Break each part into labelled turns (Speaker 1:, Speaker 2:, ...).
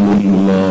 Speaker 1: چلن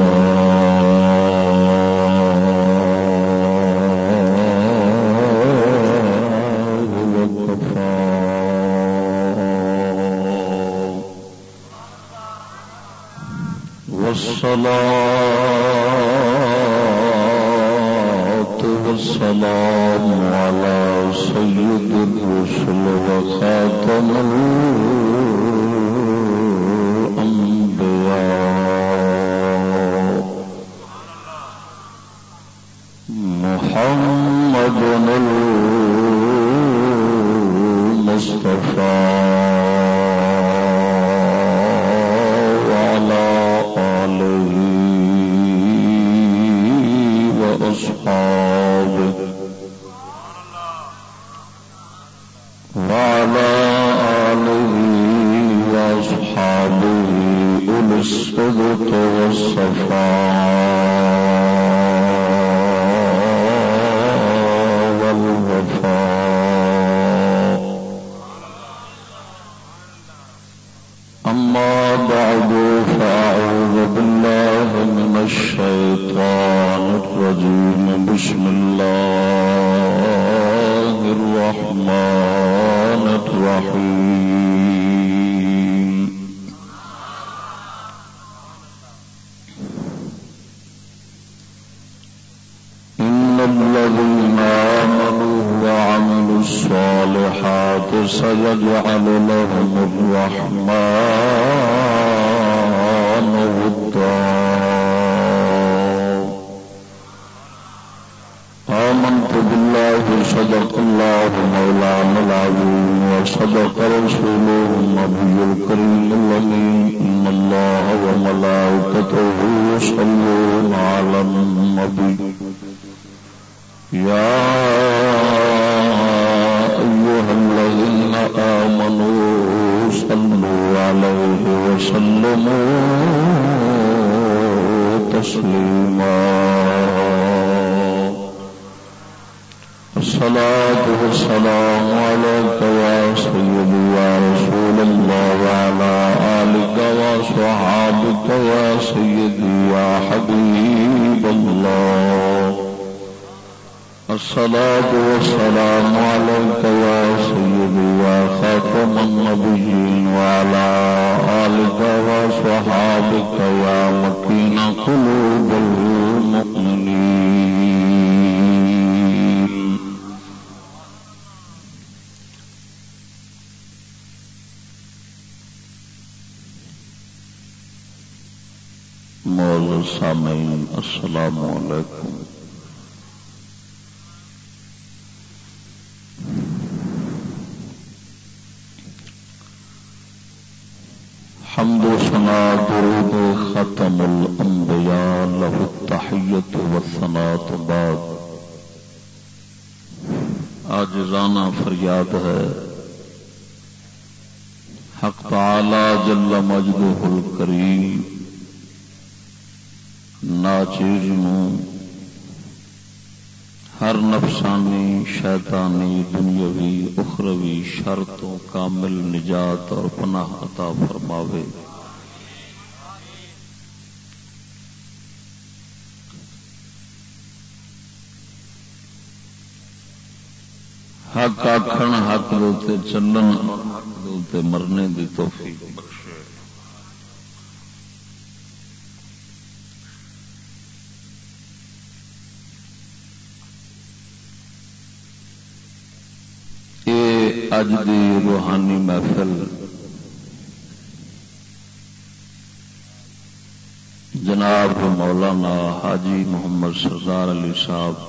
Speaker 1: حاجی محمد سردار علی صاحب۔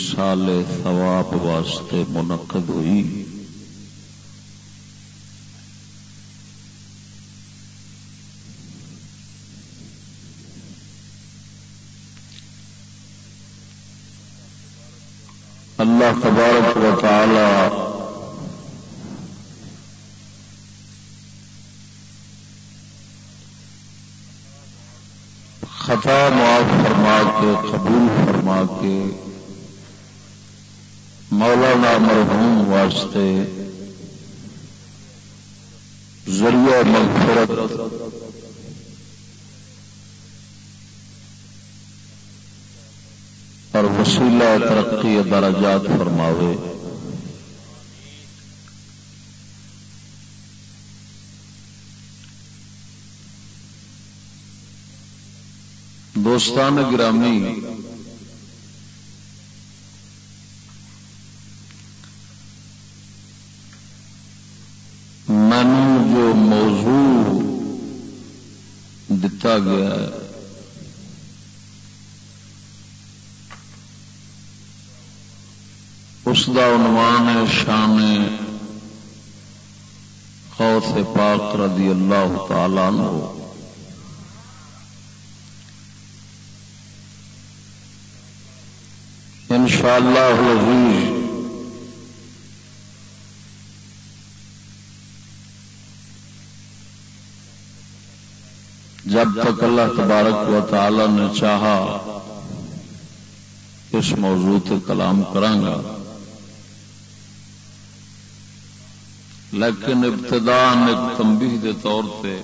Speaker 1: سال ثواب واسطے منعقد ہوئی اللہ تبارک و تعالی خطا معاف فرما کے، قبول فرما کے مولانا مرحوم واسطے ذریعہ مغفرت اور وسیلہ ترقی درجات فرماوے۔ دوستان گرامی۔ مینو جو موضوع دتا گیا ہے۔ اس کا عنوان ہے شان خوف پاک رضی اللہ تعالی عنہ۔ شاء اللہ جب تک اللہ تبارک و تعالی نے چاہا اس موضوع تے کلام کرانگا لیکن ابتدان ایک تنبیہ دے طور پہ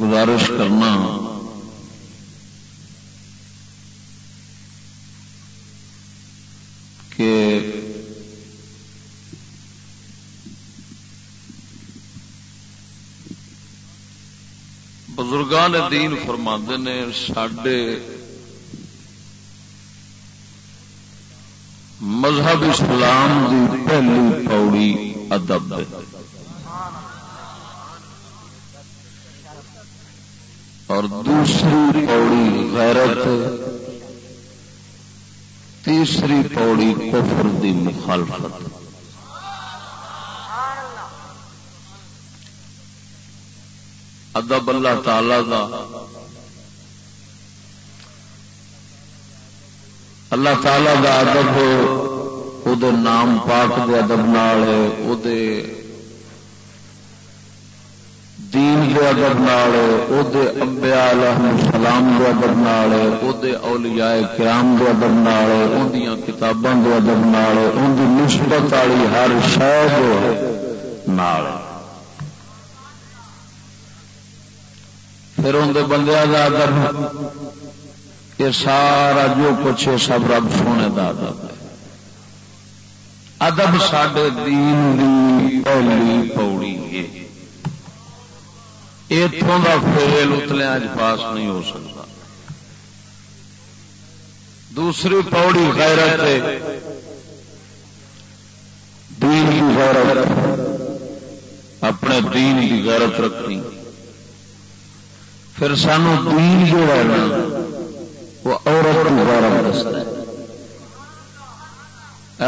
Speaker 1: گزارش کرنا بزرگان دین فرما نے سڈے مذہب اسلام کی پہلی پوڑی ادب اور دوسری پوڑی غیرت، تیسری پوڑی کفر دی مخالفت۔ ادب اللہ تعالی دا۔ اللہ تعالی دا ادب وہ نام پاک دے ادب نال ہے دین دے ادب نال ہے امبیا سلام دے ادب نال ہے وہ اولیاء کرام دے ادب نال اندیاں کتاباں دے ادب نال ان کی نسبت والی ہر شہ نال ہے پھر اندر بندے کا ادب یہ سارا جو کچھ ہے سب رب سونے کا ادب ہے۔ ادب سڈے دین دی پہلی پوڑی ہے۔ اتوں کا فیل اتلے اج پاس نہیں ہو سکتا۔ دوسری پوڑی غیرت دین کی غیرت۔ اپنے دین کی غیرت رکھنی۔ پھر سانو دین جو ہے نا، وہ عورت کی غیرت دستا ہے۔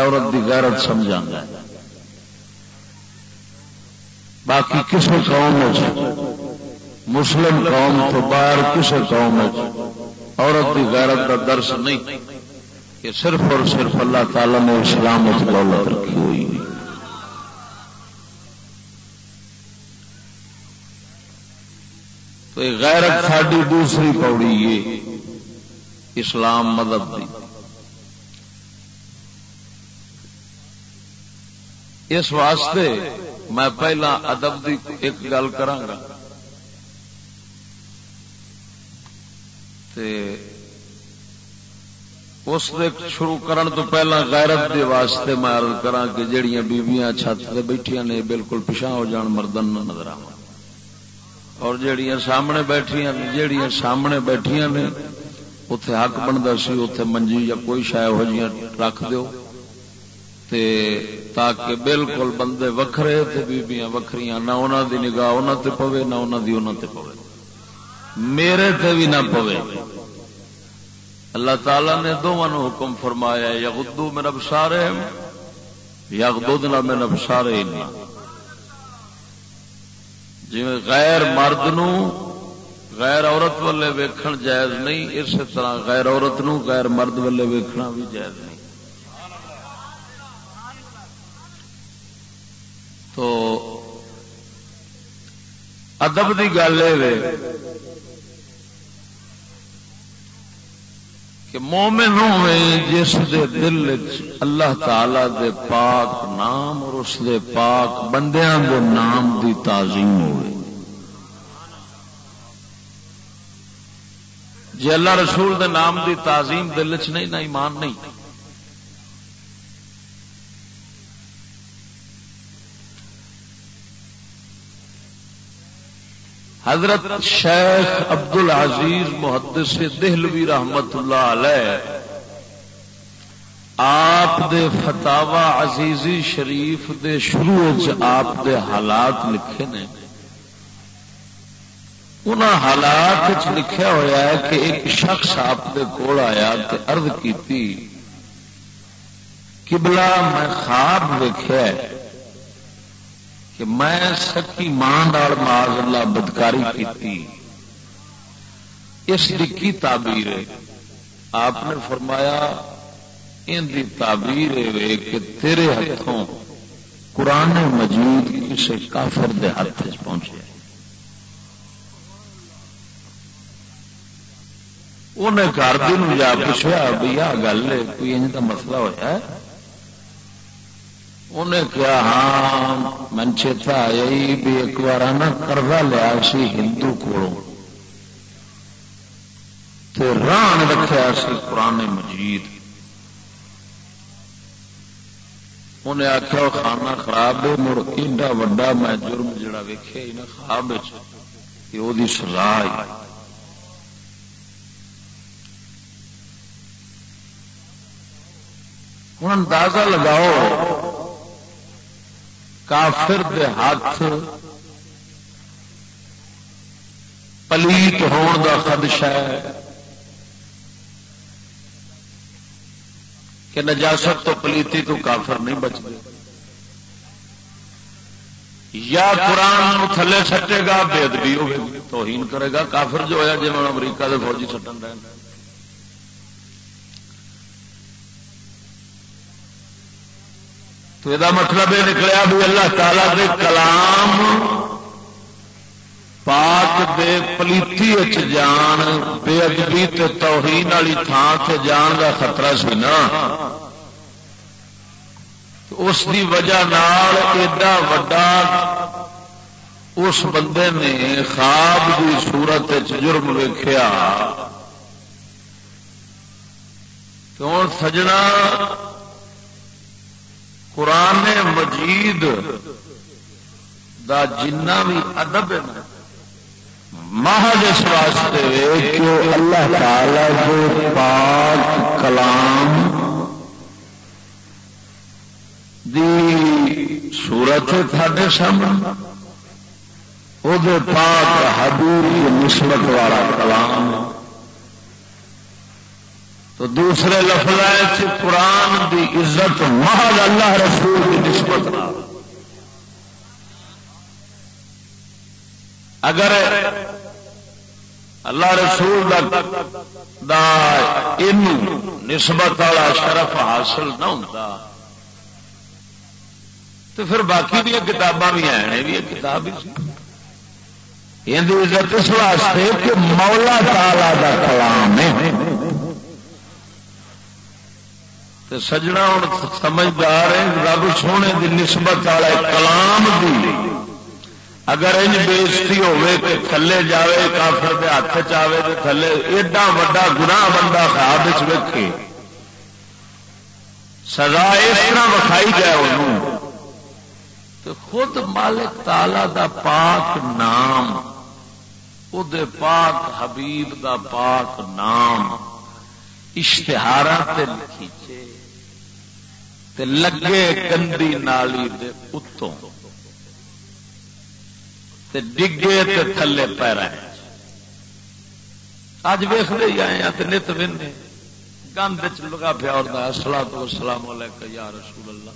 Speaker 1: عورت کی غیرت سمجھا باقی کسی قوم مسلم قوم تو باہر کسی قوم عورت کی غیرت کا درس نہیں۔ کہ صرف اور صرف اللہ تعالی نے اسلام دولت رکھی ہوئی تو غیرت ساری دوسری پوڑی ہے، اسلام مذہب کی اس واسطے میں پہلا ادب کی ایک گل کرا اس شروع کرن تو پہلا غیرت کے واسطے میں عرض کرا کہ جہیا بیبیاں چھت سے بیٹھیا نے بالکل پچھا ہو جان، مردن نظر آ اور جہیا سامنے بیٹھیا جہیا سامنے بیٹھیا نے اتے حق بنتا سی اتے منجی یا کوئی شاید ہو رکھ دو تے تاکہ بالکل بندے وکھرے، تے بیبیاں وکھریاں، نہ انہوں دی نگاہ انہوں تے پوے، نہ انہوں دی انہوں تے پوے۔ میرے تے بھی نہ پوے۔ اللہ تعالی نے دونوں حکم فرمایا یا گدو میرا بسارے یا گدو نہ میرا بسارے نہیں جی غیر مرد نو غیر عورت والے ویکھن جائز نہیں اس طرح غیر عورت نو غیر مرد والے ویکھنا بھی جائز نہیں۔ تو ادب کی گل یہ کہ مومن ہوئے جس دے دل اللہ تعالی دے پاک نام اور اس دے پاک بندیاں دے نام دی تعظیم ہوئے۔ جی اللہ رسول دے نام دی تعظیم دل چ نہیں، نہ ایمان نہیں۔ حضرت شیخ عبد العزیز محدث دہلوی رحمت اللہ علیہ، آپ دے فتاوا عزیزی شریف دے شروع آپ دے حالات لکھے نے۔ ان حالات لکھا ہوا ہے کہ ایک شخص آپ دے کول آیا تے عرض کیتی، قبلہ میں خواب دیکھا کہ میں سکی ماں ماض اللہ بدکاری کی اس کی تعبیر ہے؟ آپ نے فرمایا، ان کی تعبیر ہے کہ تیرے ہاتھوں قرآن مجید کسی کافر دے ہاتھ پہنچے۔ انہیں گھر دن جا پوچھا بھی آ گل کوئی ان کا مسئلہ ہوا ہے؟ انہیں کیا ہاں من چیتا آیا بھی ایک بار نا کروا لیا سی ہندو کو ران رکھا سی پرانے مجید انہیں آخیا کھانا خراب ہے مڑ ایڈا وا میں جرم جڑا ویخیا خواب وہ سزا ہوں اندازہ لگاؤ کافر دے ہاتھ پلیت ہون دا خدشہ ہے کہ نجاست تو پلیتی تو کافر نہیں بچ گئے۔ یا قرآن تھلے سٹے گا، بے ادبی ہوگی، توہین کرے گا۔ کافر جو ہوا جی امریکہ کے فوجی سٹن رہے تو یہ مطلب یہ نکلیا بھی اللہ تعالی دے کلام پاک دے پلیتی جان، بے ادبی توہین والی تھان سے جان کا خطرہ سی نا۔ اس دی وجہ نال ایڈا وڈا اس بندے نے خواب کی صورت جرم ویخیا تو سجنا قرآن مجید دا جنہ بھی ادب ہے محض اس واسطے کہ اللہ تعالی پاک کلام دی صورت تھے سامنے۔ وہ پاک حبیب نسبت والا کلام تو دوسرے لفظ قرآن دی عزت محض اللہ رسول کی نسبت اگر اللہ رسول دا, دا نسبت والا شرف حاصل نہ ہوتا تو پھر باقی دیا کتاباں بھی ہیں بھی کتاب ہی عزت اس واسطے کہ مولا تالا دا کلام ہے۔ سجنا ہوں سمجھدار رب سونے دی نسبت والا کلام دی۔ اگر ان بےزتی ہوے تو تھلے جاوے، کافر کے ہاتھ چاہے تو تھلے، ایڈا وا گنا بندہ خواب ویکے سزا اس طرح وکھائی جائے انہوں تو خود مالک تالا دا پاک نام وہ پاک حبیب دا پاک نام اشتہار لکھیچے تے لگے گندی نالی دے اتوں۔ تے ڈگے تے تھلے پیرا اج ویختے ہی آئے ہیں نت بن گند لگا پیا اور سلا تو سلام یا رسول اللہ۔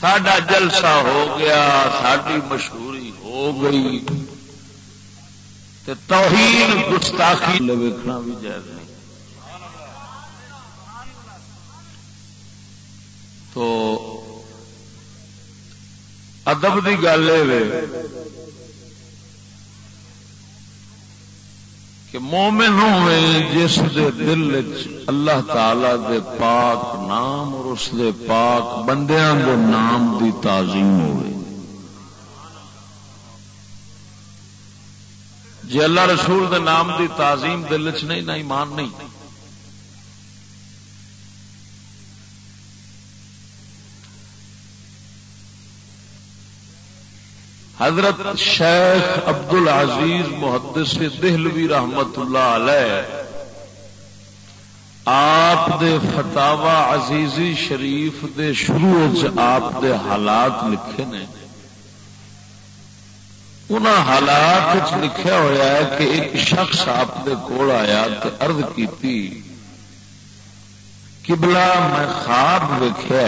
Speaker 1: ساڈا جلسہ ہو گیا ساری مشہوری ہو گئی۔ توہین گستاخی ویکھنا بھی جائز نہیں تو ادب کی گل یہ کہ کہ مومن ہوئے جس دے دل اللہ تعالی دے پاک نام اور اس دے پاک بندیاں دے نام دی تعظیم ہوئے۔ جی اللہ رسول دے نام دی تعظیم دل چ نہیں، نہ ایمان نہیں۔ حضرت شیخ عبد العزیز محدث دہلوی رحمت اللہ علیہ، آپ دے فتاوا عزیزی شریف دے شروع آپ دے حالات لکھے نے۔ ان حالات لکھا ہوا ہے کہ ایک شخص آپ دے کول آیا تو ارد کی کبلا میں خواب ویخیا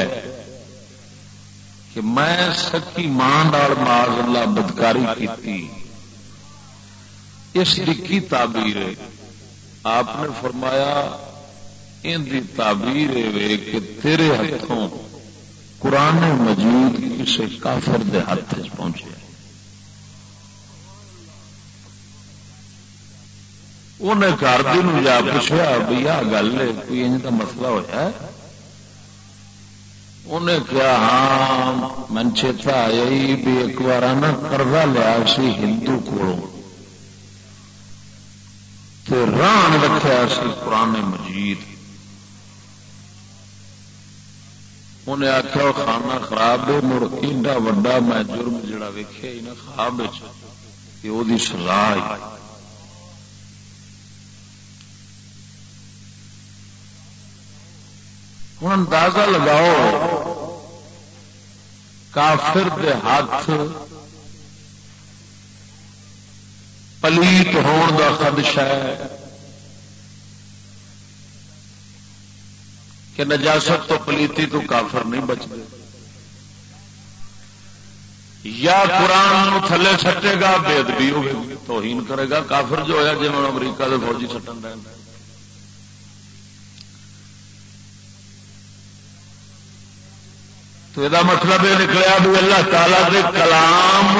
Speaker 1: کہ میں سکی ماں معاذ اللہ بدکاری کی اس کی تعبیر آپ نے فرمایا، ان کی تعبیر کہ تیرے ہاتھوں قرآن مجید کسی کافر دے ہاتھ پہنچے۔ انہیں گھر جا پوچھا بھی آ گل کوئی ان کا مسئلہ ہوا انہیں کیا ہاں من چیتا آیا بھی ایک بار نا قرضہ لیا سی ہندو کو ران رکھا سی قرآن مجید انہیں آخیا کھانا خراب ہے مڑ ایڈا وا میں جرم جڑا ویخیا خواب کہ وہ سزا ہوں اندازہ لگاؤ، کافر دے ہاتھ پلیت ہون دا خدشہ ہے کہ نجاست تو پلیتی تو کافر نہیں بچتے۔ یا قرآن تھلے سٹے گا، بے ادبی ہوگی، توہین کرے گا، کافر جو ہوا جی امریکہ کے فوجی سٹن رہے تو یہ مطلب یہ نکلیا بھی اللہ تعالی دے کلام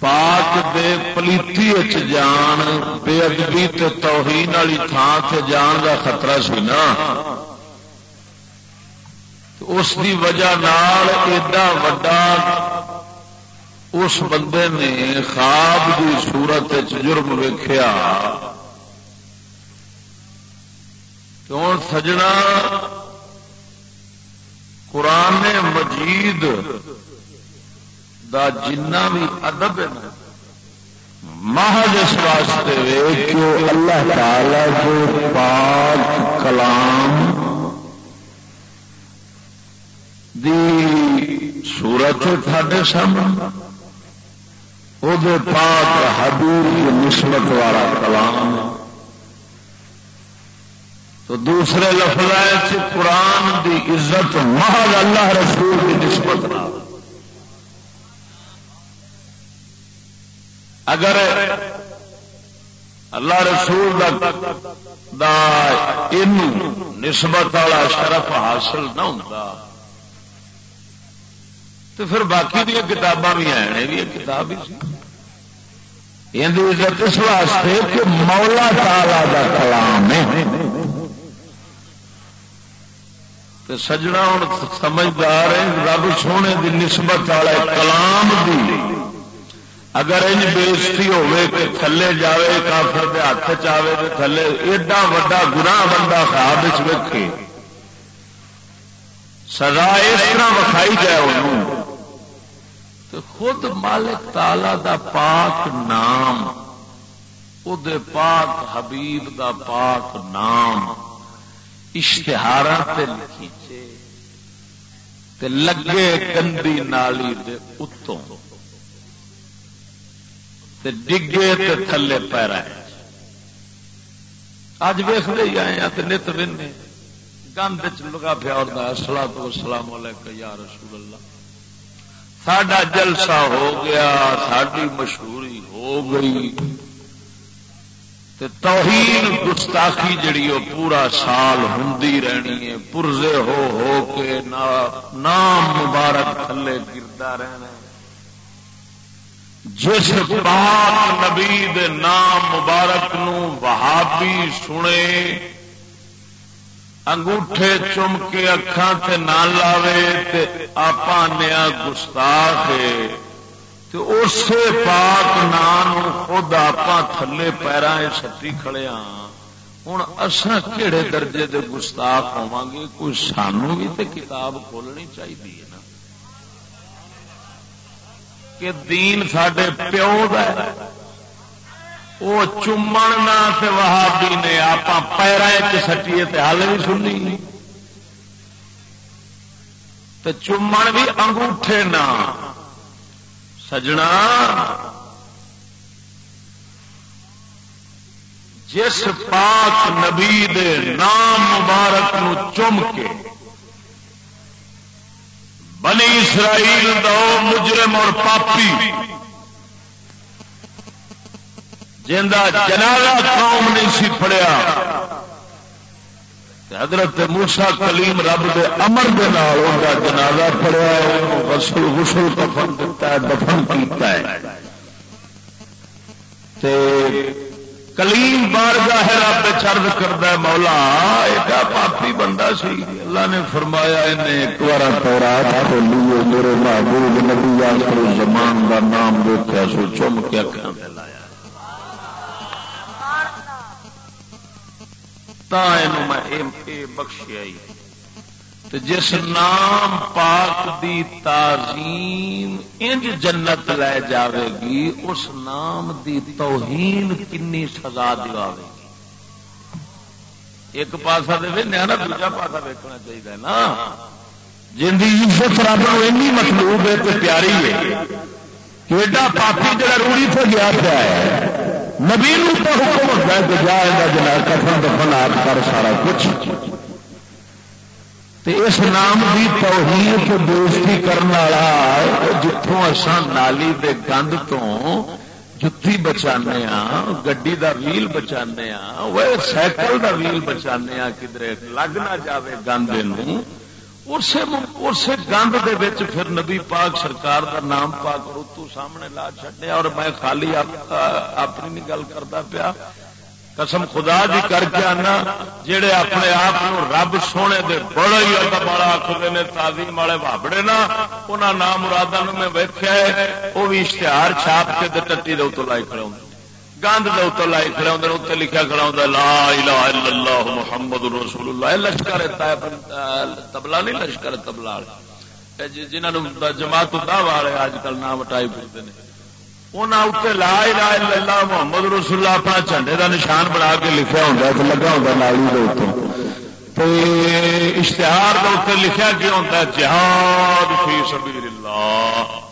Speaker 1: پاک دے پلیتی جان، بے ادبی توہین والی تھان سے جان کا خطرہ سی نا۔ اس دی وجہ نال ایڈا وڈا اس بندے نے خواب کی صورت جرم ویخیا کیوں سجنا قرآن مجید دا جنہ بھی ادب ہے محض اس واسطے کہ اللہ تعالی جو پاک کلام دی صورت تھے سامنے وہ پاک حبیب نسبت والا کلام ہے۔ تو دوسرے لفظ قرآن دی عزت محل اللہ رسول کی نسبت نہ اگر اللہ رسول دا, دا نسبت والا شرف حاصل نہ ہوتا تو پھر باقی دیا کتاباں بھی ہیں بھی کتاب ہی عزت اس واسطے کہ مولا تالا کا کلام ہے۔ سجنا ہوں سمجھدار ہے، رب سونے دی نسبت والا کلام دی۔ اگر ان بےزتی ہوے کہ تھلے جاوے، کافر دے ہاتھ چاہے تو تھلے، ایڈا وا گنا بندہ خواب ویکے سزا اس طرح وکھائی جائے انہوں۔ تو خود مالک تالا دا پاک نام، او دے پاک حبیب دا پاک نام اشتہار لکھی۔ لگے گندی نالی اتوں۔ ڈگے تھلے پیرا اج ویخ لے آئے نت بن گند لگا پیا اور سلا تو سلام یا رسول اللہ۔ ساڈا جلسہ ہو گیا ساری مشہوری ہو گئی۔ توہین گستاخی جڑی وہ پورا سال ہوں رہنی ہے، پرزے ہو ہو کے نام مبارک تھلے گردا رہنا جس پاک نبی دے نام مبارک نو وہابی سنے، انگوٹھے چم کے اکھان تے نہ لاوے آپ نیا گستاخ اسی پاک نام خود آپ تھلے پیرا سٹی کھڑے ہاں۔ ہوں اصا کہڑے درجے دے گستاخ ہوا گے کوئی سانو بھی تے کتاب کھولنی چاہیے کہ دین سڈے پیو وہ چومن نہ وہابی نے آپ پیروں سٹیے ہل بھی سننی۔ تو چومن بھی انگوٹھے نہ۔ سجنا۔ جس پاک نبی دے نام مبارک نو چم کے بنی اسرائیل دو مجرم اور پاپی جنازہ قوم نہیں سی پڑیا حضرت موسا کلیم رب دے امر دے نال دا جنازہ پڑیا غسل غسل دفن دیتا ہے، دفن کیتا ہے۔ تے کلیم بار ہے رب چرد کرتا ہے، مولا ایڈا پاپی بندہ سی؟ اللہ نے فرمایا، انہیں ایک بار تورات کھولی میرے محبوب نبی آخر زمان کا نام دیکھا سو، چم کے اکھان تا میں بخشیا جس نام پاک دی تعظیم انج جنت لے جاوے گی اس نام دی توہین کنی سزا دے گی ایک پاسا دے نا دوجا پاسا ویکنا چاہیے نا جن کی عزت رب نو مطلوب ہے تو پیاری ہے ایڈا پاپی جڑا روڑی سے گیا پیا ہے نبی نو حکم ہوتا ہے کہ جا جنا کفن دفن آپ کر سارا کچھ۔ اس نام کی توہین تو دوستی کرنے والا جتوں اصا نالی دے گند تو جتی بچانے ہاں گڈی دا ویل بچانے ہاں وہ سائیکل دا ویل بچانے ہاں کدھر لگ نہ جاوے گند اسے گند دے پھر نبی پاک سرکار دا نام پاک روتو سامنے لا چڈیا اور میں خالی اپنی گل کرتا پیا۔ قسم خدا دی کر کے آنا جڑے اپنے آپ رب سونے دے بڑا ہی بڑا آخر نے، تعظیم والے بابڑے نا انہوں نام مرادہ میں ویکیا ہے وہ بھی اشتہار چھاپ کے ٹٹی دے اتو لائی کھڑے گند دے اتو لائی کھڑے ہوں اتنے لکھا کھڑا ہوں لا الہ الا اللہ محمد رسول اللہ۔ لشکر تبلا نہیں، لشکر تبلا جی، جنہوں جماعت والے اج کل نام وٹائی پھرتے ہیں اتنے لا لا اللہ محمد رسول اللہ اپنا جھنڈے کا نشان بنا کے لکھا ہوتا تو لگا ہوتا نالی کے اشتہار کے اتنے لکھا کیا ہوتا ہے، جہاد فی سبیل اللہ۔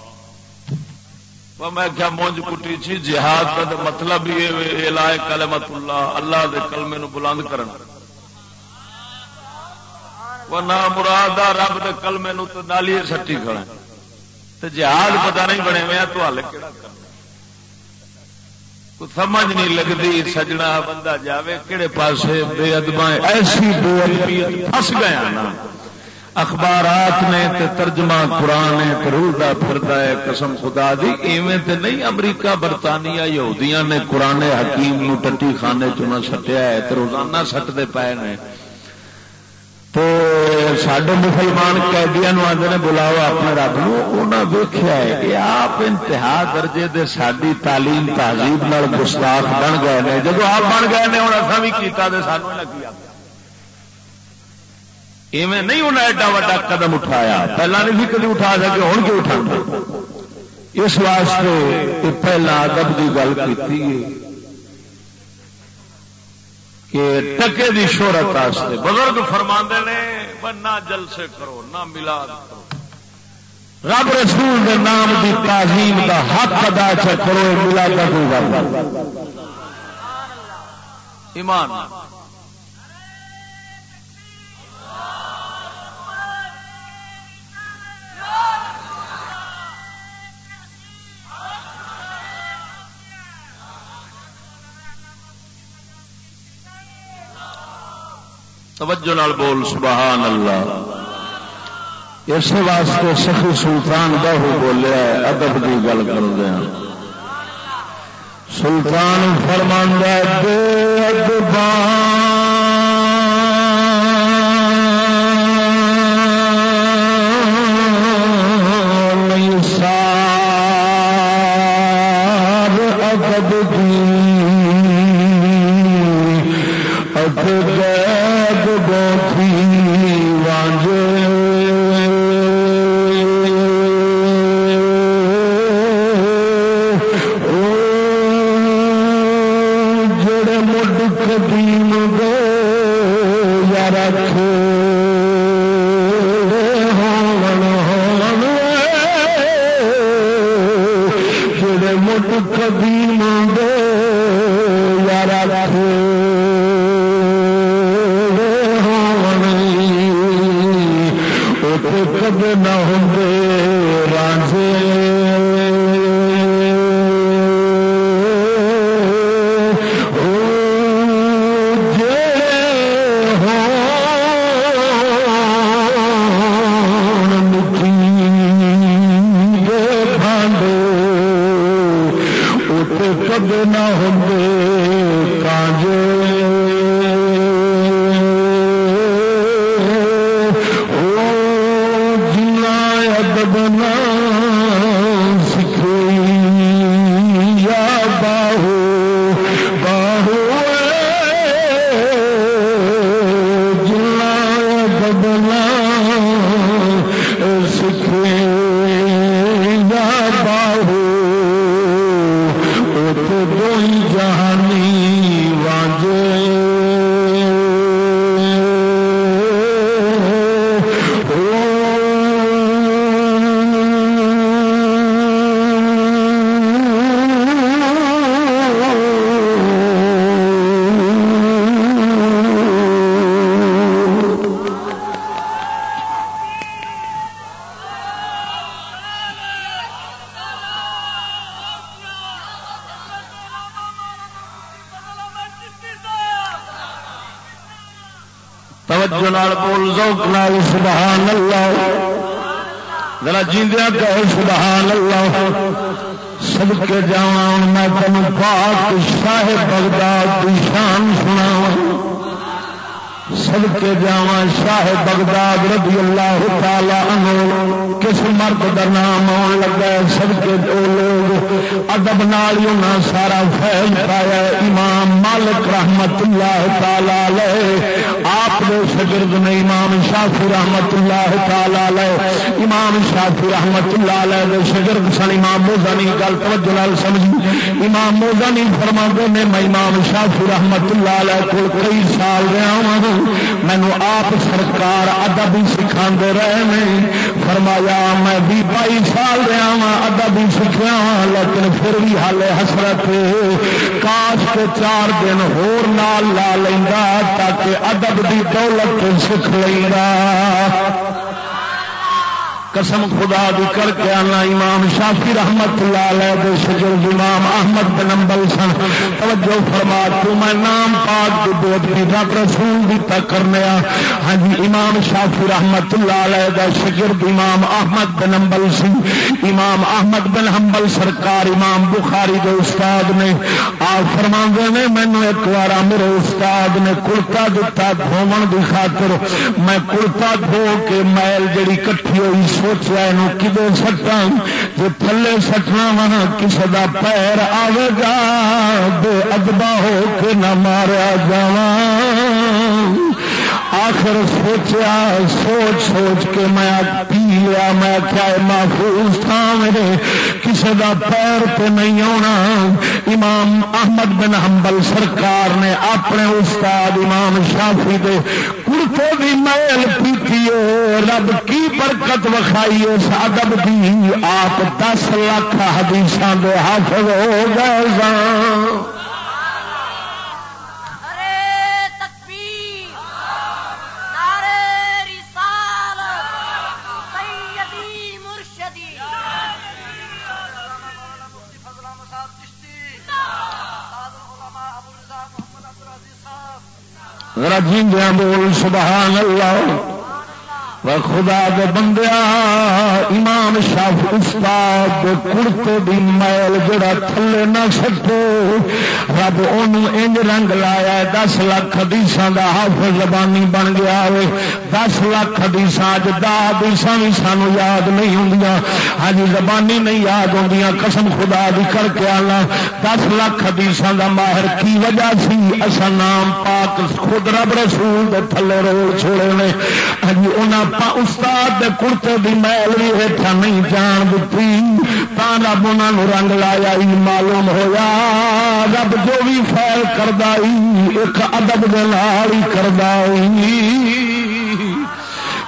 Speaker 1: میں کیا مونج کٹی چی جہاد کا مطلب یہ لائے کلمت اللہ اللہ دے کلمے نو بلند کرنا وہ نہ مراد رب دے کلمے نو تو نالی سٹی کھڑا تو جہاد پتہ نہیں بنے میں تو ہل کہڑا کرنا سمجھ نہیں لگتی سجنا بندہ جاوے کہڑے پاسے بے ادبا ایسی بے ادبی فس گیا نا۔ اخبارات نے تے ترجمہ قرآن رولتا پھرتا ہے، قسم خدا دی، ایویں تے نہیں امریکہ، برطانیہ، یہودیاں نے قرآن حکیم نو ٹٹی خانے چنا سٹیا ہے، تے روزانہ سٹتے پے نے۔ تو سڈے مسلمان قیدیا آدھے نے، بلاؤ اپنے رب نو۔ ویخیا ہے کہ آپ انتہا درجے دے ساری تعلیم تہذیب گستاخ بن گئے ہیں جب آپ بن گئے ہیں ہوں اصا بھی کیا سانو لگی ایویں نہیں انہیں ایڈا وا قدم اٹھایا۔ پہلا نہیں بھی کدی اٹھا سکے ہوں کیوں اٹھا؟ اس واسطے پہلا ادب کی گل کی کہ ٹکے دی شہرت واسطے۔ بزرگ فرما نے نہ جلسے کرو، نہ ملاد کرو۔ رب رسول دے نام دی تعظیم دا حق ادا کرو ملاد کا کوئی گل ایمان۔ توجہ نال بول، سبحان اللہ۔ اس واسطے سخی سلطان بہو بولیا ادب کی گل کر ہیں۔ سلطان فرماندہ بے ادبان رکھو۔ دے اقبال سبحان اللہ سب کے جا میں تم پاک شاہ بغداد کی شان سنا سب کے جا شاہ بغداد رضی اللہ تعالی عنہ۔ کس مرد کا نام آن لگا سب کے دو لوگ۔ ادب نال سارا فیل پایا امام مالک رحمت اللہ تعالی لے آپ نے شگرد نے امام شافی رحمت اللہ تعالی لے امام شافی رحمت اللہ علیہ شگرد سن۔ امام موزانی گل توجہ لال سمجھی امام موزانی فرما نے، میں امام شافی رحمت اللہ علیہ کو کئی سال رہا ہوں۔ مینو آپ سرکار ادب ہی سکھا رہے ہیں۔ فرمایا، میں بھی بائی سال رہا وا ادب بھی سیکھا ہاں, لیکن پھر بھی حال حسرت کاش کے چار دن ہور نال لا لینا تاکہ ادب کی دولت سکھ لینا قسم خدا دی کر کے آنا امام شافی رحمت اللہ علیہ دے شجر امام احمد بن امبل سن۔ توجہ فرما، تو میں نام پاک دی بود کی رب رسول دی تک کرنے ہاں جی امام شافی رحمت اللہ علیہ دا شجر امام احمد بن امبل سن امام احمد بن حنبل سرکار امام بخاری دے استاد نے۔ آپ فرما نے مینو ایک بار میرے استاد نے کلتا دتا دھومن دی خاطر۔ میں کلتا دھو کے میل جڑی کٹھی ہوئی سوچا یہ کدو سٹا جی تھلے سٹنا وا کسی کا پیر آئے گا، بے ادبا ہو کے نہ مارا جا آخر سوچا سوچ سوچ کے میں پی لیا، میں کیا محفوظ تھا میرے؟ کسی کا پیر پہ نہیں آنا امام احمد بن حنبل سرکار نے اپنے استاد امام شافی دے کرتے بھی میل پیتی رب کی برکت وکھائی اس ادب کی آپ دس لاکھ حدیث دے حافظ ہو گئے ذرا جیندیا بول سبحان اللہ خدا دے بندیا امام شاف استاد کڑتے دی میل جڑا تھلے نہ سکو رب انج رنگ لایا دس لاکھ حدیث دا حافظ زبانی بن گیا ہوئے دس لاکھ حدیث اج دس بھی سانو یاد نہیں ہوں ہاں زبانی نہیں یاد ہوں قسم خدا دی کر کے آنا دس لاکھ حدیث دا ماہر کی وجہ سی اصا نام پاک خود رب رسول دے تھلے روڑ چھوڑے نے ہاں انہاں استاد دے کرتے دی محل بھی ہیٹھا نہیں جان دیتی تا رب انہوں رنگ لایا ہی معلوم ہویا رب جو بھی فیل کردائی ایک ادب دے ہی کردائی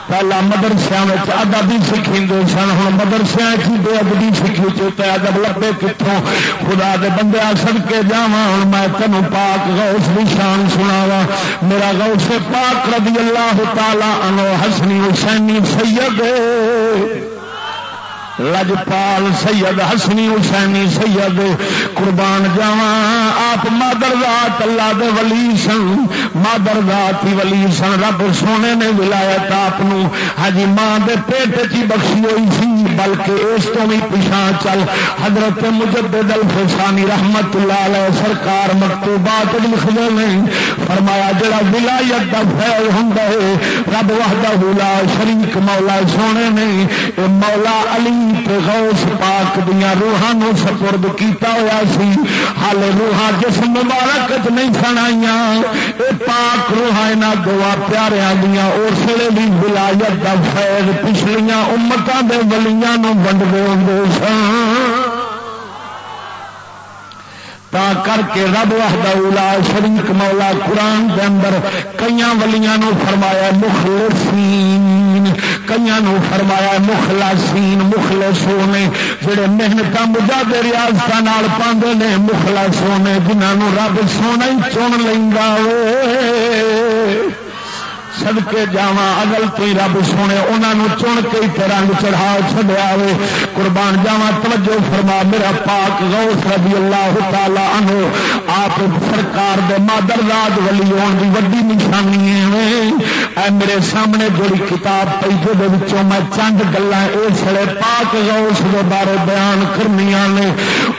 Speaker 1: پہلا مدرسیا ادبی سیکھی سن ہوں مدرسیا بے ادبی سیکھی چوتے ادب لبے کتوں خدا دے بندے سد کے جا ہوں میں تینوں پاک غوث کی شان سنا میرا غوث پاک رضی اللہ تعالی انو حسنی حسینی سید۔ لجپال سید ہسنی حسینی سید قربان جاوا آپ مادر ذات اللہ دے ولی سن۔ مادر ذات ہی ولی سن۔ رب سونے نے ولایت آپ ہجی ہاں ماں دے پیٹ چی بخشی ہوئی سی، بلکہ اس تو بھی پچھا چل۔ حضرت مجدد الفسانی رحمت اللہ علیہ سرکار مکتوبات لکھتے ہیں۔ فرمایا، جڑا ولایت دا فیل ہوں رب وحدہ لا شریک مولا سونے نے۔ مولا علی غوث پاک دیا روحان سپرد کیتا ہوا سی۔ ہال روحان جس مبارک نہیں سن آئی پاک روحان دعا پیاریا دیا، اس لیے بھی ولایت کا فیض پچھلیاں امتوں کے ولیاں ونڈتے ہوں سن تا کر کے رب وحدہ شریک مولا قرآن کے اندر کئی ولیاں نو فرمایا، مخلصین۔ کئی نو فرمایا سین مخلصو نے، جڑے محنت مجاہد ریاست پاندے نے مخلصو نے جنہوں رب سونا ہی چن لینا سدکے جا اگل تو رب سونے انہوں چن کے رنگ چڑھا چڑیا ہوئے قربان جاوا توجہ فرما، میرا پاک غوث رضی اللہ تعالی عنہ، آپ سرکار دے مادر رات ولی ہون کی وڈی نشانی ہے اے میرے سامنے جڑی کتاب پی جو میں چند گلا اس لیے پاک غوث دے بارے بیان کرنی نے،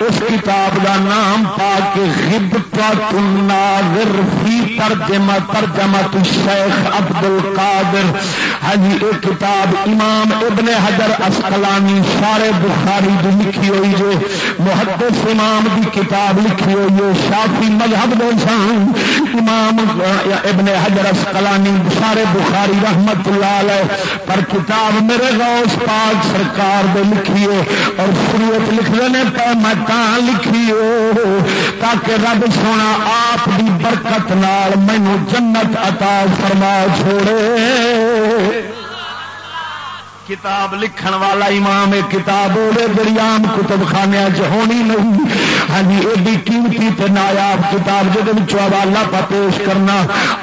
Speaker 1: اس کتاب دا نام پاک غبطہ الناظر، فی ترجمہ ترجمہ الشیخ اب عبد القادر. ہاں جی ایک کتاب امام ابن حجر اسقلانی سارے بخاری دی لکھی ہوئی جو محدث امام دی کتاب لکھی ہوئی ہے شافی مذہب دے سن امام ابن حجر اسقلانی سارے بخاری رحمت اللہ علیہ، پر کتاب میرے غوث پاک سرکار دے لکھی ہے اور شریعت لکھ نے پہ میں لکھی ہو تاکہ رب سونا آپ دی برکت نال مینو جنت عطا فرما چھوڑے کتاب لکھن والا امام ایک کتاب ہوے جی آم کتب خانے ہونی نہیں۔ ہاں جی ایڈی قیمتی تے نایاب کتاب جہد حوالہ پا پیش کرنا،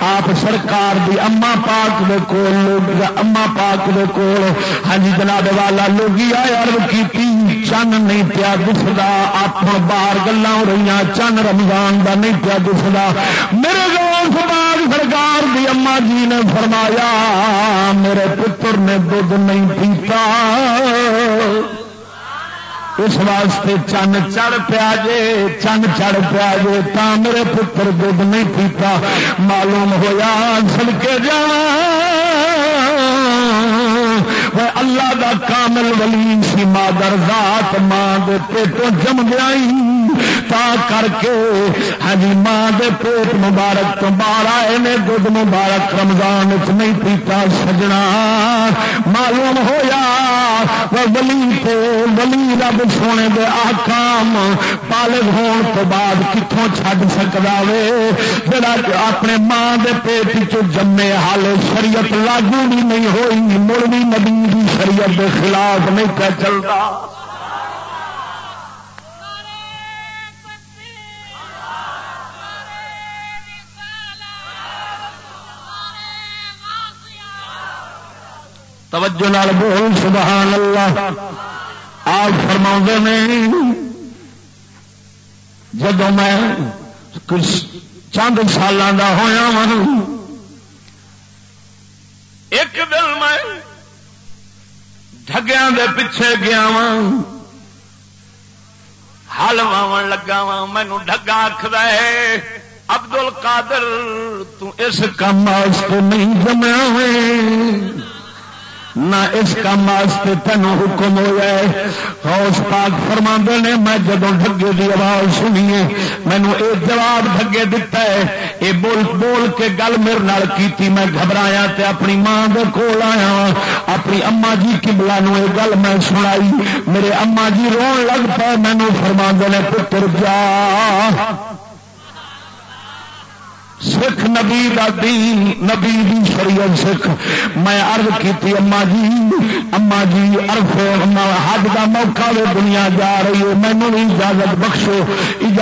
Speaker 1: آپ سرکار دی اما پاک دے کول، لوگ اما پاک دے کول۔ ہاں جی جناب والا لوگ آئے ارب کی چن نہیں پیا دستا آپ باہر گلا ہو رہی چن رمضان دا نہیں پیا دستا میرے گوش سرکار دی اما جی نے فرمایا، میرے پتر نے دھد نہیں پیتا۔ اس واسطے چن چڑھ پیا جے، چن چڑھ پیا جے، تا میرے پتر دھد نہیں پیتا۔ معلوم ہوا سل کے جا اللہ دا کامل ولی سی مادر ذات ماں دے پیٹوں جم گیا تا کر کے ہاں جی، ماں دے پیٹ مبارک تو باہر آئے نے دھد مبارک رمضان چ نہیں پیتا سجنا۔ معلوم ہویا ولی تو ولی رب سونے دے آکام پالگ ہون تو بعد کتوں چھڈ سکتا وے۔ جڑا اپنے ماں دے پیٹ چ جمے حال شریعت لاگو بھی نہیں ہوئی مڑ بھی نبی کی شریعت کے خلاف نہیں کیا چلتا توجہ نال بول، سبحان اللہ۔ آپ فرما نے جب میں چند سال کا ہوا وا ایک دن میں دے پیچھے گیا وا ہل واو لگا وا مینو ڈگا آخر ابدل کادر تس کام نہیں جمع نہ اس کام واسطے تینوں حکم ہو جائے ہوس پاک فرما نے، میں جدو ڈگے کی آواز سنیے مینو یہ جواب ڈگے دتا ہے۔ یہ بول بول کے گل میرے کی میں گھبرایا تے اپنی ماں دے کول آیا ہاں۔ اپنی اما جی کبلا نو یہ گل میں سنائی۔ میرے اما جی رو لگ پا مینو فرما نے، پتر جا۔ سکھ نبی دا دین، نبی دی شریعت سکھ۔ میں عرض کی اما جی اما جی ارف حج دا موقع وے دنیا جا رہی ہے مینو بھی اجازت بخشو۔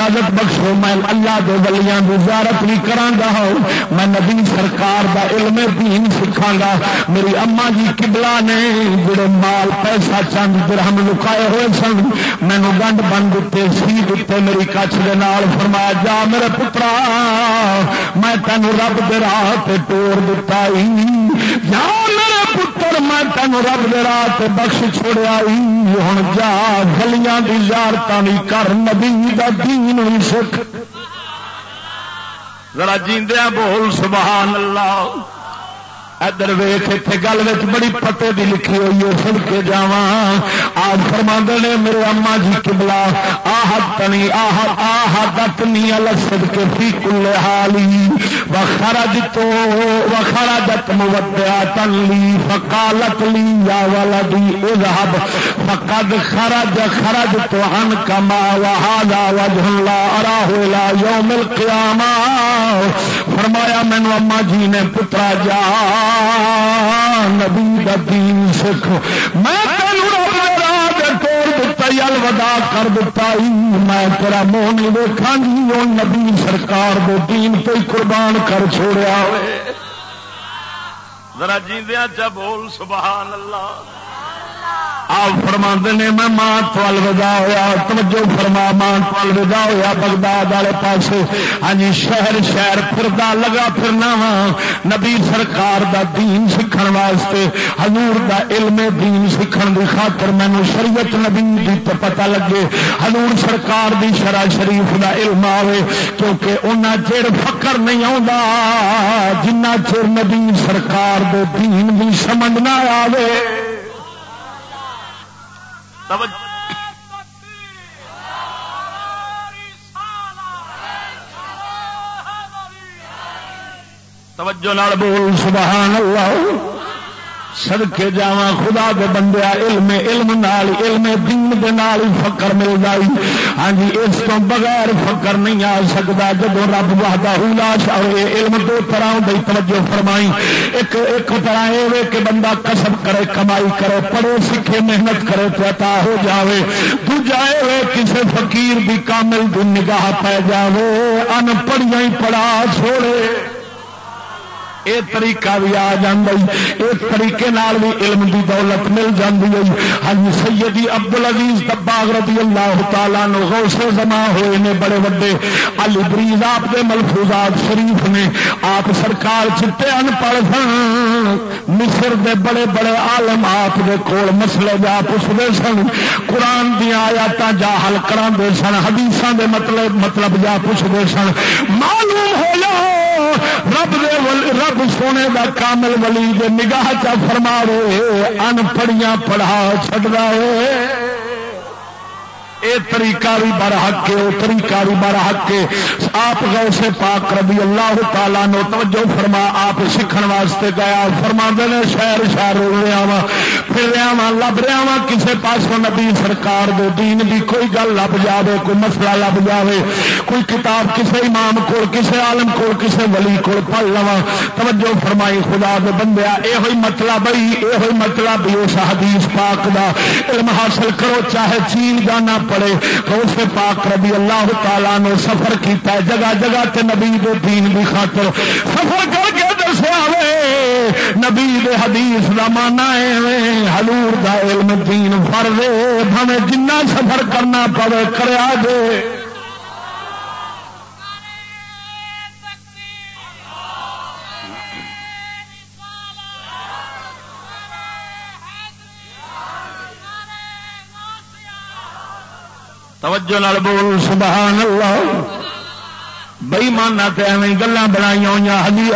Speaker 1: اجازت بخشو، میں اللہ دے ولیاں دی زیارت بھی کرا گا میں نبی سرکار دا علم دین سکھا گا میری اما جی کبلا نے جڑے مال، پیسہ، چند درہم لکائے ہوئے سن، مینو گنڈ بن دیتے، سی دیتے، میری کچھ دے نال فرمایا، جا میرے پترا، میں تین رب دے راہ تے ٹور دتا جا میرے میں تین رب دے رات بخش چھوڑیا ہوں جا گلیاں کی زیارت بھی کر، نبی دا دین بھی سکھ۔ ذرا جیندیا بول، سبحان اللہ۔ ادھر ویخ اتنے گل بڑی پتے دی لکھی ہوئی ہے، سن کے جا آج فرما نے، میرے اما جی کبلا آہ تنی آہ آہ دتنی السد کے فی کل حالی۔ وخرج تو وخرجت مودیا تن لی، فقالت لی یا ولدی اذهب۔ فقد خرج خرج تو عن کما وهذا وجه الله اراه الى يوم القيامه فرمایا مینو اما جی نے پترا جا نبی دا دین سکھ میں الوداع کر دتا میں تیرا منہ نہیں دیکھا گی وہ نبی سرکار دو دین پہ قربان کر چھوڑیا۔ ذرا جیندیاں چا بول، سبحان اللہ۔ آپ فرما نے، میں ماں تو الوداع ہوا توجہ فرما، ماں تو الوداع ہوا بغداد والے پاس ہاں جی شہر شہر پھردا، لگا پھرنا وا نبی سرکار دا دین سیکھن واسطے، حضور دا علم دین سیکھن دی خاطر مینو شریعت نبی دی تو پتہ لگے۔ حضور سرکار دی شرع شریف دا علم آوے، کیونکہ انہاں چیر فکر نہیں آتا جنہ چیر نبی سرکار دے دین بھی سمجھ نہ آوے۔ توجہ۔ توجہ نال بول سبحان اللہ۔ سڑکے جا خدا دے بندے علم علم نال، علم دین دے نال فکر مل جائی۔ ہاں جی اس تو بغیر فکر نہیں آ سکتا جب رب وحدہ لا شاہ علم دو طرح دی توجہ فرمائی۔ ایک ایک طرح یہ کہ بندہ کسب کرے، کمائی کرے، پڑھے، سیکھے، محنت کرے تو عطا ہو جاوے۔ دوجا یہ کسی فقیر دی کامل دی نگاہ پی جاوے۔ ان پڑھیاں ہی پڑھا چھوڑے۔ یہ طریقہ بھی آ اس طریقے نال بھی علم دی دولت مل جاتی ہے ہاں جی، سیدی عبد العزیز دباغ رضی اللہ تعالیٰ نو غوث زما ہوئے نے بڑے وڈے۔ علی بریز آپ دے ملفوظات شریف نے آپ سرکار چٹے ان پڑھ سن۔ مصر دے بڑے بڑے عالم آپ دے کول مسئلے جا پوچھتے سن۔ قرآن دیا آیات جا حل کرا سن۔ حدیث دے مطلب مطلب جا پوچھتے سن۔ معلوم ہو جاؤ رب دے رب سونے دا کامل ولی دے نگاہ چا فرما رہے ان پڑھیاں پڑھا چھڑا ہے۔ اے طریقہ بھی بڑا حق ہے وہ طریقہ بھی بڑا حق ہے۔ آپ گئے سے پاک رضی اللہ تعالیٰ نو توجہ فرما، آپ سیکھن واسطے گیا۔ فرما دے شہر شہر رو رہا وا پھر رہا وا لب رہا وا کسی پاسوں نبی سرکار دے دین دی کوئی گل لب جاوے، کوئی مسئلہ لب جاوے، کوئی کتاب کسی امام کو کسی عالم کو کسی ولی کو پڑھ لوا توجہ فرمائی، خدا دے بندیا یہ مطلب ہی یہ مطلب اس حدیث پاک دا۔ علم حاصل کرو، چاہے چین جانا پڑے۔ غوث پاک رضی اللہ تعالیٰ نے سفر کیتا ہے، جگہ جگہ تے نبی دے دین بھی خاطر۔ سفر کر کے دسیا نبی دے حدیث دا مانا ہے حضور دا علم دین فرض بھاوے جنہ سفر کرنا پڑے کریا دے توجہ نال بول سبحان اللہ۔ بئی مانا ایویں گلا بنائی ہوئی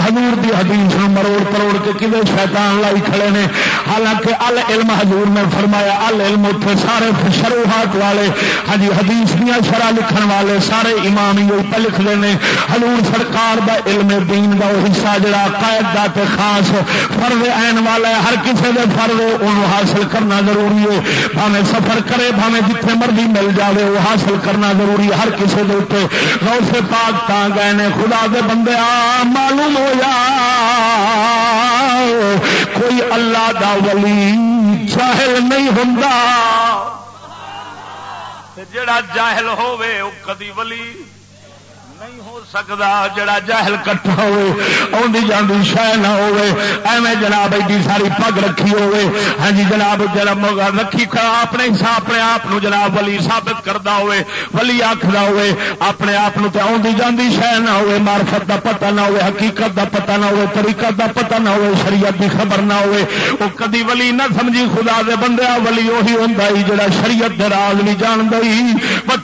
Speaker 1: ہزور کی حدیث نو مروڑ پروڑ کے کھے شیطان لائی کھڑے نے۔ حالانکہ ال علم حضور نے فرمایا، ال علم اتنے سارے شروعات والے ہاں جی، حدیث دیا شرح لکھن والے سارے امام ہی پہ لکھتے ہیں ہزور سرکار دا علم دین دا وہ حصہ جڑا قائد دا تے خاص فرد این والا ہے۔ ہر کسی کے فرد ان حاصل کرنا ضروری ہے۔ بھاوے سفر کرے بھاوے جتنے مرضی مل جائے وہ حاصل کرنا ضروری ہر کسی کے اتنے غوث پاک گئے نے خدا کے بندے معلوم ہو کوئی اللہ دا ولی جاہل نہیں ہوں جڑا جاہل ہوے وہ کدی ولی سکتا جڑا جہل کٹھا ہوئی جاندی شہ نہ ہوے جناب ایڈی ساری پگ رکھی ہوے ہاں جی جناب جناب رکھی اپنے اپنے آپ جناب ولی ثابت کرتا ہوے ولی آخر ہوے اپنے آپ آدھی جاندی شہ نہ ہوے مارفت دا پتہ نہ ہوے حقیقت دا پتہ نہ ہوے طریقت دا پتہ نہ ہوے شریعت دی خبر نہ ہوے وہ کدی ولی نہ سمجھی خدا دے بندے ولی وہی ہوں جڑا شریعت دے راز بھی جان دئی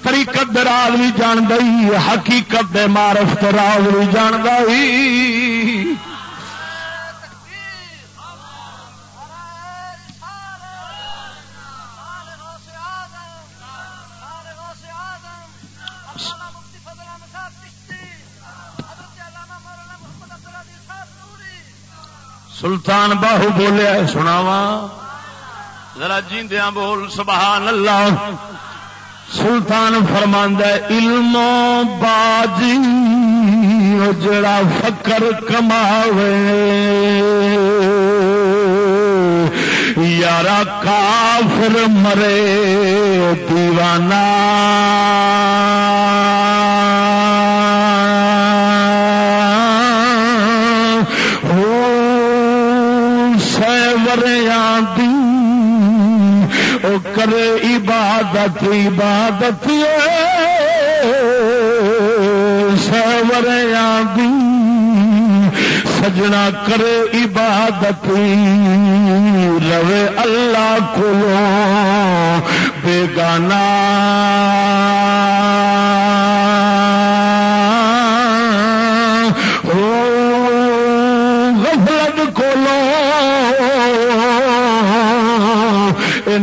Speaker 1: طریقت دے راز بھی جان دئی حقیقت دے مار مارف تو راز بھی جانتا ہی۔ سلطان باہو بولیا سناوا ذرا جیندیاں بول، سبحان اللہ۔ سلطان فرماند علم باجی جڑا فکر کماوے۔ یار کافر مرے دیوانہ۔ عبادت عبادت سور دی سجنا کرے عبادت روے اللہ کو بیگانہ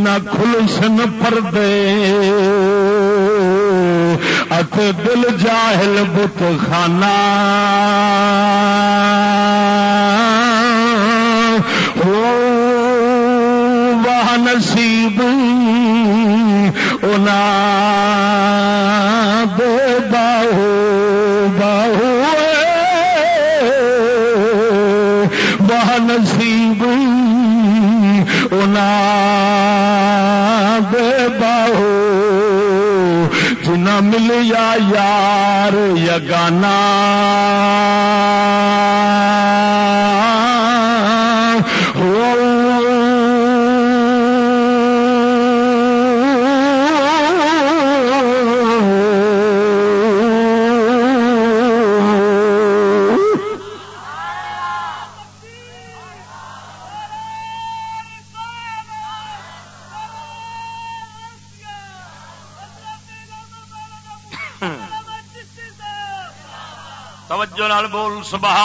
Speaker 1: کھلسن پردے۔ ات دل جاہل بت خانہ۔ وہ نصیب۔ انہاں یا یار یگانا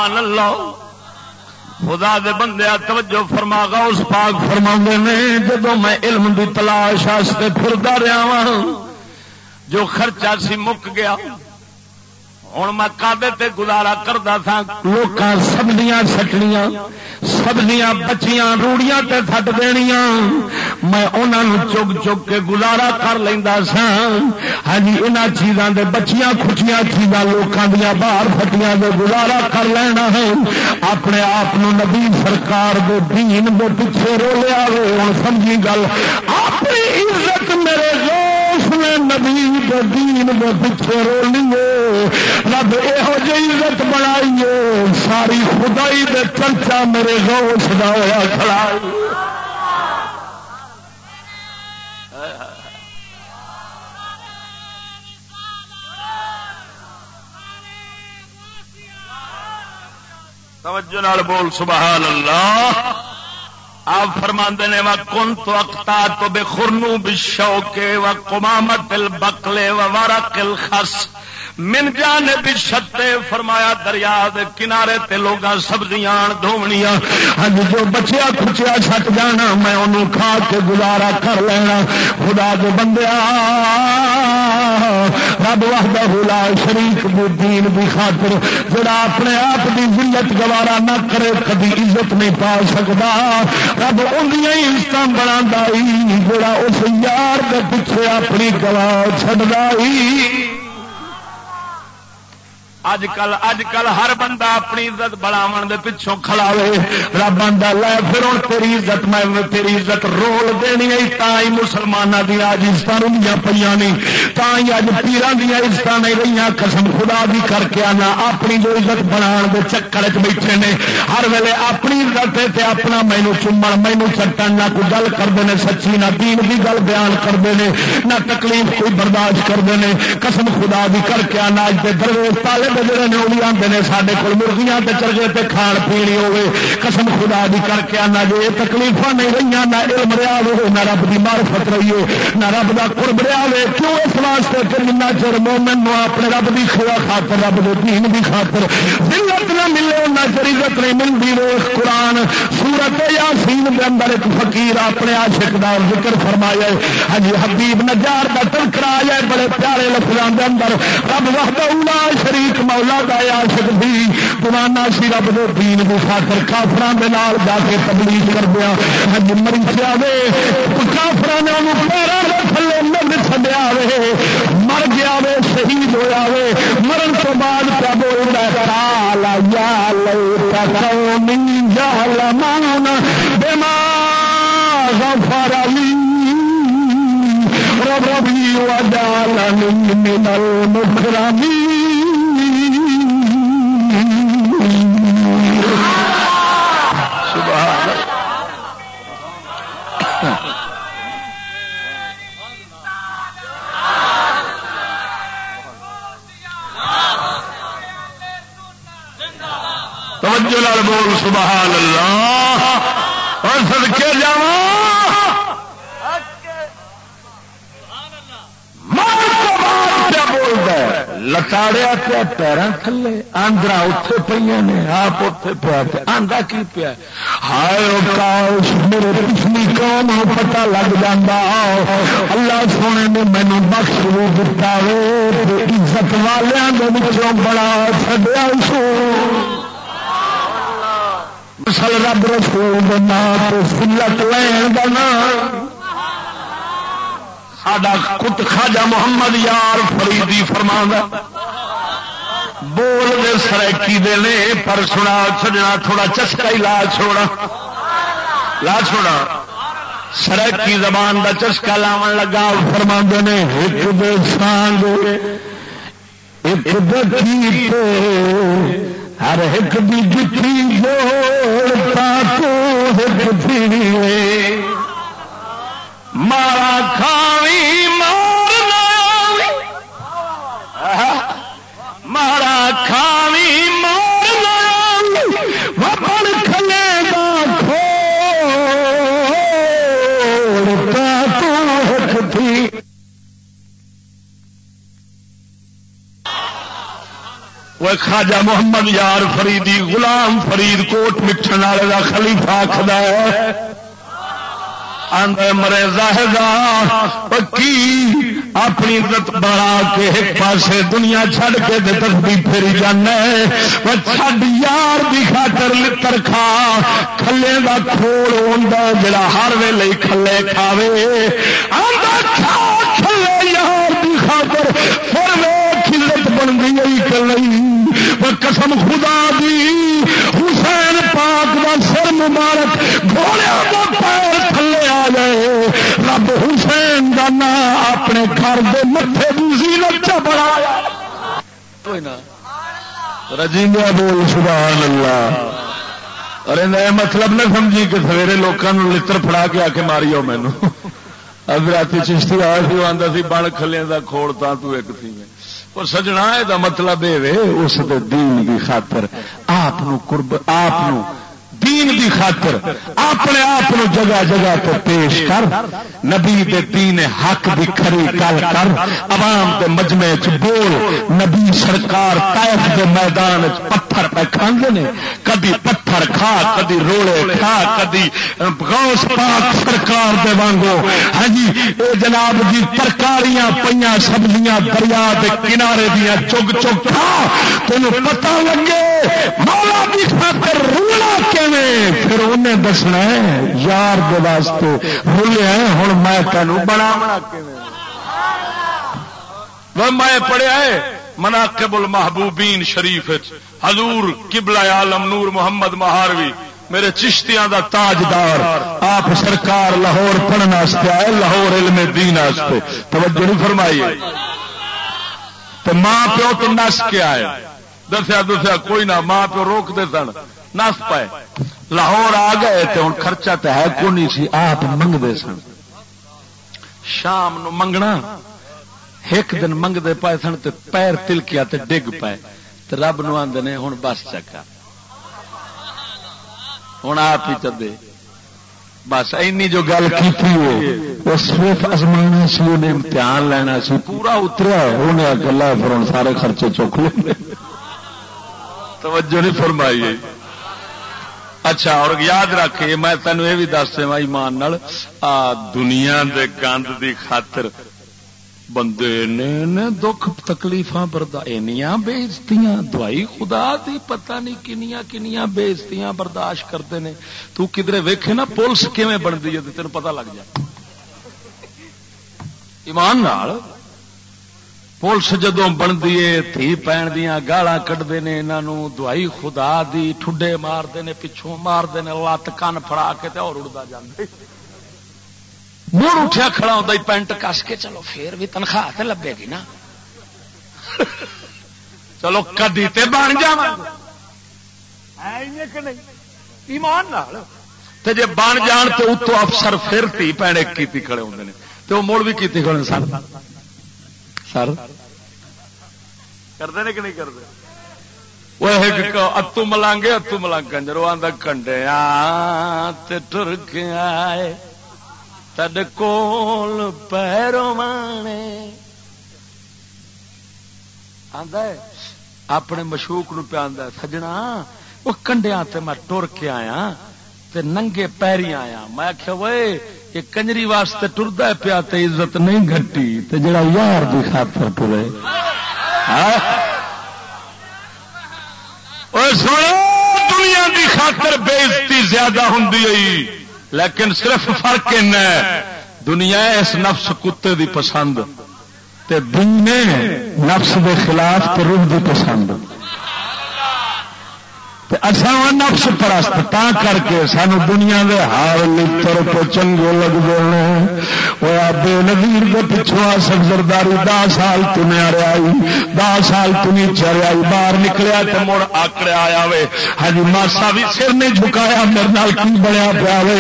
Speaker 1: سبحان اللہ۔ خدا دے بندے توجہ فرما گا اس پاک فرما نے، جدو میں علم دی تلاش پھردا رہا وا جو خرچہ سی مک گیا ہوں میں کابے تے گزارا کرتا تھا لوگ سبزیاں سٹنیاں سبزیاں بچیاں روڑیاں تے سٹ دنیا میں انہوں چگ چگ کے گزارا کر لینا سا ہاں جی ان چیزوں کے بچیاں کھچیاں چیزاں لوگوں دیا باہر فٹیاں دے گزارا کر لینا ہے۔ اپنے آپ نبی سرکار دے دین دے پیچھے رو لیا ہوں سمجھی گل، اپنی عزت میرے دوست نے نبی دے دین دے پیچھے رو لیے رب یہو جی عزت بنائیے، ساری خدائی دے چرچا میرے گوش کا ہوا کھڑا۔ توجہ نال بول، سبحان اللہ۔
Speaker 2: آپ فرما نے و کن تو اکتا تو بے خورنو بشو کے و کمامت بکلے و وارا کل خس من جان شتے فرمایا دریا دے کنارے تے لوگا سبزیاں دھونیاں۔
Speaker 1: ہاں جو بچیا کچیا چھٹ جانا، میں انہوں کھا کے گزارا کر لینا۔ خدا دے بندیا رب وحدہ لا شریک دی دین دی خاطر جڑا اپنے آپ دی ذلت گوارا نہ کرے کبھی عزت نہیں پا سکتا رب اندیاں ہی عزت بنا جڑا اس یار دے پیچھے اپنی گواہ چڑھتا ہی۔
Speaker 2: اج کل اج کل ہر بندہ اپنی عزت بڑھاو دے پچھوں کھڑا
Speaker 1: ہوئے۔ رب آدھا لے پھر ہوں تیری عزت، میں تیری عزت رول دینی ہے، تا ہی مسلمانوں کی آج عزت رویاں پہ نہیں تا ہی اج پیران دیا عزت نہیں رہی قسم خدا بھی کر کے آنا، اپنی جو عزت بنا دے چکر چ بیٹھے نے ہر ویلے اپنی عزت تے اپنا مینو چومن مینو چٹن نہ کوئی گل کرتے ہیں سچی، نہ دین کی گل بیان کرتے ہیں نہ تکلیف کوئی برداشت کرتے ہیں قسم خدا بھی کر کے آنا، اج کے درویش پالے جڑے نے وہ بھی آتے ہیں سارے کو مرغیاں چرگے تے کھان پینی ہوے قسم خدا دی کر کے آنا جی یہ تکلیف نہیں رہی نہ علم رہا ہو نہ رب کی مارفت رہی ہو نہ رب کا قرب رہا ہو کیوں اس واسطے کہ جنا چر مومن نو اپنے رب کی خوا خاطر، رب کے دین کی خاطر ذلت نہ ملے، نہ چر عزت نہیں ملتی روز قرآن سورت یا سین کے اندر ایک فقیر اپنے عاشق دا ذکر فرمایا ہاں جی حبیب نجار کا تنکرا ہے، بڑے پیارے لفظوں کے اندر۔ رب وحدہ شریک مولا کا عاشق بھی گوانا سی رب دے دین کی خاطر کافران دے نال جا کے تبلیغ کر دیا ہج ہاں جی، مری وے کافر نے انہوں پیروں کے تھلے مر چڈیا وے مر گیا وے شہید ہوا وے مرن تو بعد کیا بول رہا لا یا لو جالمان بما غفر لی ربی وجالنی من المکرمین۔ توجہ لال بول، سبحان اللہ۔ اور سڑکے جا لتاڑیا پیا پیروں تھلے آندرا اتے پہ نے، آپ اتے پیا آندا کی پیا ہائے میرے پچھلی قوم پتا لگ جا اللہ سونے نے مینو بخش بھی دتا وے عزت والوں کے بڑا چڈیا سو۔ مسل رب رسول نام سلت لین کا نام۔ ساڈا کت خاجا محمد یار فریدی فرما بول دے سرکی دے نے، پر سنا چڑنا تھوڑا چسکا ہی لا چھوڑا۔ لا چھوڑا۔ سرکی زبان دا چسکا لاو لگا فرما نے، ایک دے سانگ ایک دے۔ ہر ایک بھی جتنی جوڑتا تو ایک مارا کھاوی مار مارا کھا وہ خواجہ محمد یار فریدی غلام فرید کوٹ مٹھن والے کا خلیفہ آخر ہے۔ مرے کی اپنی عزت بڑا کے ایک پاسے دنیا چھڈ کے تسبی پھر جانا چھڈ یار کی خاطر لڑ کھا، کھلے کا کھوڑ ہوتا جڑا ہر ویلے کھلے کھاوے۔ کھلے یار کی خاطر پھر کھلت بن گئی کل قسم خدا دی حسین پاک کا سر مبارک گھوڑے کا پیر تھلے آ جائے۔ رب حسین کا نام اپنے گھر کے متے زینت بڑھایا رجیندیا بول سبحان اللہ۔ ارے مطلب نہ سمجھی کہ سویرے لوگوں لڑ فڑا کے آ کے ماری آؤ مینو اب رات چشتی آ سی آتا سی بن کھلے کا کھوڑ تا تو ایک تھی۔ اور سجنا یہ مطلب یہ اس دین کی خاطر آپ قرب آپ دین دی خاطر اپنے آپ جگہ جگہ تو پیش کر۔ نبی دے دین حق دی کھری کل کر۔ عوام دے مجمے چ بول۔ نبی سرکار تائف دے میدان چ پتھر پہ کھاندے نے۔ کدی پتھر کھا، کدی روڑے کھا، کدی غوث پاک سرکار دے وانگو۔ ہاں جی اے جناب جی ترکاریاں پئیاں سبزیاں دریا دے کنارے دیا چگ چگ کھا۔ تینوں پتہ لگے، مولا دی خاطر رونا کیویں پھر انہیں دسنا ہے، یار دے واسطے ہوں میں تینوں بنا
Speaker 2: میں پڑھیا ہے مناقب المحبوبین شریف حضور قبلہ عالم نور محمد مہاروی، میرے چشتیاں دا تاجدار،
Speaker 1: آپ سرکار لاہور پڑھنے آئے، لاہور علم دین توجہ نہیں فرمائی تو ماں پیو تو نس کے آئے، دسیا دسیا کوئی نہ، ماں پیو روک دے سن نس پائے۔ لاہور آ گئے تو ہوں خرچہ تو ہے کو نہیں سی، آپ منگتے سن۔ شام نو منگنا۔ ایک دن منگتے پائے سن تو پیر تلکیا تے ڈگ پائے۔ تو رب نو آدھے ہوں بس چکا ہوں آپ ہی چدے۔ بس اینی جو گل کی صرف ازمانا سی انہیں امتحان لینا سی۔ پورا اتریا انہیں گلا پھر سارے خرچے چک لے توجہ نہیں فرمائی۔ اچھا اور یاد رکھے میں تینوں یہ بھی دس دیا ایمان دنیا دے گند دی خاطر بندے نے دکھ تکلیف بردا بےزتیاں دوائی خدا دی پتہ نہیں کنیا کنیا بےزتیاں برداشت کرتے ہیں تو کدھر ویکھے نا، پولیس کیون بنتی ہے تین پتہ لگ جائے۔ ایمان نال پولیس جدو بنتی ہے تھی پین دیا گالا کٹتے ہیں یہاں دوائی خدا دی ٹھڈے مارتے ہیں پچھوں مارتے ہیں لت کن فڑا کے اور اڑتا جانا مڑ اٹھیا کھڑا ہوتا پینٹ کس کے چلو پھر بھی تنخواہ تو لبے گی نا چلو کدی تے بن جا ایمان جی بن جان تو اتو افسر پھر تھی پینے کی کھڑے ہوتے ہیں تو مڑ بھی کی کھڑے سر سر کرتے کہ نہیں کرتے وہ اتو ملانگے اتو ملانگ کنجر وہ آدھا کنڈیا ٹر کے آئے۔ تد کول پیرو مانے۔ اپنے مشوق نو پیا سجنا وہ کنڈیا میں ٹر کے آیا تے ننگے پیری آیا۔ میں آخیا وہ یہ کنجری واسطے ٹردا پیا تے عزت نہیں گٹی تے جڑا یار دی خاطر ٹرے۔ دنیا دی خاطر بےزتی زیادہ ہوں لیکن صرف فرق دنیا اس نفس کتے دی پسند، تے دین نفس دے خلاف تے روح دی پسند۔ اصا نفس پرست تا کر کے سانو دنیا دے حال لر تو چنگے لگتے ہیں وہ بے نظیر کے پچھوں سب زرداری دس سال تمہیں رہی دس سال تمہیں چریائی باہر نکلیا تو مڑ آکڑیا آیا وے۔ ہاں جی، ماسا بھی سر نہیں جھکایا، میرے نال کی بنیا پیا وے۔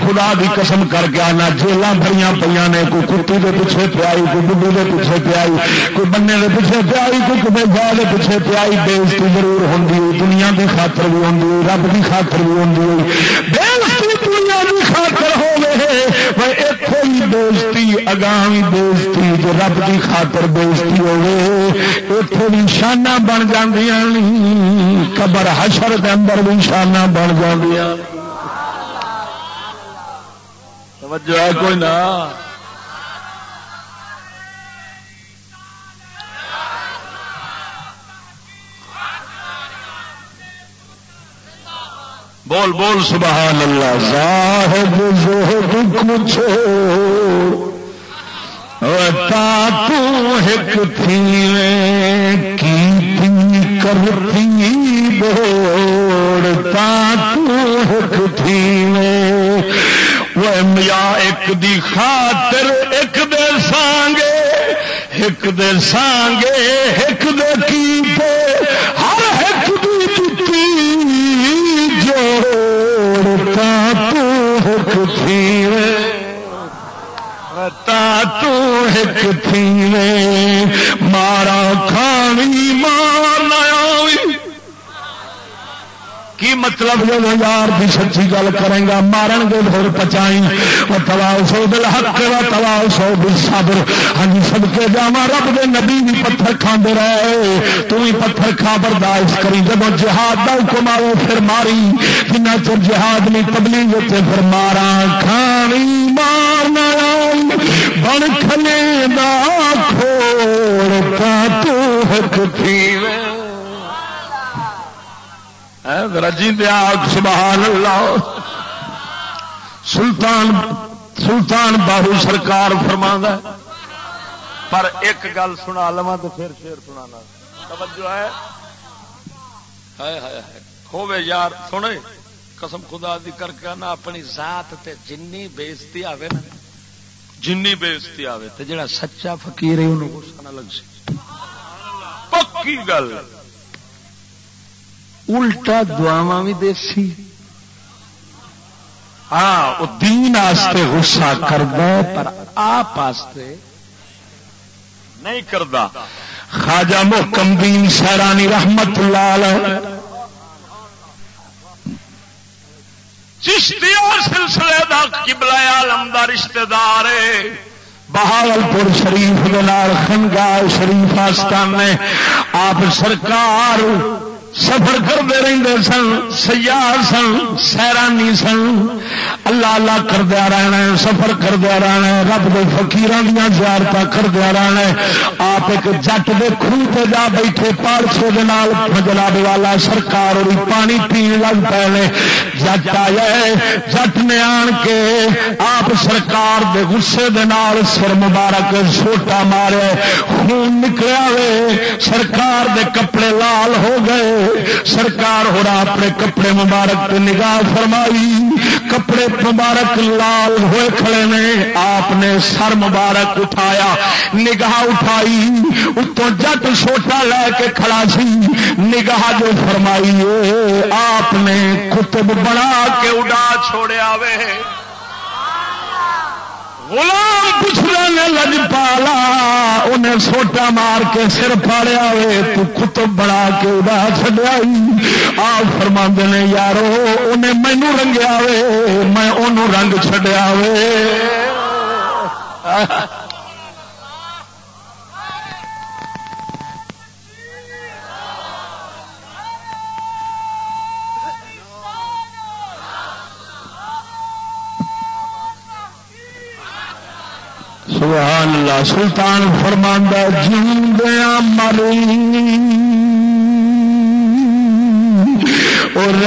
Speaker 1: خدا دی قسم کر کے آنا جیل بڑی پہ نے، کوئی کتی کے پیچھے پیائی کوئی بڈو کے پیچھے پیائی کوئی بننے کے پیچھے پیائی کوئی کبھی جا کے پیچھے پیائی بےزتی ضرور ہوں دنیا کی خاطر بھی ہوں رب کی خاطر بھی ہوں دنیا کی خاطر ہو اتوں بےزتی اگامی بےزتی جو رب کی خاطر بےزتی ہوے اتوں بھی شانہ بن جی قبر حشر کے اندر بھی شانہ بن جی توجہ ہے کوئی نہ؟ بول بول سبحان اللہ۔ زاہد زہد کچھ تا تو ایک تھی کی تھی، کرتی بوڑ تا تو ایک تھی وہ میا ایک دی خاطر، ایک دے سانگے۔ ایک دے سانگے، ایک دے کی ہر ایک تھی مارا کھانی مار کی مطلب جب یار بھی سچی گل کریں گا مارن گے پھر پچائی وہ تلاؤ سو دل حق و تلاؤ سو دل صبر ہاں سب کے جا رب دے نبی بھی پتھر کھانے رہے تو ہی پتھر کھا برداشت کری جب جہاد کا حکم آؤ پھر ماری جنہ چر جہاد نہیں تبلیغ پھر مارا کھانی مارنا بن کھلے دا کھوڑ کا تو حق تھی رجی دیا سبحان اللہ سلطان سلطان باہو سرکار فرما پر ایک گل سنا لوا تو پھر شیر سنا توجہ ہے۔ ہوے یار سنے قسم خدا دی کر کے نا، اپنی ذات تے جنی بےزتی آوے نا۔ جنی بےزتی آوے تے جڑا سچا فقیر ہے انہوں غصہ نہ لگ سی۔ پکی گل۔ الٹا دعوا بھی دیسی۔ ہاں وہ دین آستے غصہ کرتا پر آپ آستے نہیں کرتا خواجہ محکم دین سیرانی رحمت لال چشتی اور سلسلے دا دا رشتہ دار بہاول پور شریف خنگا شریف آستان نے آپ سرکار سفر کرتے رہتے سن، سیاح سن، سیرانی سن۔ اللہ اللہ کردیا رہنا سفر کردیا رہنا رب کے فکیران دیا زیارت کردیا رہنا آپ ایک جٹ کے خوہ پہ جا بیٹھے، پالسو جناب والا سرکار اور پانی پی لگ پے جٹ آیا جٹ نے آن کے آپ سرکار دے غصے دے نال سر مبارک سوٹا مارے۔ خون نکلیا سرکار دے کپڑے لال ہو گئے۔ سرکار ہو رہا اپنے کپڑے مبارک پہ نگاہ فرمائی۔ کپڑے مبارک لال ہوئے کھڑے نے، آپ نے سر مبارک اٹھایا، نگاہ اٹھائی۔ اتوں جٹ سوٹا لے کے کھڑا سی، نگاہ جو فرمائی آپ نے کتب بنا کے اڈا چھوڑیا وے۔ غلام پوچھ لج پالا، انہیں سوٹا مار کے سر پاڑیا ہوئے، تو کتب بڑا کے ادا چڈیا آپ فرما نے، یارو، انہیں مینو رنگیا وے میں انہوں رنگ چڈیا وے سبحان اللہ سلطان فرماندہ جیندیا مری اور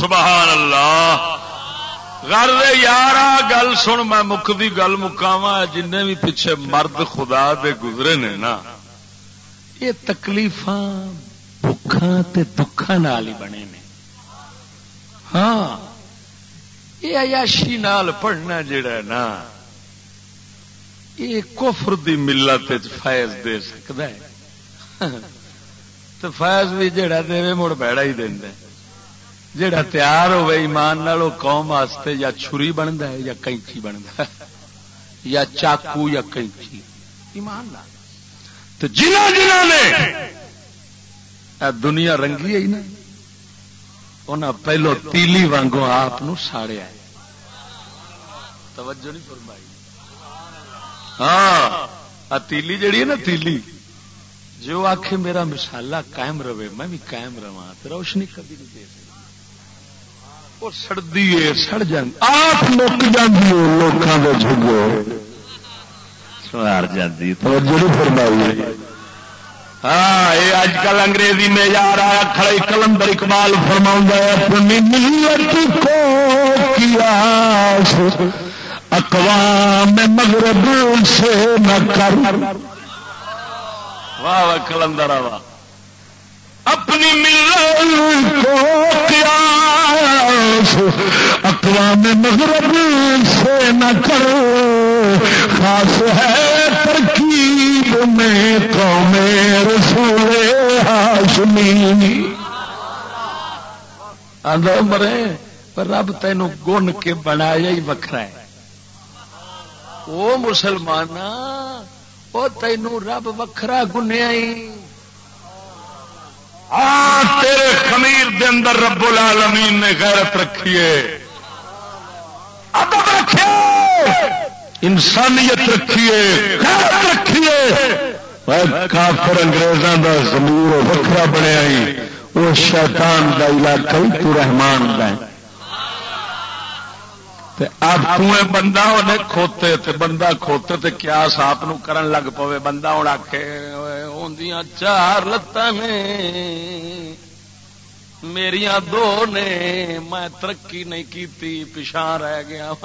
Speaker 1: سبحان اللہ۔ گل یار گل سن، میں مکتی گل مکاوا جن بھی پیچھے مرد خدا دے گزرے نے نا، یہ تکلیف بکھان ہی بنے نے۔ ہاں یہ عیاشی نال پڑھنا جڑا ہے نا، یہ کفر دی ملت فیض دے سکتا ہے۔ تو فیض بھی جڑا دے مڑ بیڑا ہی دینا جڑا تیار ہوئے ایمان نال قوم واسطے یا چھری بنتا ہے یا کینچی بنتا ہے، یا چاقو یا کینچی۔ ایمان نال۔ تو جنہ جنہ نے دنیا رنگی ہے نا انہیں پہلو تیلی وانگوں آپ ساڑیا توجہ نہیں فرمائی۔ ہاں تیلی جڑی ہے نا تیلی، جو آخ میرا مسالہ قائم رہے، میں بھی قائم رہا تو روشنی کبھی نہیں دے وہ سڑتی ہے سڑ جان آپ مک جاتی لوگوں سوار جاتی توجہ فرمائی۔ ہاں یہ اج کل انگریزی میں یار آیا کھڑے کلندر اقبال فرما اپنی ملت کو کیا اقوام مغرب سے نہ کر۔ واہ واہ کلندر واہ اپنی ملت کو کیا اقوام مغرب سے نہ کرو خاص ہے ترکیب میں قوم رسول ہاشمی۔ آدھا مرے، پر رب تینوں گن کے بنایا ہی وکھرا ہے۔ وہ مسلمان وہ تینوں رب وکھرا گنیا ہی۔ ہاں، تیرے خمیر دے اندر رب العالمین نے غیرت رکھیے ادب رکھیے انسانیت رکھیے غیرت رکھیے کافر انگریزوں کا زمیر وکرا بنیا وہ شیطان کا علاقہ تو رحمان کا تمہیں بندہ انہیں کھوتے تے بندہ کھوتے تے کیا آپ کرن لگ پوے؟ بندہ ہوں آخ ہوندیاں چار لتاں میریاں دو نے۔ میں ترقی نہیں کیتی پچھا رہ گیا۔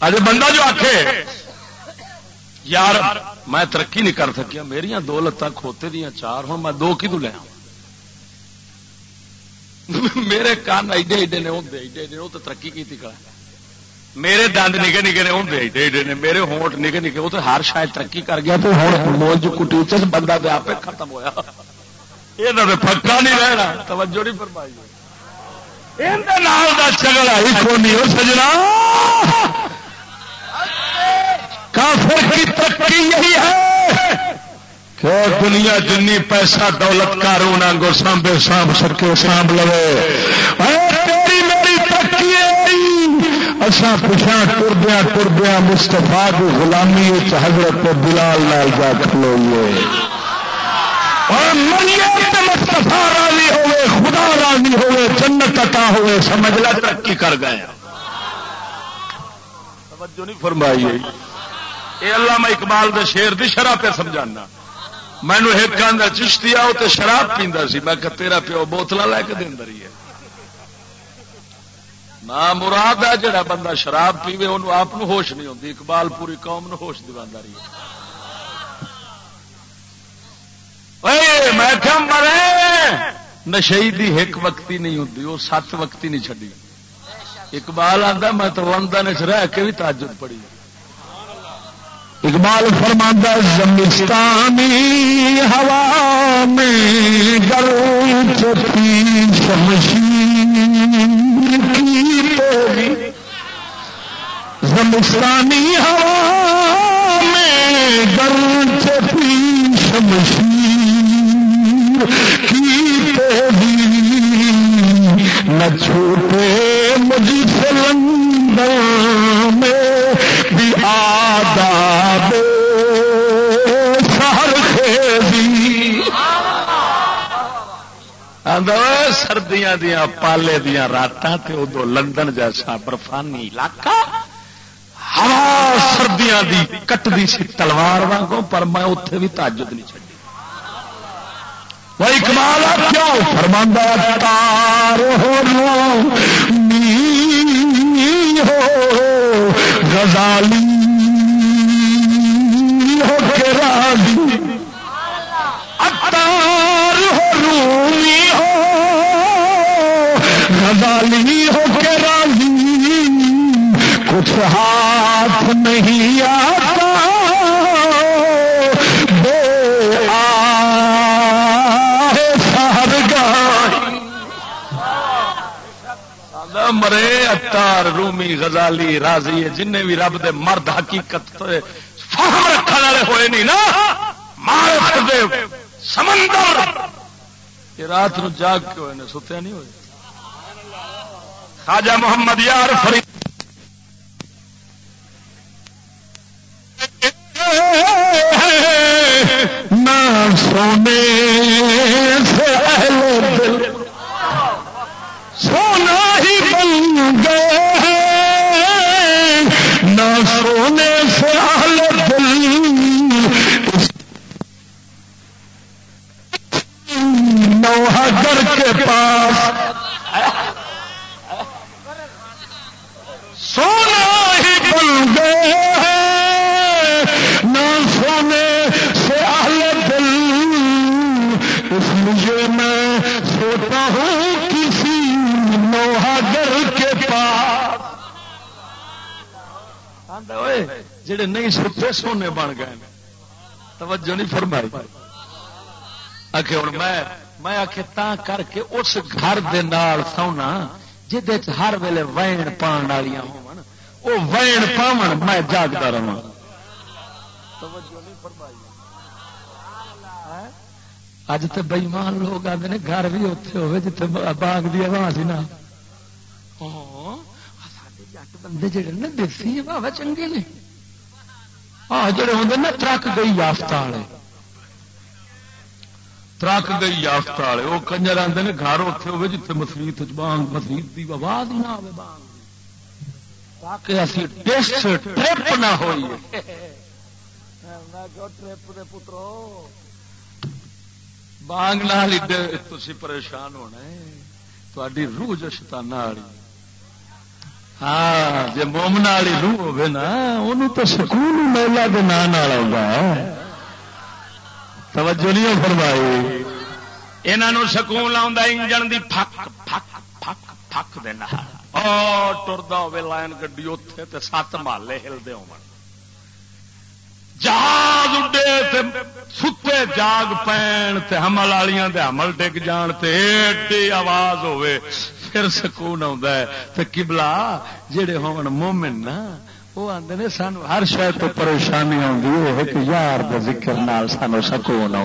Speaker 1: اجے بندہ جو آخ یار میں ترقی نہیں کر سکیا میریاں دو لتاں کھوتے دیا چار ہوں میں دو کی تو لیا میرے کان ایڈے ایڈے نے ہوتے ایڈے ایڈے وہ تو ترقی کی کرا میرے دند نکے نکے نے ہوتے ایڈے ایڈے نے، میرے ہونٹ نکے نکے وہ تو ہر شاید ترقی کر گیا تو ہوں موج کٹی بندہ تو آپ ختم ہوا یہ پکا نہیں رہنا، توجہ نہیں فرمائی۔ چگڑا ہی کونی ہو سجنا۔ کافر کی ترقی یہی ہے۔ کہ دنیا جن پیسہ دولت کارو نہ گو سانبے سانب سکے سانب لو تیری میری ترقی اصا پچھا ٹردیا ٹردیا مستفا کی غلامی حضرت بلال لال جا کھلوئیے مستفا راضی ہوئے، خدا راضی ہوئے، جنت عطا ہوئے، سمجھ لا ترقی کر گئے۔ توجہ نہیں فرمائی۔ یہ اللہ میں اقبال دے شیر دی شرح پہ سمجھانا۔ مینو ایک آدھا چشتی آؤ تو شراب پیندا سی۔ میں کہ تیرا پیو بوتل لے کے دن رہی ہے۔ نہ مراد ہے جڑا بندہ شراب پیوے انہوں آپ ہوش نہیں ہوتی اقبال پوری قوم نو ہوش دوا رہی میں کیا مرے؟ نشئی دی ایک وقتی نہیں ہوتی وہ سات وقتی نہیں چڈی اقبال آتا میں تو لندن چ رہ کے بھی تاجت پڑی۔ اقبال فرماندہ زمستانی ہوا میں گرو چپی شمشیر کی زمستانی ہوا میں گرو چپی شمشیر کی نہ چھوٹے مجھ سے لندن میں آداب خیزی۔ سردیاں دیا پالے دیا رات ادو لندن جیسا برفانی علاقہ ہوا سردیاں دی کٹتی سی تلوار واگوں پر میں اتے بھی تاجد نہیں چڑی
Speaker 3: وہ اکمال کیوں؟ فرماندہ تار ہو ہو غزالی ہو کے راضی۔ اتار ہو، رومی ہو۔ غزالی ہو کے راضی۔ کچھ ہاتھ نہیں آتا۔
Speaker 1: مرے اتار رومی غزالی راضی جن بھی رب دے مرد حقیقت فہم رکھنے والے ہوئے نہیں نا؟ سمندر! یہ رات نو جاگ کے ہوئے ستیا نہیں ہوئے؟ خواجہ محمد یار فرید۔
Speaker 3: نہ سونے سے اہل دل۔ سونا ہی بن گئے نہ سونے سے اہل دل گھر کے پاس۔ سونا ہی بن گئے نہ سونے سے اہل دل اس لیے میں سوتا ہوں
Speaker 1: جڑے نہیں سوتے سونے بن گئے توجہ نہیں فرمائی۔ آخ ہوں میں میں آخ کر کے اس گھر دے نال سونا جہد ہر ویلے وین پان والی ہو وین پاون، میں جاگتا رہا اج تو بئیمان لوگ آتے گھر بھی اتے ہوئے جتنے باغ کی آواز ہی نہ۔ بندے جڑے نا دیسی بابا چنگے نے۔ ہاں جڑے ہوں نا ترک گئی یافت والے ترک گئی یافت والے وہ کنجر آتے ہیں گھر اتنے ہوئے جیتے مسیت بانگ، مسیت کی آواز ہی نہ آئے بانگ۔ تاکہ اسی ٹیسٹ ٹرپ نہ ہوئی۔ پترو، بانگ نہ تھی پریشان ہونا تاری روح جو شتانہ والی۔ ہاں جی مومنا والی روح ہوے نا ان تو سکون میلا کے نام توجہ نہیں فرمائی یہاں سکون آ انجن کی فک فک فک فک دینا ٹرتا ہوے لائن گڈی اتے تو سات محلے ہلتے ہو جاگ اڈے ستے جاگ پین حمل والیا حمل ڈگ جان تے ایڈی آواز ہوے پھر سکون کبلا جہے ہومن نا وہ آدھے نے سان ہر شاید تو پریشانی آتی یار ذکر نال سانو سکون آ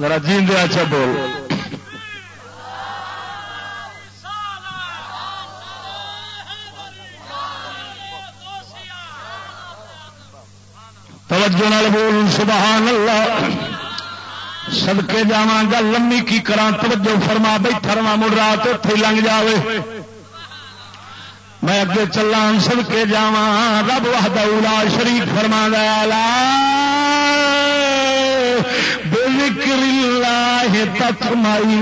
Speaker 1: ذرا جیندے اچھا بول۔ توجہ بول، سبحان اللہ۔ سدکے جا گل لمبی کی کرا توجہ فرما بیٹھا رہا مڑ رات اتے لنگ جائے میں اگے چلا سدکے جا رب وحدہ شریف فرما دیا بکر اللہ تک مائی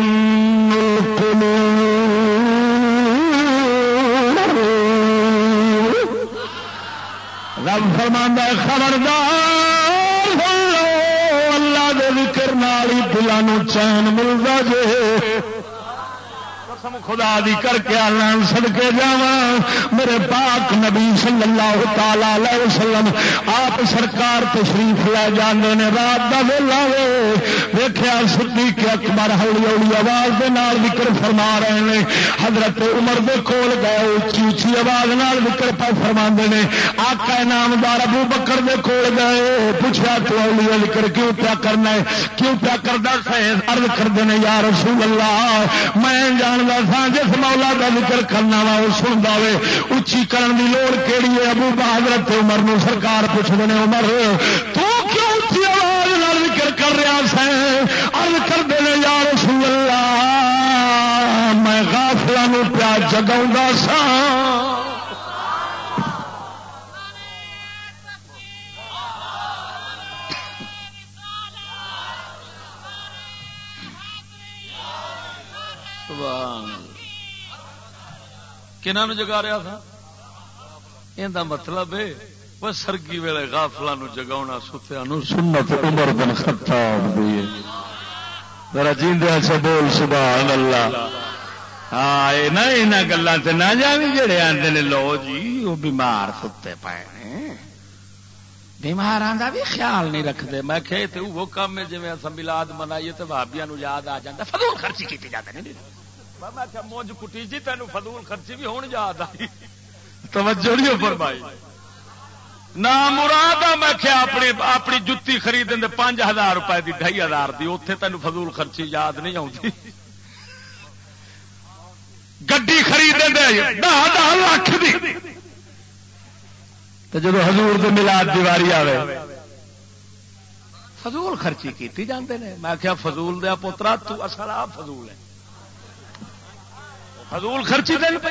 Speaker 1: رب فرما خبردار۔ نالی دلانو چین ملتا جے خدا دی کر کے آنا سڑکے جا میرے پاک نبی صلی اللہ تعالی علیہ وسلم، آپ سرکار تشریف لے جانے نے، رات کا ویلا ویخیا سدھی کے اکبر ہولی ہولی آواز دے نال ذکر فرما رہے ہیں حضرت عمر دے کول گئے اچھی اچھی آواز نال ذکر پہ فرما نے۔ آقا نامدار ابو بکر دے کول گئے پوچھا تو اولی ذکر کیوں پیا کرنا ہے؟ کیوں پیا کرتا سائنس ارد کرتے ہیں یا رسول اللہ، میں جانتا سا جس مولا کا ذکر کرنا وا وہ سنتا وے اچھی کرن کی لوڑ کہڑی ہے؟ ابو بہادر عمر نو سرکار پوچھتے ہیں عمر، تو کیوں اچھی آواز نہ ذکر کر رہا سا ارد کرتے ہیں یا رسول اللہ، میں غافلوں پیا جگا سا کنہوں جگا رہا تھا؟ یہ مطلب ہے وہ سرگی ویلے گافلوں جگا ستیا سنت عمر بن خطاب ذرا جیندیا سے بول، سبحان اللہ۔ ہاں یہ گلوں سے نہ جانی جڑے آتے نے، لو جی وہ بیمار ستے پائے بیمار آتا بھی خیال نہیں رکھتے میں کہ وہ کام ہے جی ملاد منائیے تو بابیا یاد آ جاتا فضول خرچی کی جاتے نہیں میں مونج کٹی جی تین فضول خرچی بھی ہوں یاد آئی توجہ نہیں فرمائی نہ مراد میں کیا اپنی اپنی جتی خرید پانچ ہزار روپئے کی ڈھائی ہزار کی اتنے تین فضول خرچی یاد نہیں آتی گی خرید دہ دہ لاکھ جب ہزور کے ملاد دیواری آئے فضول خرچی کی جاندے نے میں کیا فضول دیا پوترا تو اصل آپ فضول ہے حضور خرچی دن پہ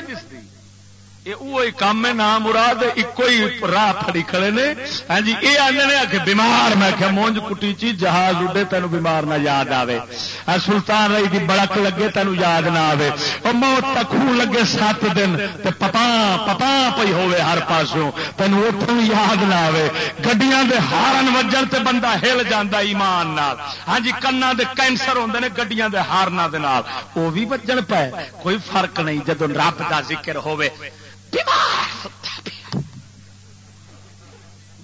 Speaker 1: دستی کام ہے نام مراد ایک راہ پڑی کھڑے نے ہاں جی یہ آدھے کہ بیمار میں کہ مونج کٹی چی جہاز اڈے تینوں بیمار نہ یاد آئے سلطان رہی کی بڑک لگے تینوں یاد نہ آئے وہ موت تکو لگے سات دن تے پپا پپا پی ہوے ہر پاسوں تینوں اتوں یاد نہ آئے گڈیاں دے ہارن وجن تے بندہ ہل جانا ایمان نال ہاں جی کنا دے کینسر ہوندے نے گڈیاں دے ہارنا دے نال وہ بھی وجن پے کوئی فرق نہیں جدو رب کا ذکر بیمار!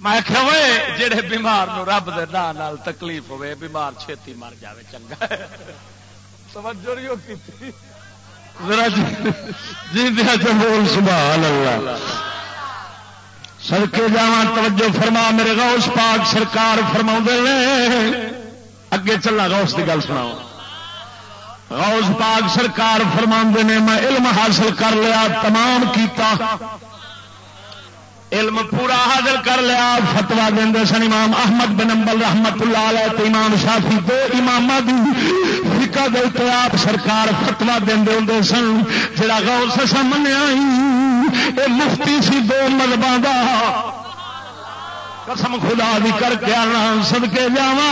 Speaker 1: ہوئے میں کہ جڑے بیمار نو رب دے نال تکلیف ہوے، بیمار چھتی مر جائے چنگا توجہ نہیں ہوتی جی،
Speaker 4: بول، سبحان اللہ۔ سڑکے جا توجہ فرما، میرے غوث پاک سرکار فرما اگے چلا غوث کی گل سناؤ۔ غوث پاک سرکار فرما نے، میں علم حاصل کر لیا، تمام کیتا۔ علم پورا حاصل کر لیا فتوا دے سن امام احمد بن امبل رحمت اللہ علیہ تو امام شافی دو امام فکا دے تو آپ سرکار فتوا دے ہوں سن۔ جڑا غوث سا منیا یہ مفتی سی دو مذہبوں کا قسم خدا بھی کر کے آنا سد کے جاوا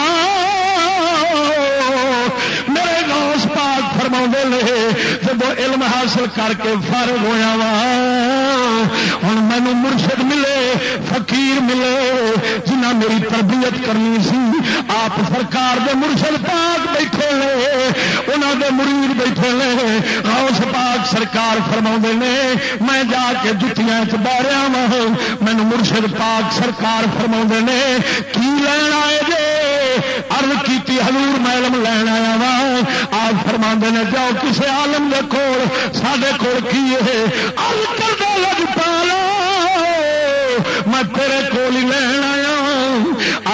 Speaker 4: میرے گوس پاک فرما لے جب علم حاصل کر کے فارغ ہوا وا ہوں مینو مرشد ملے، فقیر ملے جنہ میری تربیت کرنی سی۔ آپ سرکار دے مرشد پاک بیٹھے لے انہوں دے مرید بیٹھے لے غوث پاک سرکار فرما نے، میں جا کے جتیاں چ بہ رہا وا مینو مرشد پاک سرکار فرما نے، کی لین آئے جے? ارد کی ہلور میلم لین آیا وا آپ فرما نے، جاؤ کسی آلم کے کول سڈے کول کی ہے؟ لگ پالا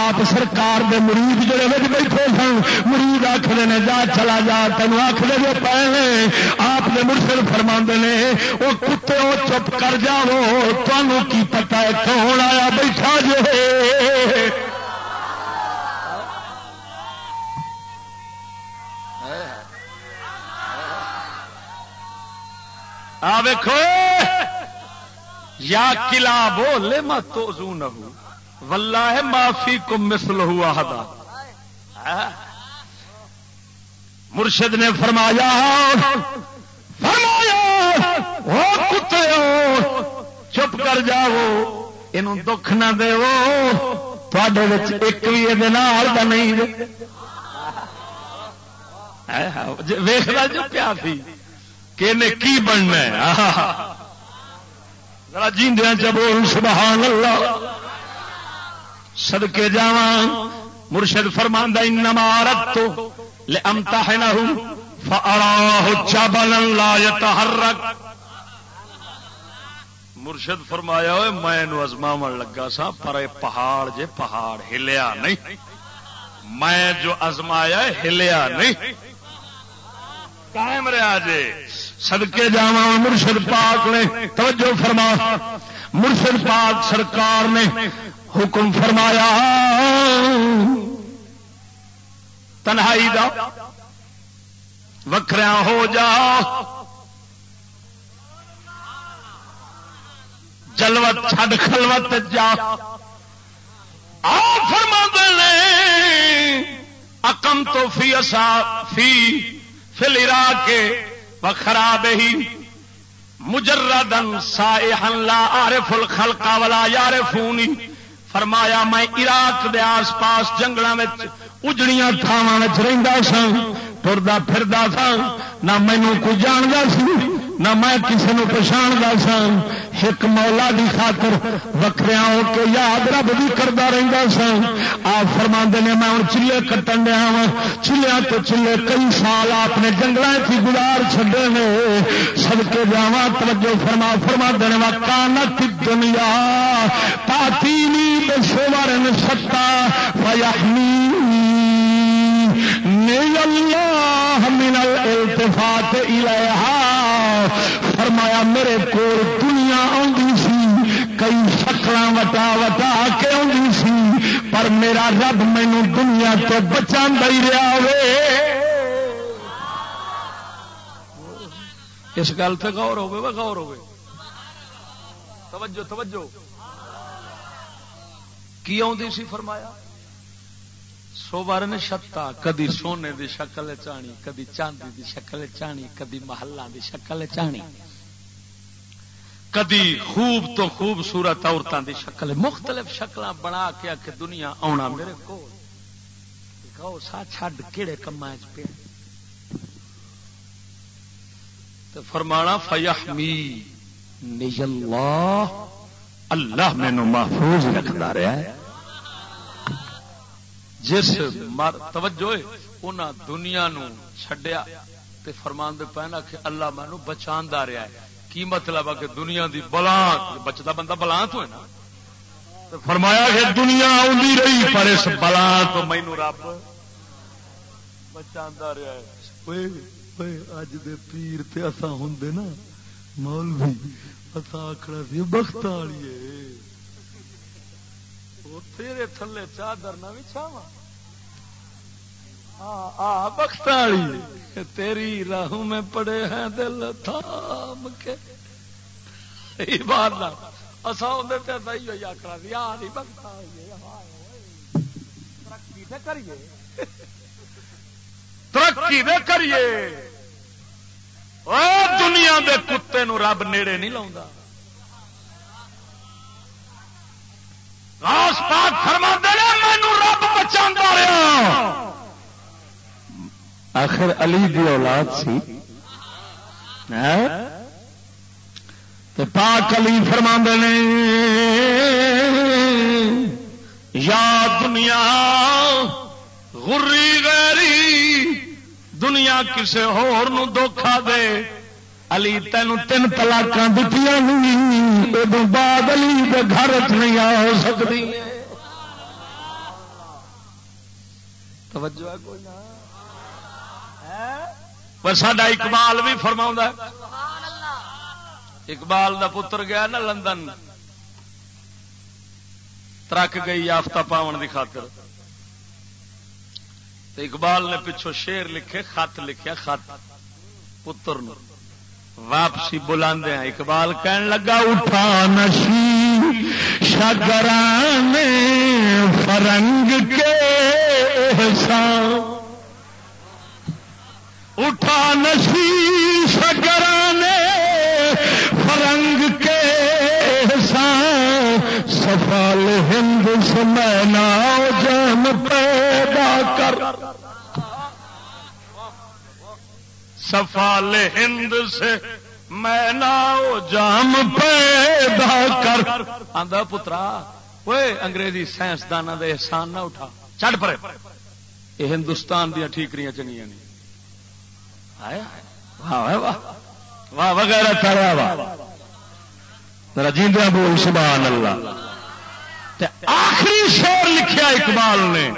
Speaker 4: آپ سرکار دے مرید جڑے بچ بیٹھے سن، مرید آخر نے، جا، چلا جا تین آخر جو پے آپ نے مرسل فرما نے وہ کتے وہ چپ کر جاؤ تمہوں کی پتا ہے کون آیا بیٹھا جو
Speaker 1: ویکھو، یا کلا بولے مت تو نہ ولہ ہے معافی کو مسل ہوا ہدا مرشد نے فرمایا فرمایا وہ کتے چپ کر جاؤ یہ دکھ نہ دو تھے ایک بھی یہ نہیں ویخلا جو پیا سی، کہ کی بننا ذرا جیندیا چبول سبحان اللہ۔ سدکے جا مرشد فرماندہ نمارت تو امتا ہے نہ مرشد فرمایا میں ازماو لگا سا پر پہاڑ جے پہاڑ ہلیا نہیں۔ میں جو ازمایا ہلیا نہیں۔ قائم رہا جے۔ سدکے جا مرشد پاک نے توجہ فرما۔ مرشد پاک سرکار نے حکم فرمایا۔ تنہائی دا وکھرا ہو جا۔ جلوت چھڈ خلوت جا۔ آ فرما اکم تو فی اصا فی فل ارا کے خراب ہی مجردن سائحن لا عارف الخلق ولا یارفونی فرمایا، میں عراق دے آس پاس جنگل اجڑیاں تھاواں رہا سا ٹرتا پھردا سا نہ مینو کوئی جانتا سی نہ میں کسی نو پچھاڑا سا ایک مولا دی خاطر وکریا ہو کے یاد رب بھی کرتا رہتا سا آ فرما نے میں ہوں چلے کٹن دیا وا چلیا تو چلے کئی سال اپنے جنگل کی گزار چڈے نے۔ سب کے جاوا توجہ فرما فرما دینے وا کانت دنیا پاتی نی سوارن ستا فیحمی اللہ من الالتفات الیہا فرمایا، میرے کو دنیا آدھی سی، کئی شکل وٹا وٹا کے آدھی سی، پر میرا رب مینو دنیا تو بچا ہی رہا وے اس گل سے غور ہوگی غور ہوگی توجہ توجہ۔ کی آدھی سی؟ فرمایا سوبر شتا کدی سونے دی شکل چانی کدی چاندی دی شکل چانی کدی محلہ دی شکل چانی کدی خوب تو خوبصورت عورتوں دی شکل، مختلف شکل بنا کے آ دنیا آنا میرے کو سا چھڈ کہڑے کما پہ فرمانا فیحمی نی اللہ اللہ مینو محفوظ رکھتا رہا ہے۔ جس مر توجہ انہاں دنیا نو چھڈیا تے فرمان دے پہنا کہ اللہ مینو بچا رہا ہے۔ کی مطلب ہے کہ دنیا دی بلا بچتا بندہ بلا تو ہے نا؟ فرمایا کہ دنیا آدھی رہی پر اس بلا تو مینو رب بچا رہا ہے۔ اوئے اوئے اج دے پیر تے اسا ہوندے نا، مولوی اسا آکھنا سی، بخت والی تیرے تھلے چادر نہ بھی چھاواں ہاں، بخت تیری راہوں میں پڑے ہیں دل تھام کے۔ ترقی دے کریے۔ دنیا دے کتے نو رب نیڑے نہیں لاؤں آس پاس فرما دے مینو رب بچا رہا۔
Speaker 5: آخر علی دی اولاد سی۔ پاک علی فرما نے، یا دنیا غری غیری، دنیا کسے ہور نو دھوکھا دے۔ علی تین تین تلاک دیتی ادو بعد علی دے گھر چ نہیں آ سکتی توجہ پر سڈا اقبال بھی فرما اقبال دا پتر گیا نا لندن۔ ترک گئی آفتا پاون کی خاطر۔ اقبال نے پچھو شیر لکھے، خط لکھیا، خط۔ پتر نو واپسی بلا اقبال کہن لگا، اٹھا نشی شگران فرنگ کے احسان اٹھا نشی سگرانے فرنگ کے سان سفال ہند سمینا جان پیدا کر۔ سفال ہند سے میں ناؤ جام پیدا کر۔ آدھا پترا وہ انگریزی سائنسدان دے احسان نہ اٹھا۔ چڑھ پڑے یہ ہندوستان دیا ٹھیکریاں چنگیاں نہیں آیا واہ واہ وغیرہ کرا واہ رجیندر بول سبحان اللہ تے آخری شور لکھیا اقبال نے،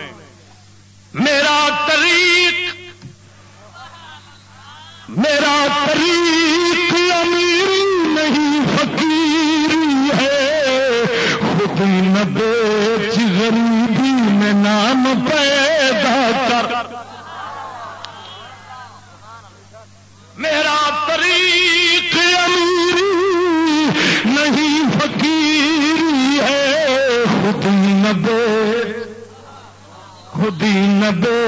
Speaker 5: میرا طریق میرا طریق امیری نہیں فقیری ہے۔ خود نبے غریبی میں نام پیدا کر۔ میرا طریق امیری نہیں فقیری ہے۔ خودی نبے خودی نبے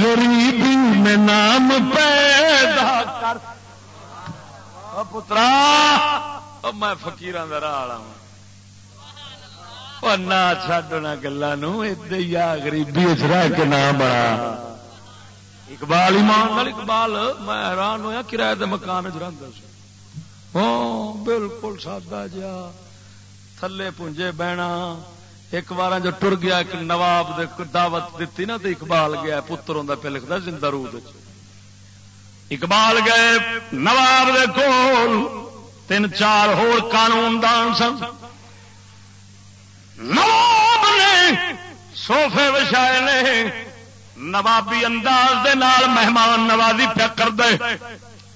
Speaker 5: غریبی میں نام پیدا کر۔
Speaker 1: پترا میں فکیر راہ والا نہ چڈنا گلوں ادھر گریبی رہ کے نہ بڑا اقبال، ایمان اقبال، میں حیران ہوا کرایہ دے مکان چ رہتا ہاں بالکل سادہ جا تھلے پونجے بہنا۔ ایک بار جو ٹر گیا، ایک نواب دے دعوت دیتی نا تو اقبال گیا پتر ہوں پہ لکھتا زندہ روح اقبال گئے، نواب دے کول۔ تین چار ہور قانون دان سن۔ نواب نے سوفے وچھائے نے، نوابی انداز دے نال مہمان نوازی پیا کر دے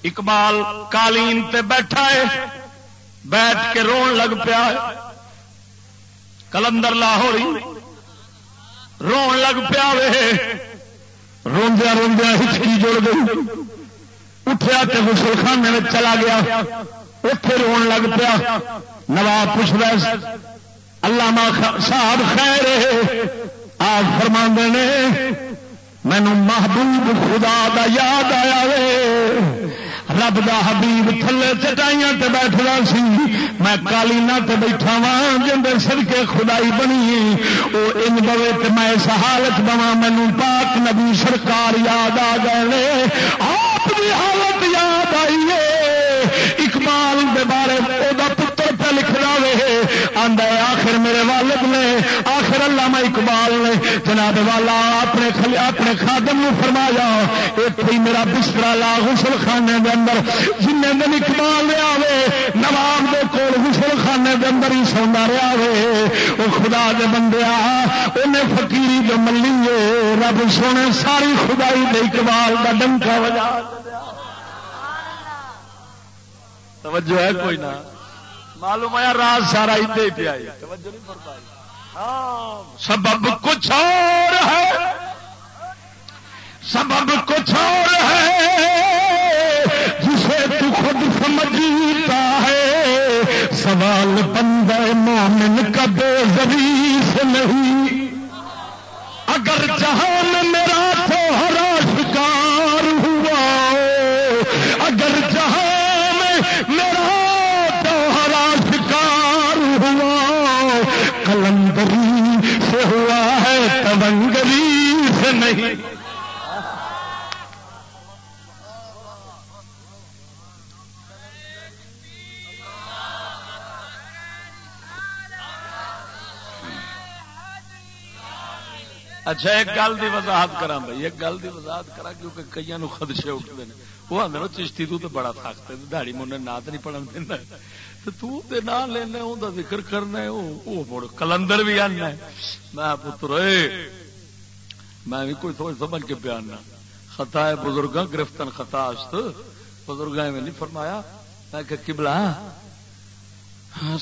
Speaker 1: اقبال قالین تے بیٹھا ہے، بیٹھ کے رون لگ پیا کلندر لاہوری رون لگ پیا وے روندیا روندیا ہچکی جڑ گئی اٹھیا تے غسل خانے میں چلا گیا اتے رون لگ پیا نواب پوچھ رہا اللہ صاحب خیر آپ فرما نے مینو محبوب خدا دا یاد آیا وے رب دا حبیب تھلے چٹائیاں تے بیٹھا سی۔ میں کالینا تے بیٹھا وا جن سڑکے خدائی بنی۔ وہ ان بوے تے میں اس حالت بوا مینو پاک نبی سرکار یاد آ گئے آپ کی حالت ہے، آخر میرے والد نے، آخر اللہ اقبال نے۔ جناب والا، اپنے اپنے خادم نے فرمایا اتنے میرا بسترا لا غسل خانے دے اندر۔ جن دن اقبال لے آوے نواب دے کول غسل خانے دے اندر ہی سوندا رہا وے وہ خدا دے بندیا انہیں فقیری جو ملی رب سونے ساری خدائی دے اقبال دا ڈنکا وجا توجہ ہے کوئی نہ۔ معلوم ہے راز سارا ادے پیا سبب کچھ اور ہے۔ سبب کچھ اور ہے۔ جسے تو خود سمجھتا ہے۔ سوال بندہ مومن کا بے زری سے نہیں۔ اگر جہان میرا نہیں. اچھا ایک گل کی وضاحت کرا بھائی، ایک گل کی وضاحت کرا کیونکہ کئی نو خدشے اٹھتے ہیں۔ وہ آدھے چشتی تو بڑا سخت ہے دہڑی منہ نہ نہیں پڑھن دینا۔ لینا ذکر کرنا مڑ کلندر بھی آنا میں پتر میں بھی کوئی سوچ سمجھ کے پیانا خطا ہے بزرگ گرفتن خطا بزرگ میں نہیں فرمایا۔ میں کہ کبلا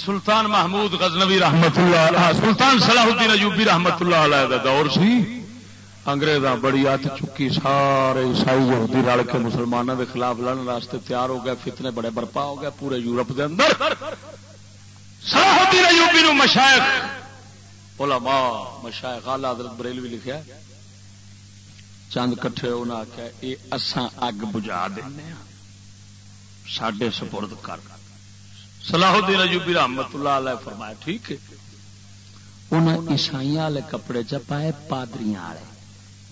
Speaker 1: سلطان محمود غزنوی رحمت اللہ سلطان صلاح الدین ایوبی رحمت اللہ علیہ دور سی۔ انگریزاں بڑی ات چکی، سارے عیسائی یہودی رل کے مسلمانوں کے خلاف لڑن واسطے تیار ہو گئے۔ فتنے بڑے برپا ہو گئے پورے یورپ دے اندر۔ مشائق، علماء، مشائق آلہ حضرت بریلوی لکھیا چند کٹھے انہیں آخیا یہ اساں اگ بجا دینا ہاں۔ ساڈے سپرد کر۔ صلاح الدین ایوبی رحمت اللہ علیہ فرمایا، ٹھیک ہے۔ انہیں عیسائی والے کپڑے چ پائے پادریاں والے۔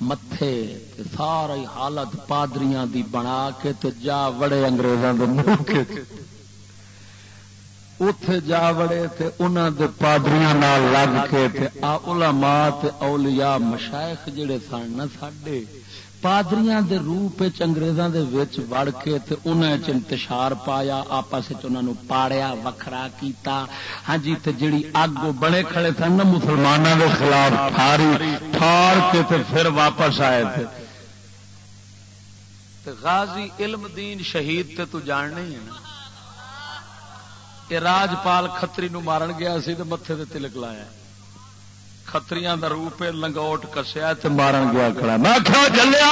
Speaker 1: متے ساری حالت پادریاں دی بنا کے تے جا وڑے انگریزوں کے۔ ملک اتے جا وڑے تے انہاں دے پادریاں نال لگ کے تے علماء تے اولیاء مشائخ جڑے سن نہ ساڈے، پادریاں دے روپ انگریزاں دے وچ وڑ کے تے انہاں چ انتشار پایا، آپس وچ انہاں نو پاڑیا، وکھرا کیتا۔ ہاں جی تے جڑی اگ بڑے کھڑے سن نا مسلماناں دے خلاف ٹھاری ٹھار کے تے پھر واپس آئے تھے۔ تے غازی علم دین شہید تے تو جاننے ہی ہے نا۔ کہ راجپال کھتری نو مارن گیا سی تے متھے تے تلک لایا۔ کتری کا روپ لنگوٹ کسیا مارن گیا کھڑا۔ میں جلیا!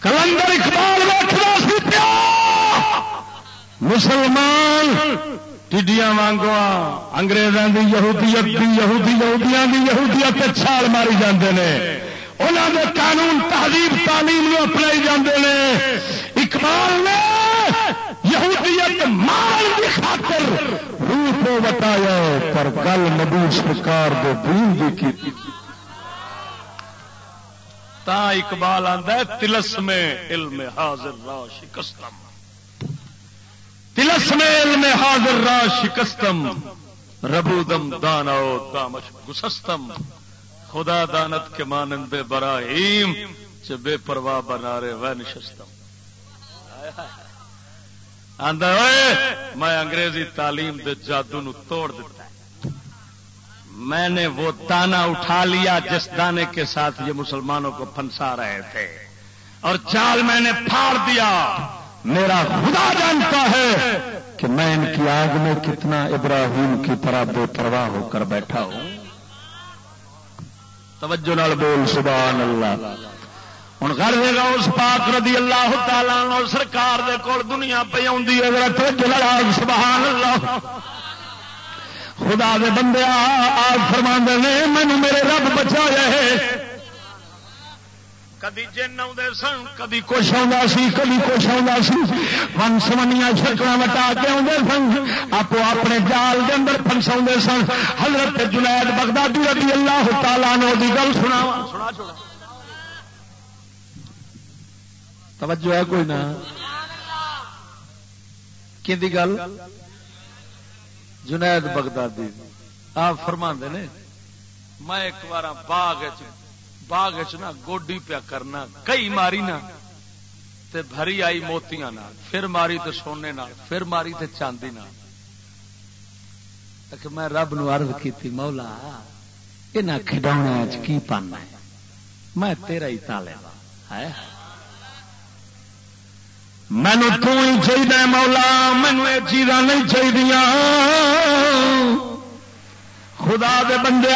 Speaker 1: کلندر اقبال مسلمان ٹڈیاں وانگو انگریزوں کی یہودیت کی یہودی یہودیاں کی یہودیت چھال ماری جاندے نے۔ انہوں نے قانون تہذیب تعلیم اپنائی جاندے نے۔ اقبال نے یہودیت مال کی خاطر روح کو بتایا پر گل نبی سرکار دے دین دی کی
Speaker 6: تا اقبال آندا ہے، تلس میں علم حاضر را شکستم۔ تلس میں علم حاضر را شکستم۔ ربودم دانا دامش گسستم۔ خدا دانت کے مانند براہیم چ بے پرواہ بنا رہے وہ نشستم میں انگریزی تعلیم دے جادو نو توڑ دیتا ہے۔ میں نے وہ دانا اٹھا لیا جس دانے کے ساتھ یہ مسلمانوں کو پھنسا رہے تھے۔ اور چال میں نے پھاڑ دیا۔
Speaker 1: میرا خدا جانتا ہے کہ میں ان کی آگ میں کتنا ابراہیم کی طرح بے پرواہ ہو کر بیٹھا ہوں۔ توجہ نال بول، سبحان اللہ۔ ہوں گھر گا اس پاک رضی اللہ تعالی سرکار دے کول دنیا پہ آئی سبحان اللہ۔ خدا دے بندے آ فرما نے مینو میرے رب بچا رہے
Speaker 6: کدی جن آدھے سن، کدی
Speaker 1: کچھ آ سی، کدی کچھ آ سی۔ ون سمنیا شکل وٹا کے آدھے سن۔ آپ اپنے جال کے اندر فنسا سن۔ حضرت جنید بغدادی رضی اللہ تعالیٰ نے گل سنا توجہ ہے کوئی نہ۔ کی گل؟ جنید بغدادی۔ آپ فرما نے، میں ایک بار باغ باغ نا گوڈی پیا کرنا، کئی ماری نا تے بھری آئی موتیاں نال، پھر ماری تے سونے نال، پھر ماری تے چاندی نال۔ کہ میں رب نو عرض کی مولا یہاں کھڈونا کی پانا ہے؟ میں تیرا ہی تالے ہے مینو تو ہی چاہیے مولا، مینو یہ چیزاں نہیں چاہیے خدا دے بندے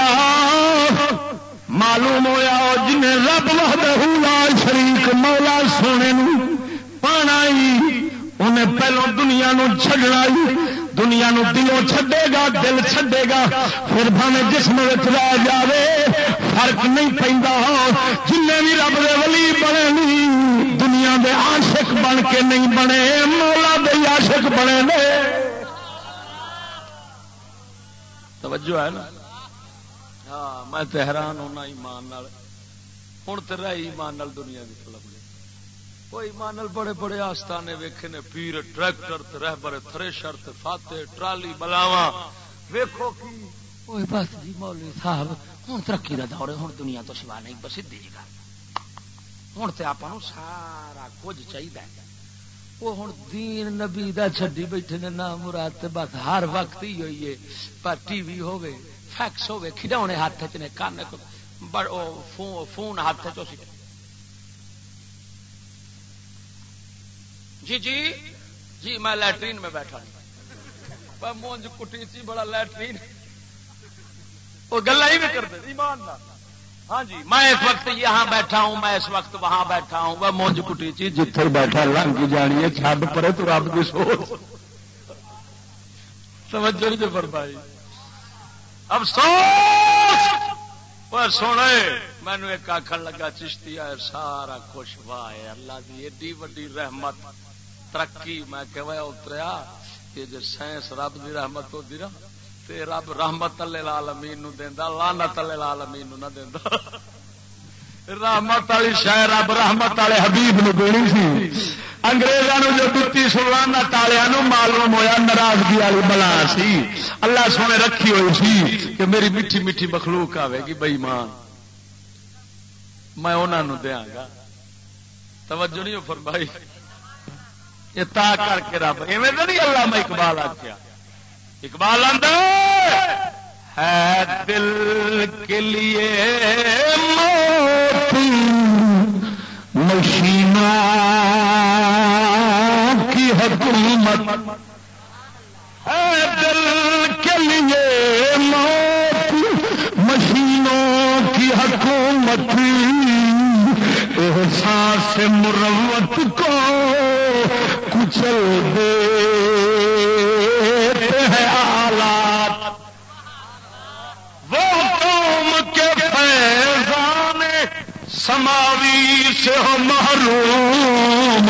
Speaker 1: معلوم ہوا جن رب لا شریک مولا سونے پانا انہیں پہلو دنیا نو چڈنا دنیا نو دلوں چھڈے گا، دل چھڈے گا۔ پھر بھاوے جسم رہ جائے فرق نہیں پہ جن بھی رب دے ولی بنے نہیں دنیا دے عاشق بن کے نہیں بنے، مولا دے عاشق بنے نے۔ توجہ ہے نا؟ ہاں میں تو حیران ہونا ایمان ہوں تو رہی ایمان دنیا کی فلم وہ ایمان بڑے بڑے آستانے ویکھے نے، پیر، ٹریکٹر رہ بڑے تھریشر فاتح، ٹرالی بلاوا ویکھو کی؟ بس جی مولوی صاحب ہوں ترقی کا دور ہے ہوں دنیا تو سوا نہیں، بس سیدھی جی گل ہوں تو آپ سارا کچھ چاہیے وہ ہوں دین نبی دا چڈی بیٹھے نے، نام مراد بس ہر وقت ہی ہوئی ہے۔ پر ٹی وی ہوے فیکس ہوے کھڈونے ہاتھ چ نے، کان فون ہاتھ چ جی جی جی میں لیٹرین میں بیٹھا ہوں۔ مونج کٹی تھی بڑا لیٹرین۔ وہ گلا ہی نہیں کرتے ایمان ہاں جی میں اس وقت یہاں بیٹھا ہوں، میں اس وقت وہاں بیٹھا ہوں۔ وہ مونج کٹی چی جتھے بیٹھا، لنگ جانی ہے چھڈ پڑے تو رب کی سوچ۔ سمجھ نہیں فرمائی۔ افسوس! سونے مینو ایک آخر لگا چشتی ہے، سارا خوش واہ اللہ دی ایڈی وڈی رحمت۔ ترقی، میں کہ اتریا کہ جی سائنس رب دی رحمت ہوتی نا تے رب رحمت اللہ عالمین نو دیندا، لعنت اللہ عالمین نو نہ دیندا۔ رحمت والی شہ رب رحمت والے حبیب نو دینی سی۔ انگریزوں جو دتی سلانا تالیا معلوم ہوا ناراضگی والی بلا سی۔ اللہ سونے رکھی ہوئی سی کہ میری میٹھی میٹھی مخلوق آئے گی بئی ماں میں انہوں دیا گا۔ توجہ نہیں فرمائی۔ یہ تا کر کے رب، ایویں تو نہیں اللہ میں اقبال آ گیا اقبال ہے۔ دل کے لیے موت مشینوں کی حکومت۔ ہے دل کے لیے موت مشینوں کی حکومت۔ احساس مروت کو کچل دے۔ سماوی سے ہو محروم۔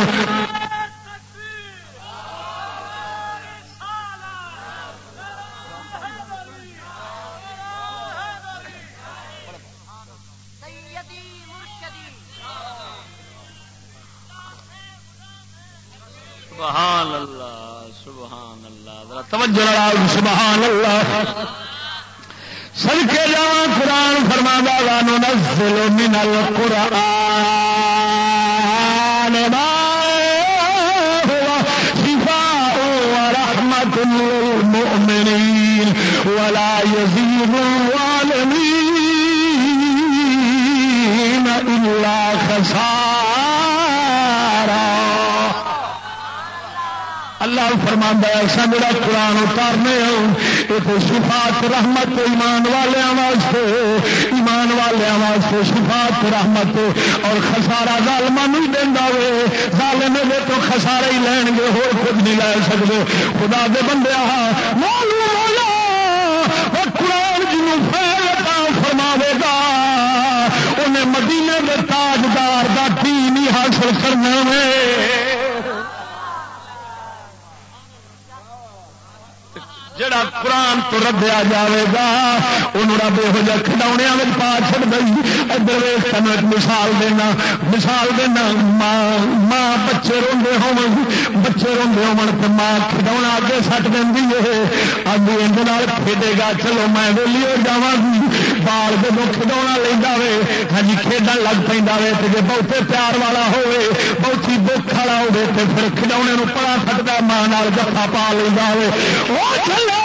Speaker 2: سبحان اللہ سبحان اللہ۔
Speaker 1: توجہ سبحان اللہ۔ سل کے جا قرآن فرما وانو نزل من القرآن ما هو شفاء ورحمة للمؤمنين ولا يزيد اللہ فرما ایسا میرا قرآن اتارنے ایک شفات رحمت ایمان والوں واسطے ایمان والوں واسطے شفات رحمت اور خسارا ظالم نہیں دینا وے۔ ظالم تو خسارے ہی لین گے ہو خود نہیں لے سکتے خدا دے بندے قرآن جنوب فرماوے گا۔ انہیں مدینے کے تاجدار کا ٹی نہیں حاصل کرنا میں جا جڑا قرآن تو ردیا جائے گا انہوں رب یہ کھڈونے پا چڑ گئی ادھر ویس مثال دینا۔ مثال دینا، ماں ماں بچے روڈے ہو بچے روڈے ہو ماں کھڈونا اگے سٹ دینی ہے آگے اندر کھیڈے گا، چلو میں ویلی ہو جا بال جب کھڈونا لینا وے ہاں جی کھیڈن لگ پہ جی بہتے پیار والا ہوے بہت ہی دکھ والا ہوے تو پھر کھڈونے پڑا سکتا ماں جفا پا لینا وے۔ وہ چلو!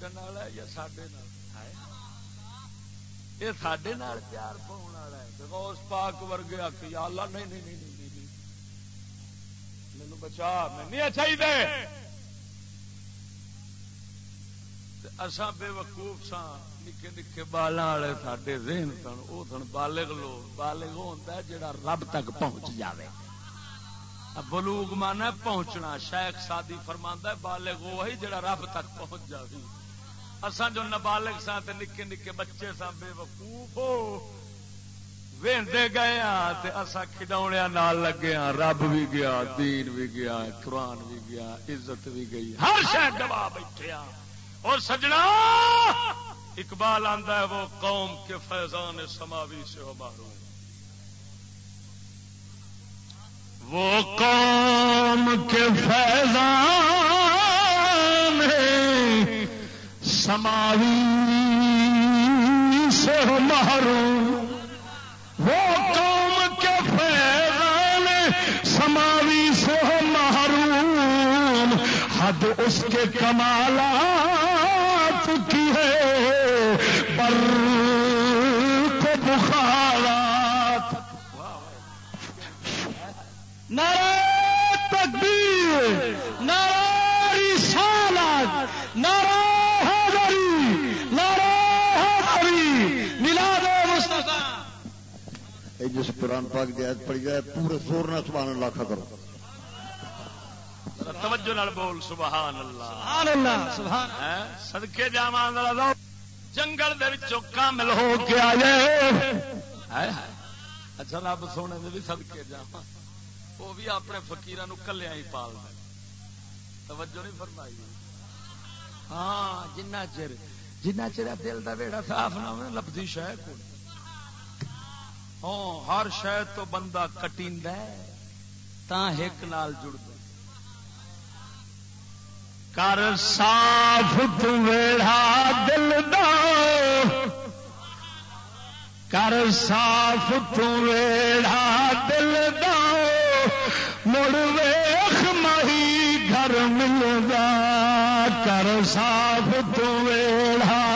Speaker 6: کھیڈن والا یا سڈے یہ سڈے پیار پاؤن والا ہے غوث پاک ورگے آ کے اللہ نہیں نہیں نہیں نہیں مینو بچا میں چاہیے اساں بے وقوف سا نکے نکے بالا والے سڈے ذہن سن وہ سن بالغ لوگ بالغ ہوتا ہے جڑا رب تک پہنچ جاوے بلوگ مانا پہنچنا شیخ سادی فرما بالغ وہی جڑا رب تک پہنچ جائے اسان جو نبالغ سا نکے نکے بچے سا بے وقوف ہو۔ وے گئے ہاں تے اصا کھڈونے نال لگے ہاں۔ رب بھی گیا، دین بھی گیا، قرآن بھی گیا، عزت بھی گئی۔ ہر شہر گوا بیٹھے ہاں۔ اور سجنا، اقبال آندا ہے، وہ قوم کے فیضان سماوی سے ہو معروف
Speaker 1: وہ قوم کے فیضان سماوی سے محروم۔ وہ قوم کے فیضان سماوی سے محروم۔ حد اس کے کمالات کی ہے۔ پر کو بخارات۔ نعرہ تکبیر، نعرہ رسالت، نعرہ حیدری نعرہ حیدری میلاد مصطفی
Speaker 7: جس قرآن پاک کی آیت پڑی جائے پورے زور نہ سبحان اللہ کھا کرو
Speaker 6: توجہ نال بول سبحان اللہ
Speaker 1: سبحان اللہ سبحان
Speaker 6: صدقے جاواں جنگل دے وچوں کامل ہو
Speaker 1: کے آئے
Speaker 6: اچھا رب سونے دے بھی صدقے جاواں وہ بھی اپنے فکیر کلیا ہی پال توجہ نہیں فرمائی ہاں جنا چر جنا چر دل کا ویڑا صاف نہ ہو لبھی شہ کو ہاں ہر شہ تو بندہ کٹی ایک نال جڑ
Speaker 1: کر صاف تیڑا دل دا۔ کر صاف تیڑا دل دا۔ مڑ ویخ مہی گھر ملدا کر صاف تو ویڑا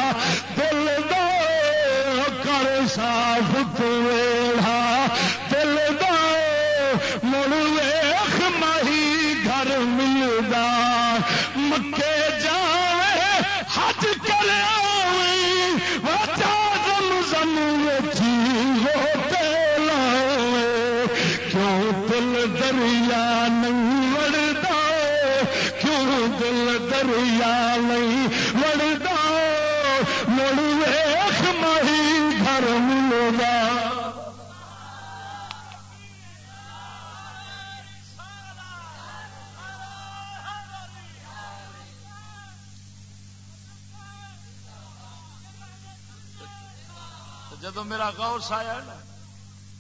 Speaker 1: جدو میرا غوث آیا نا؟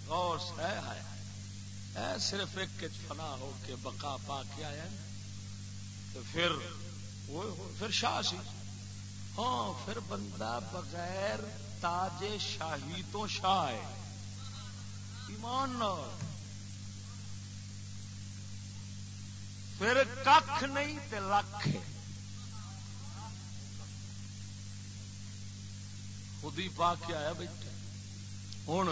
Speaker 1: غوث ہے۔ آیا اے صرف ایک فنا ہو کے بقا پا کے آیا نا تو پھر پھر شاہ سی۔ ہاں پھر بندہ بغیر تاج شاہی تو شاہ ہے۔ ایمان پھر کھ نہیں تے لکھ خود ہی پا کے آیا بیٹھا ہوں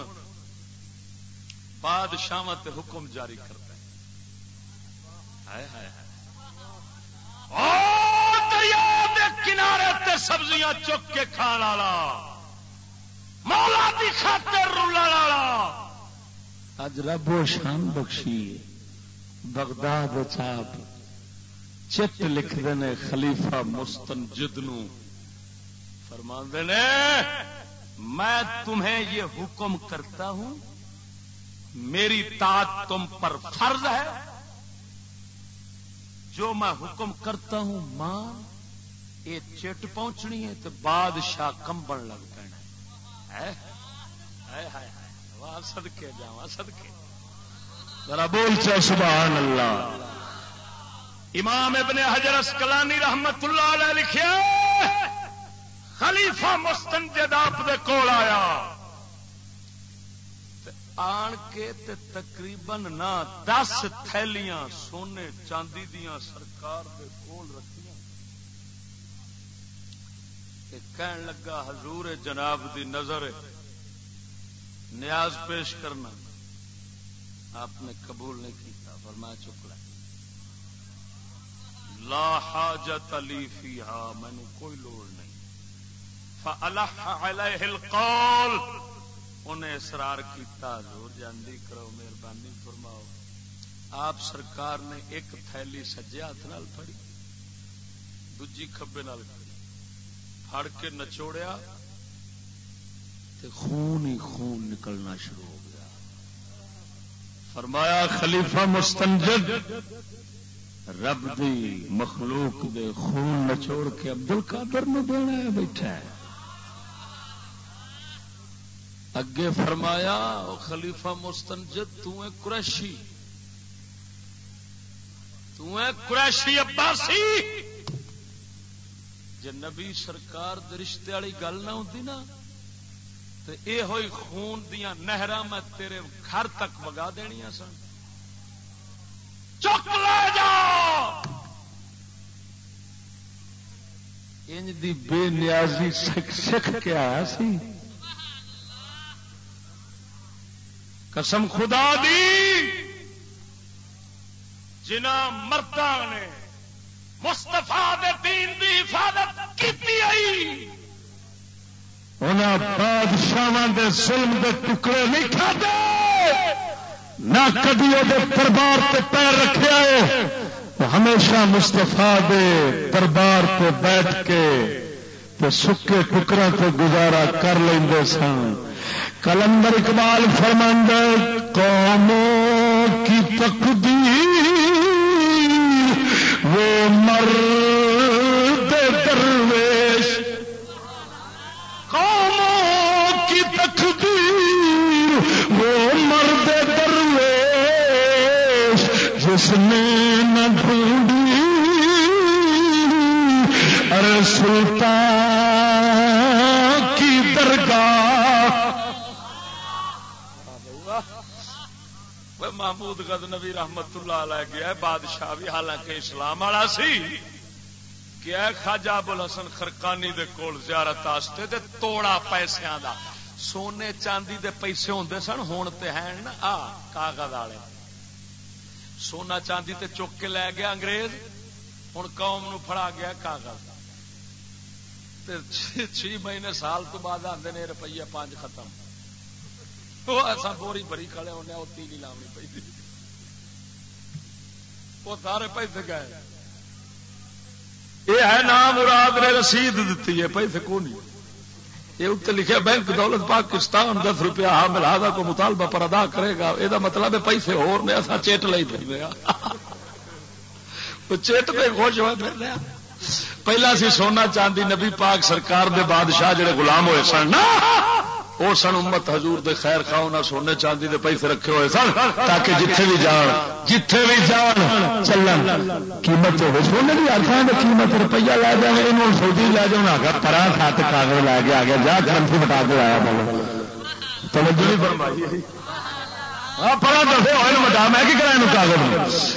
Speaker 1: بادشاہ حکم جاری کرتا ہے۔ کنارے تے سبزیاں چک کے کھان والا۔ مولا دی خاطر رولا والا۔
Speaker 8: اج رب و شان بخشی بغداد چاپ چٹ لکھ دینے خلیفہ
Speaker 1: مستنجد نو۔ فرما نے میں تمہیں یہ حکم کرتا ہوں، میری تاج تم پر فرض ہے۔ جو میں حکم کرتا ہوں، ماں، یہ چٹ پہنچنی ہے تو بادشاہ کمبن لگ پینا سدکے جا سدکے
Speaker 8: ذرا بول چا، سبحان اللہ۔
Speaker 1: امام ابن حجر اسکلانی رحمت اللہ علیہ لکھیا خلیفہ مستنجد آپ دے کول آیا۔ آن کے تے تقریباً نہ دس تھیلیاں سونے چاندی دیا سرکار دے کول رکھیاں۔ کہن لگا حضور جناب دی نظر نیاز پیش کرنا۔ آپ نے قبول نہیں کیتا، فرمایا چک لیا لا حاجت علی فیہا مینو کوئی لوڑ نہیں۔ القول انہیں اسرار کیتا حضور جاندی کرو، مہربانی فرماؤ۔ آپ سرکار نے ایک تھیلی سجے ہاتھ نال پڑی دجی کبے نال پھڑ کے نچوڑیا
Speaker 8: تے خون ہی خون نکلنا شروع ہو گیا۔
Speaker 1: فرمایا، خلیفہ مستنجد،
Speaker 8: رب دی مخلوق دے خون نچوڑ کے عبد القادر نو دینا ہے، بیٹھا ہے۔
Speaker 1: اگے فرمایا خلیفہ مستنجد قریشی۔ قریشی عباسی۔ جی نبی سرکار رشتے والی گل نہ ہوتی نا تو یہ ہوئی خون دیا نہر میں تیرے گھر تک وگا دنیا سن۔ چک لے جا!
Speaker 8: انج دی بے نیازی سکھ سکھ کے آیا سی۔
Speaker 1: قسم خدا دی جنا مردہ نے مستفا دین دی حفاظت کی آئی۔
Speaker 8: بادشاہ دے ظلم دے ٹکڑے نہیں کھاتے۔ نہ کبھی وہ دربار سے پیر رکھے آئے۔ ہمیشہ مستفا دے دربار پہ بیٹھ کے سکے ٹکڑوں سے گزارا کر لیں سن۔ کلندر اقبال فرمند قوموں کی تقدیر، وہ مرد درویش۔ قوموں کی تقدیر، وہ مرد درویش، جس نے نہ ڈھونڈی۔ ارے سلطان کی درگاہ
Speaker 1: محمود گد نبی رحمت اللہ علیہ گیا بادشاہ بھی، حالانکہ اسلام والا سی کیا خاجا ابو حسن خرکانی دے کول زیارت آستے دے توڑا پیسوں دا۔ سونے چاندی دے پیسے ہوندے سن، ہون تے ہیں نا۔ آ، کاغذ والے۔ سونا چاندی تے چک کے لے گیا انگریز۔ ہوں قوم نو پھڑا گیا کاغذ۔ چھ مہینے سال تو بعد آتے روپیے پانچ ختم۔ وہ ایسا بوری بری کھڑے ہونے وہ تیلی لاونی پی وہ سارے پیسے گئے یہ ہے نام مراد نے رسید دیتی ہے پیسے کو نہیں یہ اتنے لکھے بینک دولت پاکستان دس روپیہ ہاں ملا کو مطالبہ پر ادا کرے گا یہ مطلب ہے پیسے ہور نے ایسا چیٹ لے پھر چیٹ پہ خوش ہوا پھر پہلا سی سونا چاندی نبی پاک سرکار دے بادشاہ جڑے غلام ہوئے سن وہ سن امت حضور دے خیر خاؤ نہ سونے چاندی دے پیسے رکھے ہوئے سن، تاکہ جتھے بھی جان، جتھے بھی جان، چلن۔ قیمت ہوگی سونے بھی آخر قیمت روپیہ لے جائیں یہ سعودی لے جاؤ آگے پرا کھات کاغذ لے کے آ گیا، جا کرنسی بٹا کے آیا بولو توجہ نہیں فرمائی۔ ہاں، پڑا دسے ہوئے مٹا، میں کی کرا کاغذ؟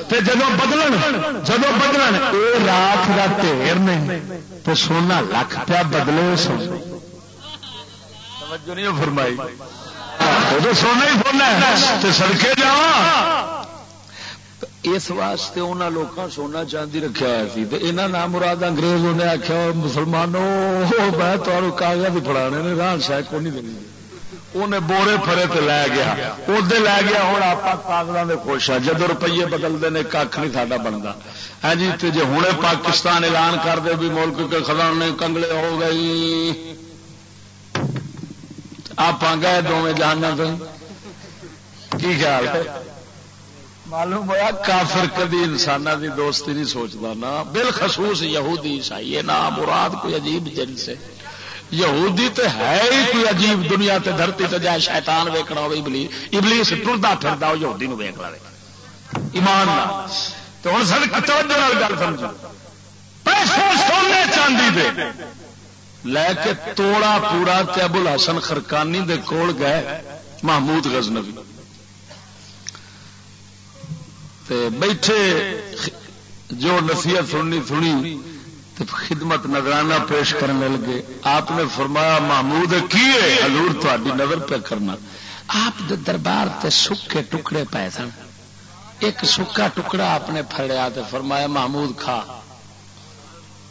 Speaker 1: جب بدلن جب بدلن یہ راک کا ٹھیر نہیں تو سونا لکھ پیا بدلے نہیں فرمائی۔ سونا ہی سونا سڑکے جا اس واسطے انہوں لوگوں سونا چاندی رکھا ہوا سی۔ یہاں نام مراد انگریز انہیں آخیا مسلمانوں میں تمہیں کاغذ فڑانے نے ران شاید کو نہیں دینی انہیں بورے فرے تے لے گیا۔ ادھر لے گیا ہوں آپ کاغذوں میں خوش ہاں۔ جب روپیے بدلتے ہیں کھ نہیں ساڈا بنتا ہاں جی جی ہوں پاکستان اعلان کر دے بھی ملک کے خزانے کنگلے ہو گئی آپ گئے دونوں جانا تو کی خیال ہے؟ معلوم ہوا کافر کدی انسان کی دوستی نہیں سوچتا نا۔ بالخصوص یہودی عیسائی نا مراد کوئی عجیب جن سے یہودی تو ہے ہی کوئی عجیب دنیا تے دھرتی تے جائے شیطان ویکنا ہو ابلیس۔ ابلیس ٹرتا پھرتا ہو یہودی نو ویک لے۔ ایمان تو ہوں سر توجہ گل سمجھو۔ پیسوں سونے چاندی دے۔ لے کے توڑا پورا تے ابو خرکانی دے کول گئے محمود غزنوی۔ تے بیٹھے جو نصیحت سننی سنی تو خدمت نظرانہ پیش کرنے لگے۔ آپ نے فرمایا، محمود، کی حضور تاری نظر پہ کرنا۔ آپ دے دربار تے سکے ٹکڑے پائے سن۔ ایک سکا ٹکڑا آپ نے پھڑیا تو فرمایا، محمود، کھا۔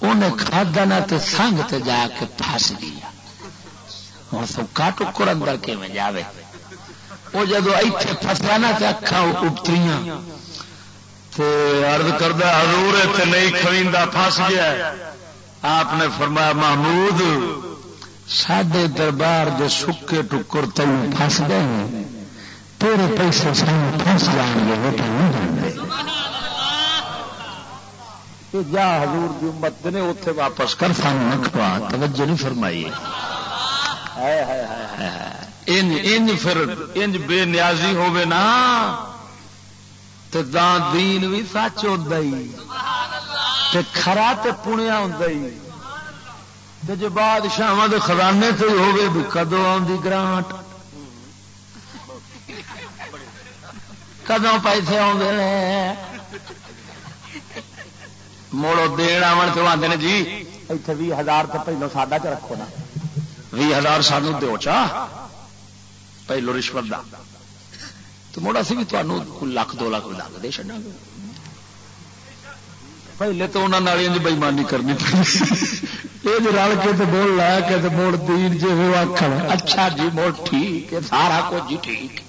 Speaker 1: انہیں کھادا نہ تے سنگ تے جا کے پھس گیا۔ ہوں سکا ٹکڑ اندر کے میں جاوے۔ وہ جدو اتنے فسا نہ تے اکھا اتریاں۔ ارد کردہ حضور تے نہیں کھویندا پھس گیا۔ آپ نے فرمایا محمود سڈے دربار دے سکے ٹکر تم پھس گئے تیرے پیسے سن پھس جان گے بیٹا نہیں جانتے جا حضور دی امت نے اتے واپس کر سان نکھوا توجہ نہیں فرمائی۔ انج پھر انج بے نیازی ہوے نا دین بھی سچ خرا تو پنیا ہوں جی بادشاہ خزانے سے ہوگی بھی کدو آدھی گرانٹ؟ کدو پیسے آ موڑو دن آن تو آتے ہیں جی اتنے بھی ہزار تو پہلو ساڈا چ رکھو نا بھی ہزار سانو دو چاہ پہلو رشوت کا تو مڑا سی بھی تمہیں لاکھ دو لاکھ لگ دے چڑا پہلے تو انہوں نے بےمانی کرنی یہ جو رل کے تو بول لا کے تو موڑ دین جی وہ آخر اچھا جی موڑ ٹھیک ہے سارا کچھ جی ٹھیک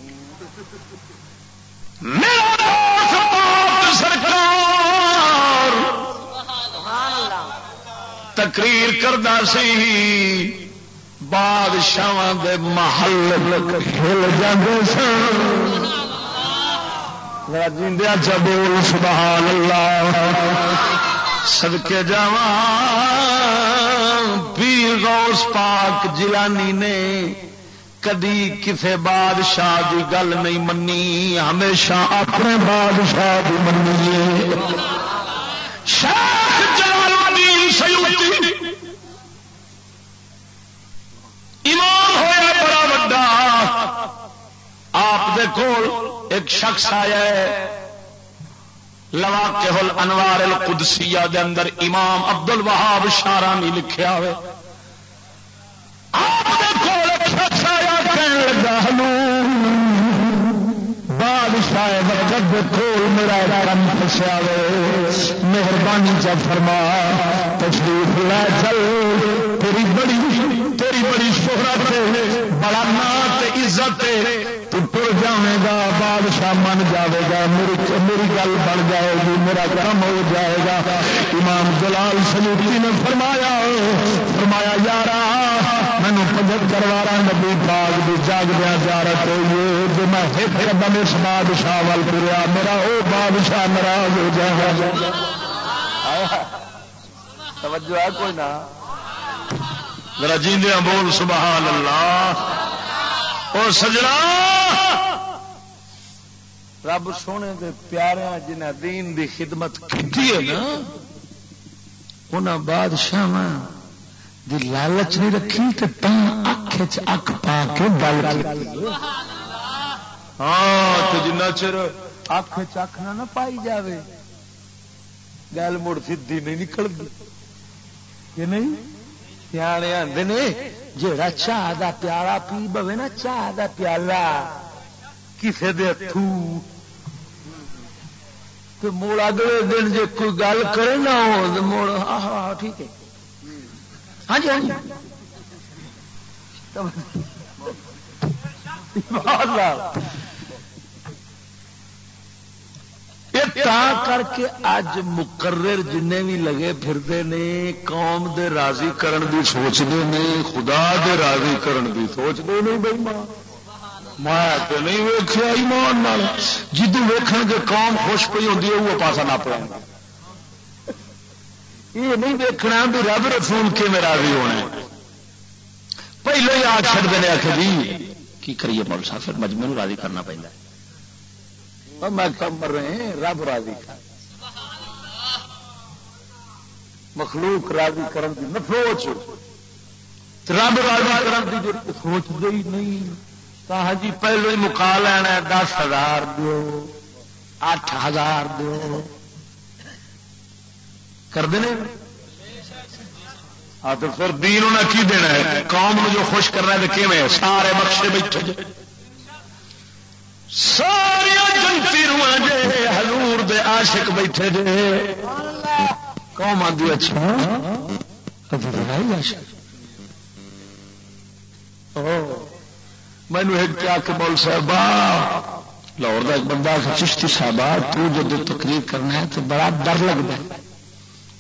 Speaker 1: تقریر کردا سی بادشاہ دے محل ہل جاندے سن۔ جیندیا چبول سبحان اللہ۔ سدکے جا پیر غوث پاک جلانی نے کدی کسے بادشاہ دی گل نہیں منی، ہمیشہ اپنے بادشاہ دی منی۔ شیخ جلال الدین سیوتی ایمان ہویا آپ دے کول ایک شخص آیا ہے۔ لوا کے انوار القدسیہ دے اندر امام عبد الوہاب شارانی لکھیا ہوئے۔ بادشاہ وقت کول میرا پسیا مہربانی چا فرما، تشریف لے چل تیری بڑی تیری بڑی شہرت بڑا نا عزت تو ٹر جائے گا، بادشاہ من جائے گا، میری میری گل بن جائے گی، میرا کام ہو جائے گا۔ امام جلال سلوکی نے فرمایا فرمایا یار
Speaker 9: مینو پچہتر بارہ نبی باغ بھی جاگدیا زیارت ہوئی جی میں ایک قدم اس بادشاہ وال پوریا میرا وہ بادشاہ ناراض ہو جائے
Speaker 1: توجہ ہے کوئی نہ؟ ذرا جیندیا بول سبحان اللہ۔ اور سجنا رب سونے دے پیارے جنہ دین دی خدمت کی ہے نا انہاں بادشاہ دی لالچ نہیں رکھی تو اکھ اکھ پا کے بل ہاں تو جنہ چر اکھ چکھ نہ پائی جاوے۔ گل مڑ سیدھی نہیں نکلتی کہ نہیں؟ سیانے آتے نے جا چاہ کا پیالہ پی بوے نا، چاہ کا پیالہ کسی دے ہتھو تو مڑ اگلے دن جی کوئی گل کرے نا مڑ ہاں ٹھیک ہے۔ ہاں جی ہاں جی۔ بہت کر کے اج مقرر جن بھی لگے پھرتے نے، قوم دے راضی کرن دی سوچتے نے، خدا دے راضی کرن دی سوچتے نہیں بھائی ماں۔ میں تو نہیں ویخیا ایمان جدو ویخ گے قوم خوش پی ہوتی ہے وہ پاسا نہ پڑا یہ نہیں دیکھنا بھی رب رسول کے میرا بھی ہونا پہلے ہی آ چڑ دے آخر جی کی کریے مول صاحب، پھر مجمے راضی کرنا پہنتا میں کم کر رہے ہیں، رب راضی کر۔ مخلوق راضی کرن دی نہ سوچ رب راضی کرن دی جو سوچ گئی نہیں۔ کہا جی پہلو ہی مکا لینا دس ہزار دو اٹھ ہزار دو کر دیں ہاں تو پھر دین انہیں کی دینا ہے؟ قوم جو خوش کرنا ہے کہ سارے بخشے بیٹھے۔ ساری جنتی جے ہزور دے عاشق بیٹھے جے۔ قوم آدھی اچھا کبھی عاشق۔ مینو ایک کیا کہ مول صاحب لاہور کا ایک بندہ چشتی صاحب تو جب تقریر کرنا ہے تو بڑا ڈر لگتا ہے۔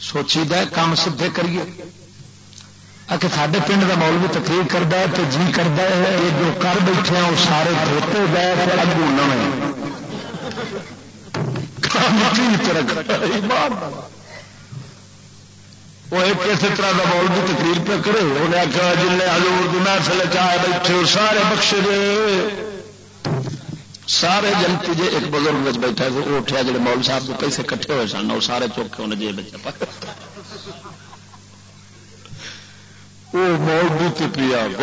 Speaker 1: سوچی دا کام سدھے کریے۔ کہ سارے پنڈ کا مول بھی تقریر کرتا ہے تو جی کرتا ہے، یہ جو کر بیٹھے وہ سارے دھوتے گئے پھر اگو نو وہ ایک کسی طرح کا مول بھی تقریر پہ کرے انہیں آخیا جن ہزور کی محفل چاہے بیٹھے سارے بخشے دے۔ سارے جنتی جی ایک بزرگ بیٹھا وہ اٹھا جی مول صاحب کے پیسے کٹھے ہوئے سن، وہ سارے چوکے انہیں جی بچا وہ بھی پیا ہوں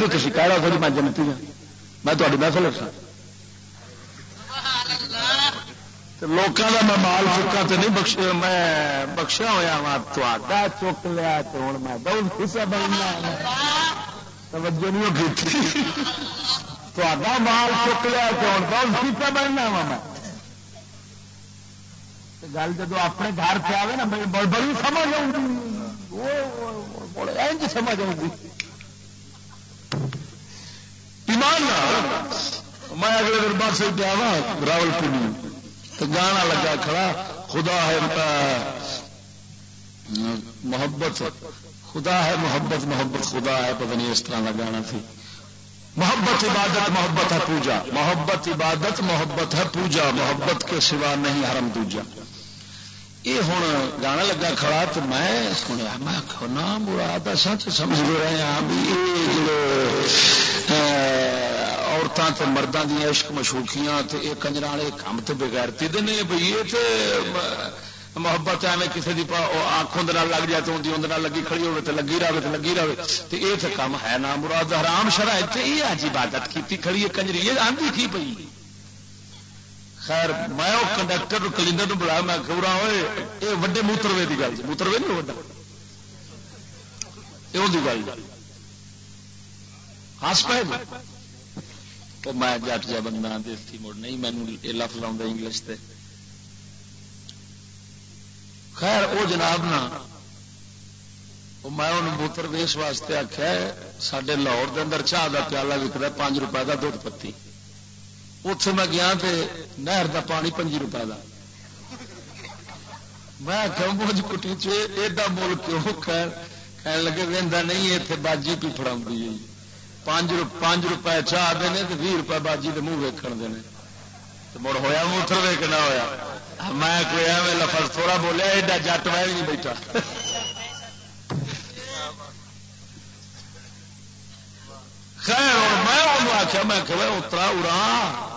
Speaker 1: تو کہہ رہا تھا میں جنتی ہوں میں تاری محفل رکھا لوگوں کا میں مال چکا تو نہیں بخش میں بخشیا ہوا وا چک لیا تو ہوں میں بہت خوش بننا توجہ نہیں تا مال چک لیا تو ہوں بہت خوش بننا وا میں گل جب اپنے گھر پہ آئے نا بڑی سمجھ آؤں گی سمجھ آؤں گی ایمان میں اگلے دن بس پہ آوا راول پوری تو گانا لگا کھڑا خدا ہے محبت خدا ہے محبت محبت خدا ہے پتہ نہیں اس طرح کا گانا تھی محبت عبادت محبت ہے پوجا محبت عبادت محبت ہے پوجا محبت کے سوا نہیں حرم دوجا یہ ہوں گانا لگا کھڑا تو میں سنیا، میں کھونا مراد سچ سمجھ رہے ہیں، بھی یہ عورتوں تے مردوں دیا عشق مشوقیاں یہ کنجر والے کام تو بغیرتی دے بھائی یہ تو محبت ایویں کسی کی آنکھ اندر لگ جائے تو اندر لگی کھڑی ہوگی تو لگی رہے تو لگی رہے تو یہ تو کام ہے نا مراد حرام شرائط یہ آج عبادت کی کھڑی ہے، کنجری، یہ آندھی کی پی خیر، میں وہ کنڈکٹر کلینڈر بلایا، میں خبر ہوئے۔ یہ وڈے موتروے کی گل، موتروے نہیں وڈا یہ گل۔ ہس پائے تو میں جٹ جا بندہ دیسی مڑ، نہیں مینو لفظ آؤں انگلش سے خیر وہ جناب نا میں انہوں موتر ویس واسطے آخیا سڈے لاہور کے اندر چاہ کا پیالہ وکتا پانچ روپئے کا دھد پتی۔ اتے میں گیا نہر کا پانی پنجی روپئے کا میں کہ مجھ کٹی چا مل کیوں کہنے لگے وہدا نہیں اتنے باجی پی فڑا پانچ روپئے چاہ دے تو بھی روپئے باجی کے منہ ویکن دے مڑ ہوا موتر وے کہ نہ ہوا میں کوئی ایویں لفظ تھوڑا بولیا، ایڈا جٹ میں بھی نہیں بیٹھا۔ خیر میں آخیا میں کہ اترا ارا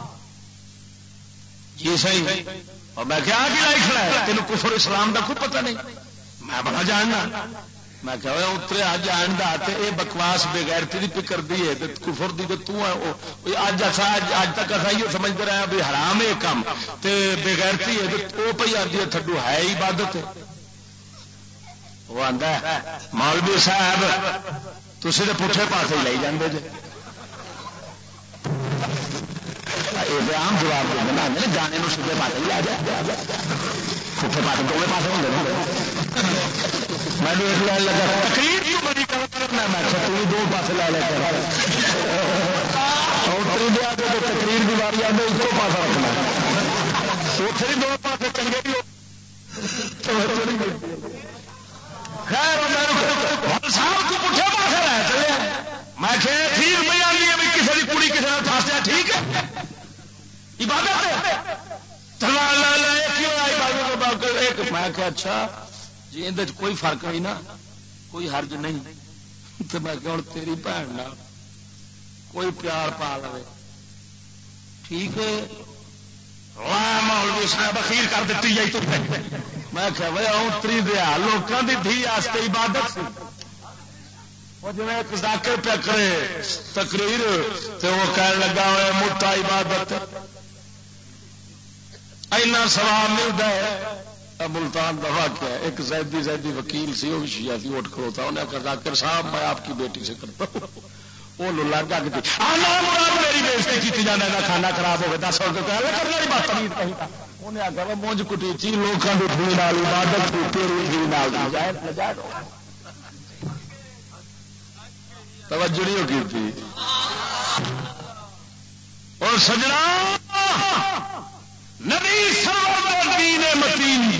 Speaker 1: جی صحیح؟ اور میں کیا لائی کھڑا ہے؟ تین کفر اسلام کا کوئی پتہ نہیں۔ میں بڑا جاننا۔ میں کہ اتریا جان دا تے اے بکواس بغیرتی دی فکر دی ہے کفر دی تے تو اج اسا اج تک اصا یہ سمجھتے رہے ہیں بھی حرام ہے کام۔ تے بغیرتی ہے وہ پہ آتی ہے، تھڈو ہے عبادت ہے۔ وہ آتا ہے، مولوی صاحب تھی تو پوچھے پاس ہی لائی جاندے جی آم جواب دے گانے میں سیدھے پاس ہی لا جائے پوچھے پاس دونوں پاس ہوں میں نے ایک لائن لگا تقریر کیوں بڑی کرنا میں؟ تھی دو پاس لے لے۔ کر دیا تو تقریر کی باری آدھے ایک پاس رکھنا اتنے بھی دو پاس چنگے بھی خیر صاحب کو پوچھا پاس چلے۔ میں کہ ٹھیک آئی ہے کسی کی کڑی کسی نے پھنس ٹھیک ہے۔ عبادت ہے۔ میں کہ اچھا جی اندر کوئی فرق نہیں نا، کوئی حرج نہیں۔ تو میں کہ ہوں تیری بھن کوئی پیار پا لو ٹھیک ہے۔ صاحب اخیر کر دیتی جائی تو۔ میں کہ بھائی اتری دیا لوگوں کی دھی آستے عبادت جی ایک ذاکر پہ کرے تقریر تو وہ کہنے لگا ہوا موٹا عبادت۔ اینا سواب ملتا ہے۔ ملتان کا واقعہ ایک زیدی زیدی وکیل سی وہ بھی شیعہ سی اٹھ کھڑوتا انہیں کہا ذاکر صاحب، میں آپ کی بیٹی سے کرتا ہوں۔ وہ لولا گا کہ میری بےزتی کی جانا کا کھانا خراب ہو گیا دس سو کرنے والی بات نہیں انہیں آگا وہ مونج کٹی چی لوگوں کی دھی نال عبادت تیری دھی نال توجہ نہیں ہوگی تھی اور سجنا! نبی دین متین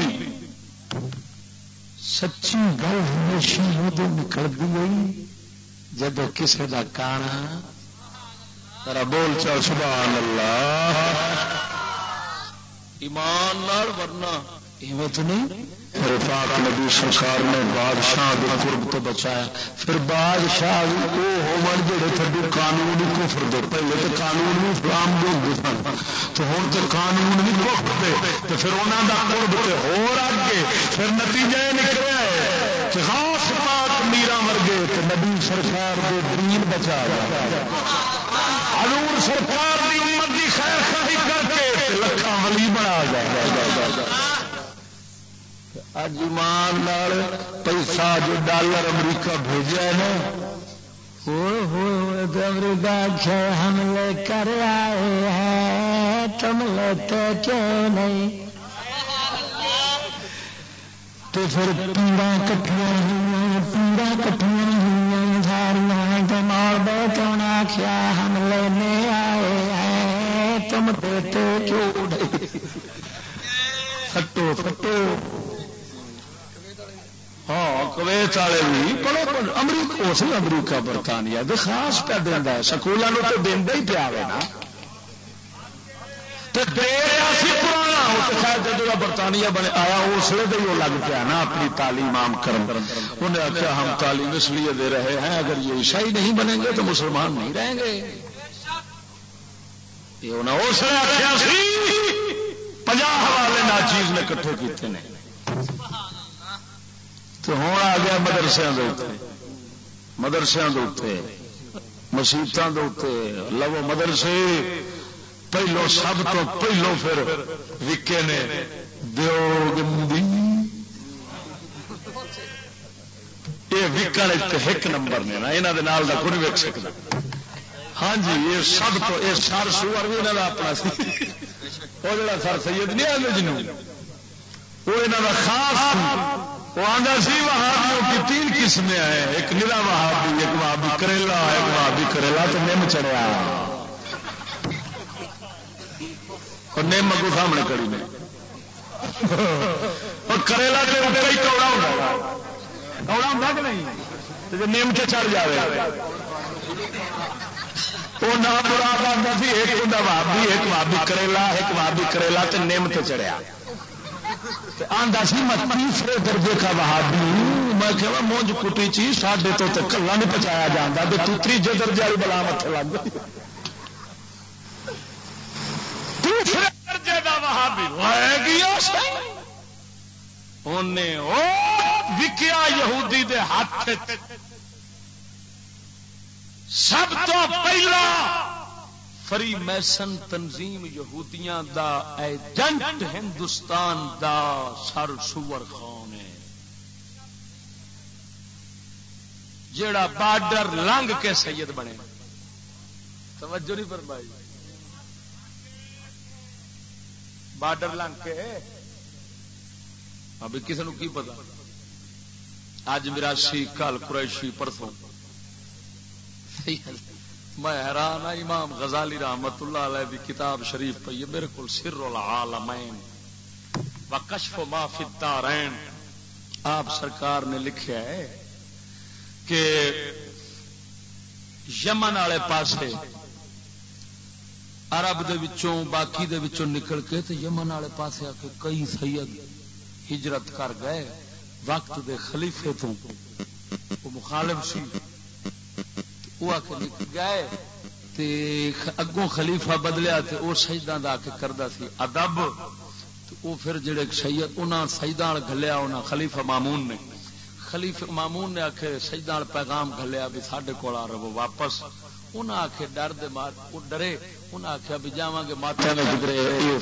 Speaker 1: سچی گل ہمیشہ ادو نکلتی گئی جب کسی کا کانا ترا بول چل، سبحان اللہ۔ ایمان ورنہ ایویں تو نہیں۔ میرے پاک نبی سرکار نے بادشاہ کے قرب تو بچایا۔ پھر بادشاہ وہ ہو جڑے تھڈو قانون کفر دے۔ پہلے تو قانون بھی اسلام دے ہوتے سن۔ تو ہوں تو قانون بھی کفر دے۔ تو پھر انہوں کا قرب تے ہور اگے پھر نتیجہ یہ نکلیا ہے کہ خاص پاک میرا ورگے تو نبی سرکار دے دین بچا حضور سرکار دی امت دی خیر خواہی کر کے لکھاں ولی بنا جائے اج ایمان پیسہ جو ڈالر امریکہ بھیجا ہے نا امریکہ حملے کر آئے ہیں تم لیتے کیوں نہیں تو پھر پیڑا کٹھیاں ہوئی پیڑا کٹھیاں ہوئی سارا مار بہت ہونا کیا ہم لینے آئے ہیں تم دیتے کیوں نہیں پھٹو پھٹو ہاں کویت والے بھی بڑے امریکہ اس امریکہ، برطانیہ خاص پہ دینا ہے۔ سکولوں تو دینا ہی پیا ہے نا۔ برطانیہ بنے آیا اس لیے وہ لگ پیا نا، اپنی تعلیم عام کرن۔ انہیں آخیا ہم تعلیم اس لیے دے رہے ہیں، اگر یہ عیسائی نہیں بنیں گے تو مسلمان نہیں رہیں گے۔ یہ انہیں اس لیے آخیا پناہ حوالے نا چیز نے کٹھے کیتے ہیں تو ہوں آ گیا مدرسے مدرسے مسیطوں کے لو مدرسے۔ پہلو سب تو پہلو پھر وکے نے۔ گندی یہ وکن ایک نمبر نے نا۔ یہاں کا کون ویک سکتا۔ ہاں جی یہ سب تو یہ سر سور بھی یہاں کا اپنا سی۔ وہ جڑا سر سید نہیں آتے جنوب وہ یہاں کا خاص۔ وہ آدھا سی وہابیوں کی تین قسمیں ہیں۔ ایک نیلا وہابی، ایک وہابی کریلا ایک وہابی کریلا تو نم چڑھیا۔ اور نم اگو سامنے کڑی میں کریلا تو ہی کوڑا ہوگا کوڑا ہوں کہ نہیں؟ نیم سے چڑھ جائے وہ نام مراد آتا سی، ایک ہوں بابی ایک بابی کریلا ایک بابی کریلا تو نیم سے چڑھیا۔ آندا سی مت تیسرے درجے کا وہابی میں کہ مونج کٹی چی ساڈے تو کلا نہیں پہنچایا جاتا تو تیجے درجے والی بلا مت لگ تیسرے درجے کا وہابی وکیا یہودی دے ہاتھ سب تو پہلا فری میسن تنظیم یہودیاں دا ایجنٹ ہندوستان دا سر سور خان ہے۔ جیڑا بارڈر لنگ کے سید بنے۔ توجہ نہیں فرمائی۔ بارڈر لنگ کے؟ ابھی کسی نے کی پتا؟ اج میرا سی کل قریشی پرسوں۔ میں حیران ہاں امام غزالی رحمت اللہ علیہ دی کتاب شریف پہ یہ میرے کو سر العالمین و کشف ما فی الدارین۔ آپ سرکار نے لکھیا ہے کہ یمن والے پاسے عرب دے وچوں، باقی دے وچوں نکل کے تے یمن والے پاسے آ کے کئی سید ہجرت کر گئے۔ وقت دے خلیفے تو وہ مخالف سی۔ وہ آ کے نکل گئے تے اگوں خلیفہ بدلیا تے وہ سجدہ دا کے کردا سی ادب وہ پھر جڑے سید انہاں سجدہ گھلیا انہاں خلیفہ مامون نے۔ خلیفہ مامون نے آخے سجدہ پیغام گھلیا بھی ساڈے کول آ رہو واپس۔ انہاں آخے ڈر دے مار وہ ڈرے۔ انہیں آخیا بھی جا گے ماتھے میں گزرے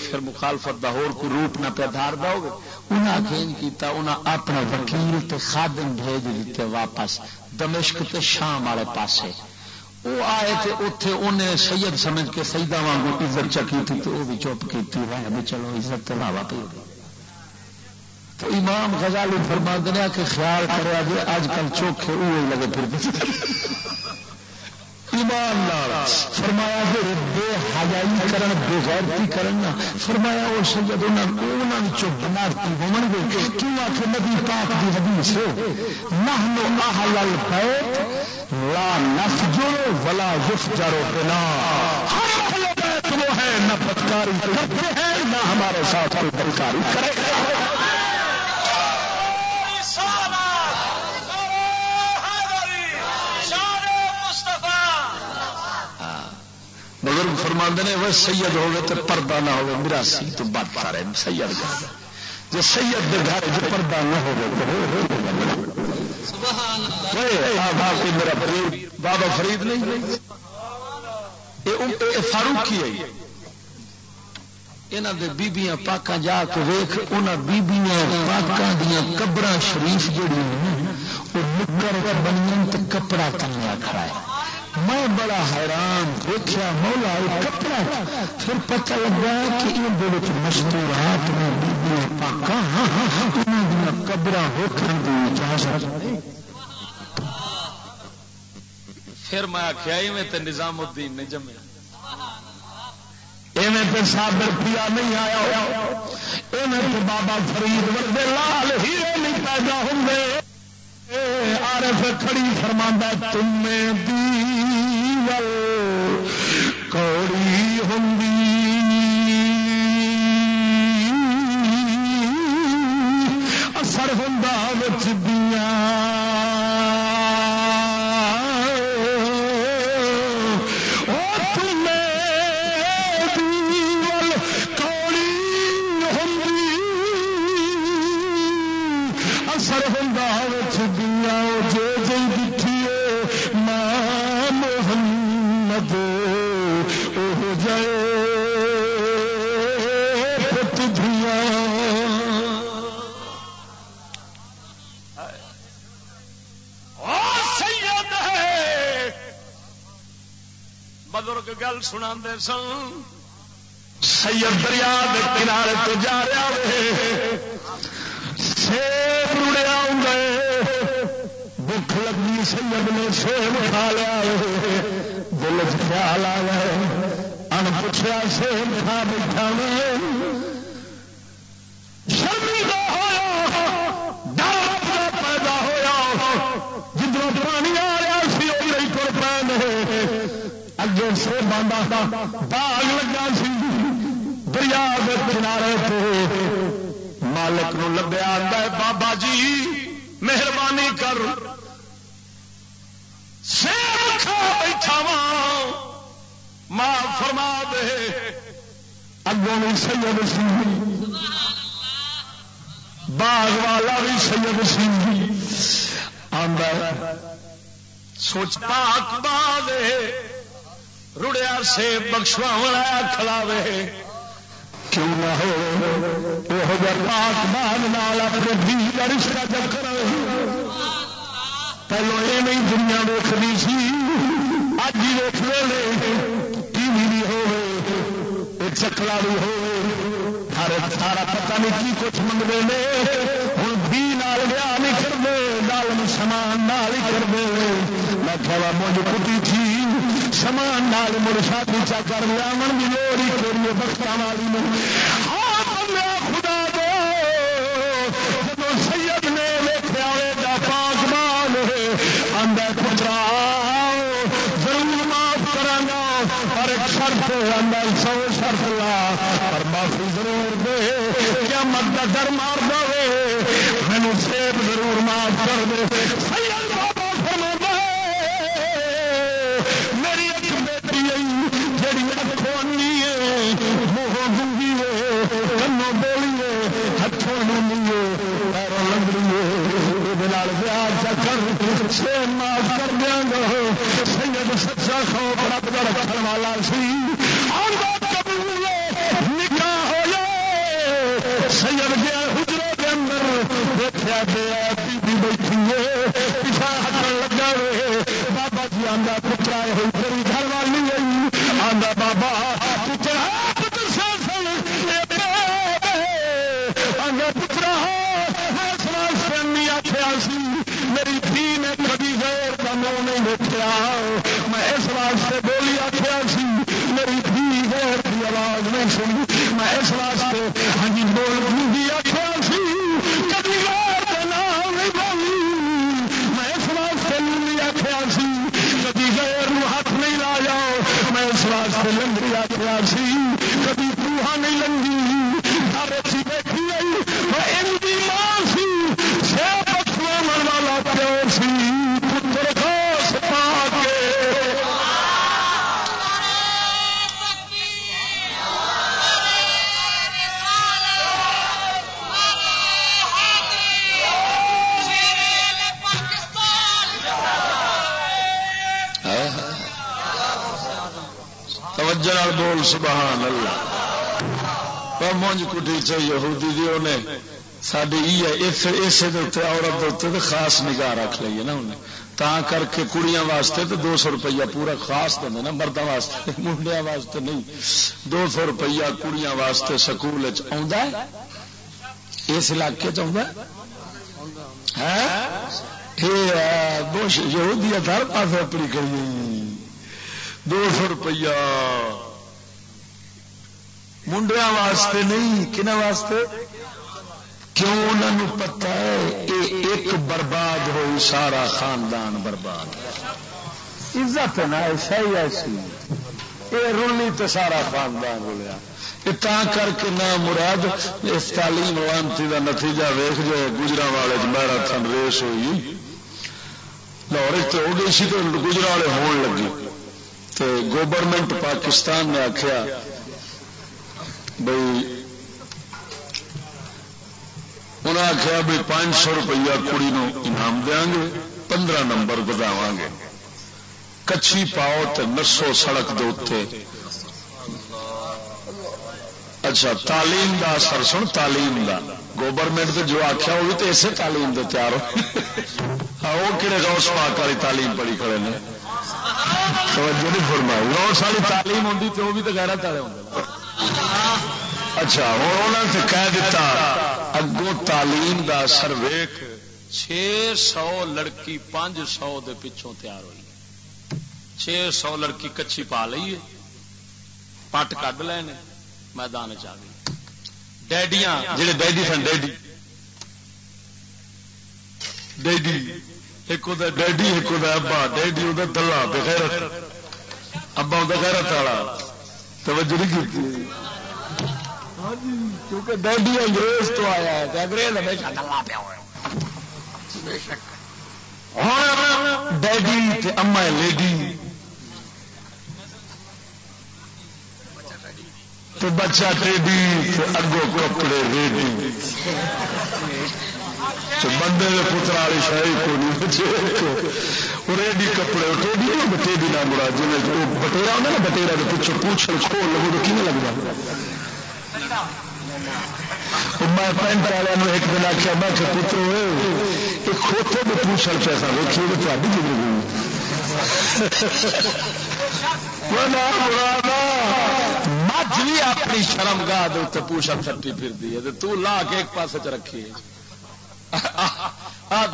Speaker 1: پھر مخالفت دا ہور کوئی روپ نہ پہ دار دا ہوگے انہیں آخین کیتا انہیں اپنا وکیل تے خادم بھیج دیتے واپس۔ دمشق تے شام والے پاسے۔ وہ آئے تے اتے انہیں سید سمجھ کے سیدا وانگو عزت چکی تھی تو وہ بھی چپ کی رہے بھی چلو عزت تو لاوا پی تو امام غزالی فرما دیا کہ خیال کرا جی اج کل چوکھے وہ لگے پھر۔ ایمان لال فرمایا کہ بے حیائی کرن، بے غیرتی کرن فرمایا وہ سید انہاں وچوں بنارتی ہون گے، کیوں آکھ نبی پاک دی حدیث ہو نحن اہل البیت لا نفجر ولا یفجر بنا۔ ہر اہل بیت وہ ہے، نہ بدکاری کرتے ہیں، نہ ہمارے ساتھ کوئی بدکاری کرے۔ گا بزرگ فرما نے وہ سید ہوگی تو پردہ نہ ہو میرا سی تو بات کر رہے سید گھر جو سید دے گھر جو پردہ نہ ہو میرا فرید بابا فرید نہیں فاروقی ہے۔ یہاں دے بیبیاں پاکاں جا کے ویخ انہاں بیبیاں پاکاں دیاں قبر شریف جڑی وہ نکر بنی کپڑا تنیا کھڑا ہے۔ میں بڑا حیران دیکھا مولا کپڑا۔ پھر پتہ لگا کہ یہ بڑے مشہورات میں پاکا۔ قبر ہوکھن کی اجازت۔ پھر میں آخیا میں تے نظام الدین نے جمے۔ ایویں تے صابر پیا نہیں آیا ایویں تے بابا فرید ورگے لال ہی نہیں پیدا ہوں گے۔ عارف کھڑی فرماندہ تمہیں دیول کوڑی ہوں سنا سن۔ سید دریا کنارے تو جا رہا سیب رڑیا گئے بھوک لگی سید نے سیب کھا لیا دل خیال آ گئے ان پوچھا سیب کھا بٹھا میں ہوا ڈر پیدا ہوا جدھر پانی اگے سے بانڈا باغ لگا سی دریا کے کنارے پہ مالک نو لبیا آتا ہے بابا جی مہربانی کر بیٹھا وا ماں فرما دے اگوں بھی سید سی باغ والا بھی سید سی آدھا سوچ پاک باغ رڑیا سے بخشوا والا کھلاوے کیوں نہ ہو وہ پاک باغ نال اپنے بھی کا رشتہ جب کرے پہلو یہ نہیں دنیا ویخنی سی اج ہی ویخ لے ٹی وی بھی ہو چکلا بھی ہو ہر سارا پتا نہیں کی کچھ منگتے ہیں ہوں بھی نال ویا نہیں کرتے گل سامان نال ہی کرتے میں کہا مجھ کٹی تھی سامان نال مڑ شادی چا کر لیا من بھی لوڑ ہی بخت والی ہاں خدا دو جب سید نے ویخیا گا پاک مال پترا ضرور معاف کرا پر ایک شرط اندر سو شرط لا۔ پر معافی ضرور دے کیا مت کا ڈر مار دے۔ مینو سیب ضرور معاف کر دے۔
Speaker 2: مونج یہودی دی اونے ساڈی ای ہے، اس اسے عورت دے خاص نگاہ رکھ لئی ہے نا انہیں۔ تا کر کے کڑیاں واسطے تو دو سو روپیہ پورا خاص دیں نا مردوں واسطے منڈیا واسطے نہیں۔ دو سو روپیہ کڑیاں واسطے سکول اس علاقے چ ہاں؟ یہودی ہر پاس اپنی کری دو سو روپیہ۔ منڈیا واسطے نہیں کن واسطے کیوں انہوں پتا ہے یہ ایک برباد ہوئی سارا خاندان برباد عزت نا ایسا ہی ایسی یہ رونی تو سارا خاندان بولیا تا کر کے نہ مراد اس تعلیم لانتی کا نتیجہ ویخ جو گجرا والے میرا تھن ریس ہوئی لاہور تو ہو گئی سی تو گجرا والے ہون لگی تو گورنمنٹ پاکستان نے آخیا بھائی انہیں آخیا بھی پانچ سو روپیہ کڑی نو انعام دیا گے، پندرہ نمبر بداو گے۔ کچھی پاؤ تو نسو سڑک دے اچھا تعلیم دا اثر سن، تعلیم دا۔ گورنمنٹ نے جو آخیا وہ بھی تو اسی تعلیم دے تیار ہو۔ ہاں، وہ کہڑے روس پاک والی تعلیم پڑھی کھڑے نے۔ توجہ نہیں فرمائی۔ روس والی تعلیم ہوتی تو وہ بھی تو گہرا تالے ہوں اچھا ہوں انہوں نے کہہ دیتا، اگوں تعلیم دا اثر ویخ چھ سو لڑکی پانچ سو دے پچھوں تیار ہوئی۔ چھ سو لڑکی کچھی پا لیے پٹ کھ لے میدان چ گئی۔ ڈیڈیاں، جڑے ڈیڈی سن، ڈیڈی۔ ڈیڈی، ایک ڈیڈی، ایک ابا، ڈیڈی وہ دلہ بغیر
Speaker 1: ابا ہوں غیرت والا۔ توجہ نہیں کی کیونکہ ڈیڈی انگریز تو آیا ہے انگریز ہمیشہ گلا پیا ہوں ڈیڈی اما لیڈی۔ تو بچہ ٹیڈی کپڑے ریڈی۔ بندے کے پتر والی شاہی کو نہیں بچے ریڈی کپڑے ٹیڈی ٹیڈی نہ مڑا جی بٹیرا ہوتا نا بٹیرا کے پچھو پوچھ کھول لگو تو کھے لگتا میں پینٹ والوں ایک دن آخیا میں پتر ہوئے کھوتے میں پوچھ پیسہ ویکھیے تو تاری مجھ بھی اپنی شرم گاہ پوچھل سٹی پھر تو لا کے ایک پاس چ رکھی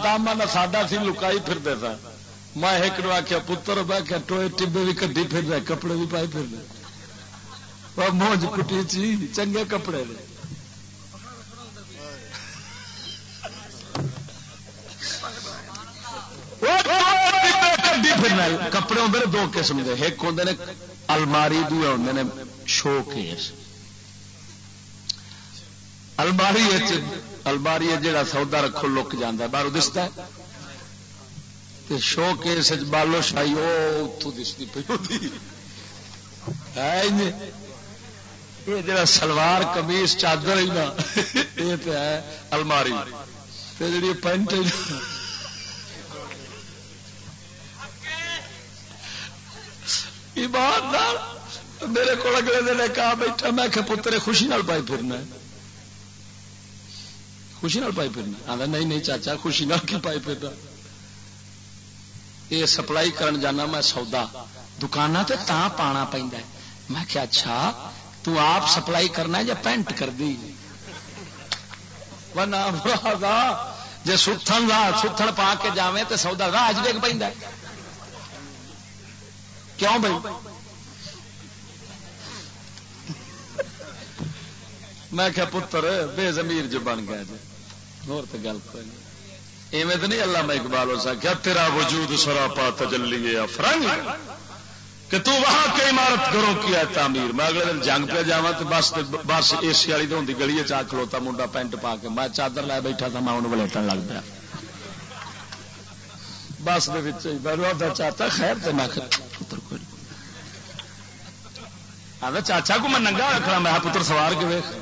Speaker 1: داما نہ ساڈا سی لکائی پھر سا میں ایک نو آخیا پتر بہ کے ٹوئے ٹبے بھی کٹی پھر رہے کپڑے بھی پائی پھر رہے موج کٹی چی چنگے کپڑے نے کپڑے ہوں دو قسم کے ایک ہوں الماری دوے ہوں شو کیس الماری الماری جہاں سودا رکھو لک جانا باہر دستا ہے۔ شو کیس بالو شائی وہ اتو دستی پی یہ جا سلوار کمیس چادر ہی نا، یہ تو ہے الماری۔ جی پینٹ میرے کو اگلے دن کہا بیٹھا، میں کہ پتر خوشی نال پائی پھرنا خوشی نال پائی پھرنا۔ آدھا نہیں نہیں چاچا، خوشی نال کی پائی پھرنا یہ سپلائی کرن جانا میں سودا۔ دکان سے تا پانا پہ میں کیا اچھا تو آپ سپلائی کرنا ہے یا پینٹ کر دی جی ستھن ستھن پا کے جاوے تو سودا راج ڈگ پہ کیوں بھائی میں کیا پتر، بے زمیر جو بن گیا جی. اور تو گل کوئی نہیں۔ ایویں تو نہیں اللہ میں اقبال ہو سکیا، تیرا وجود سراپا تجلی فرنگ، کہ تو وہاں کی عمارت کرو کیا ہے تعمیر. میں اگلے دن جنگ پہ جا تو بس بس اے سی والی تو ہوں گلی چا کھلوتا منڈا پینٹ پا کے، میں چادر لائے بیٹھا تھا، میں انہوں ولیٹن لگ پیا۔ بس چاہتا، خیر تو میں آدھا چاچا کو میں ننگا رکھنا، میں پتر سوار کے ویخ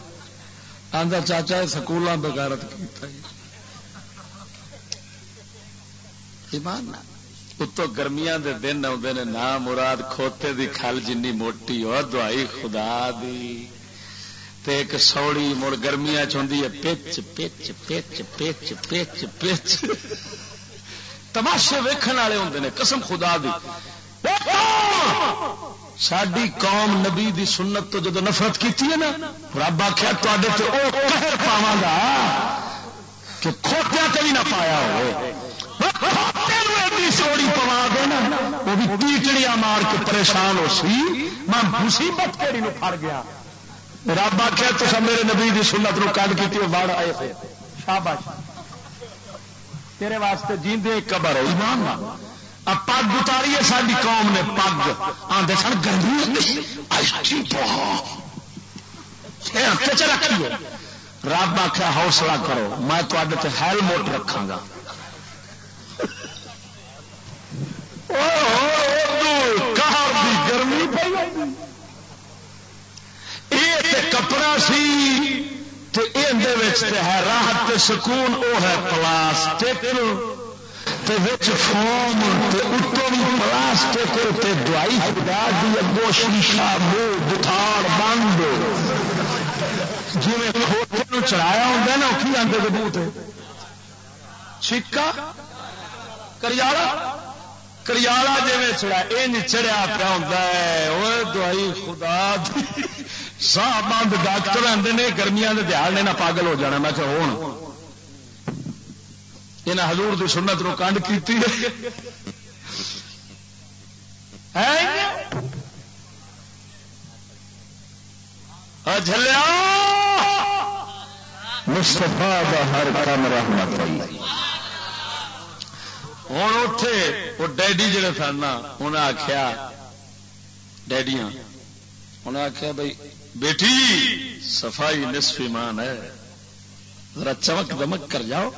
Speaker 1: آدھا چاچا سکولوں بغیرت ایمان اتو گرمیاں دے دن آتے نے نا مراد کھوتے دی کھل جنی موٹی ہو دوائی خدا دی۔ تے ایک سوڑی مڑ گرمیاں چوندی ہے پچ پچ پچ پچ پچ پچ تماشے ویکھن والے ہوندے نے، قسم خدا دی۔ ساری قوم نبی دی سنت تو جدو نفرت کی ہے نا، رب آخیا تے وہ قہر پاوا گا کہ کھوتیا تے بھی نہ پایا ہو سوڑی پوا دینا وہ بھی ٹیٹڑیاں مار کے پریشان ہو سی۔ میں مصیبت کہڑی نو پڑ گیا۔ رب آخیا تو سب میرے نبی دی سنت نو کڈ کی وڑ آئے تھے شاباش، تیرے واسطے جیندے قبر ایمان پگ اتاری ہے ساری قوم نے پگ۔ آدھے سن گرمی رکھیے۔ رب آخیا حوصلہ کرو۔ میں تے ہیلمٹ رکھا گا۔ گرمی کپڑا سی۔ ہے راحت سکون وہ ہے پلاسٹک فوم اتوں بھی پلاسٹک دوائی خدا دی اگو شیشا منہ بخار بند۔ جی کھوتے چڑھایا ہوتا نا کی آتے بوٹ چھکا؟ کریالا؟ کریالا جی چڑھا یہ چڑیا پیا ہوتا ہے۔ وہ دوائی خدا سا بند، ڈاکٹر آتے نے، گرمیاں کے دیہات نے نہ پاگل ہو جانا، میں کہ ہوں یہاں ہزور کی سنت نو کانڈ کی جلیا مستفا ہر کام رحمت ہوں اتے وہ ڈیڈی جڑے سن انہیں آخیا ڈیڈیاں انہیں آخیا بھائی بیٹی صفائی نصف ایمان ہے۔ ذرا چمک دمک کر جاؤ۔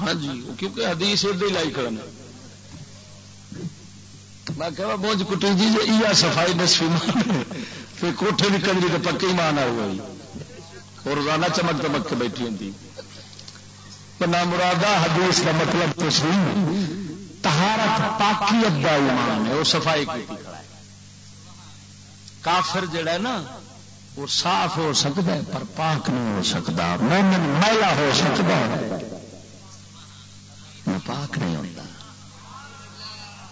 Speaker 1: ہاں جی کیونکہ حدیث ادھر لائی کرنا میں کہ بونج کٹی جی یہ صفائی نصف ایمان پھر کوٹھے بھی کمری تو پکی ایمان آ ہوئی اور روزانہ چمک دمک کے بیٹھی ہوں نہ مرادہ حدیث کا مطلب تو سی تہارت پاکی ابا ایمان ہے، وہ صفائی کی کافر جڑا ہے نا، وہ صاف ہو سکتا ہے، پر پاک نہیں ہو سکتا۔ مومن میلا ہو سکتا ہے۔ وہ پاک نہیں ہوتا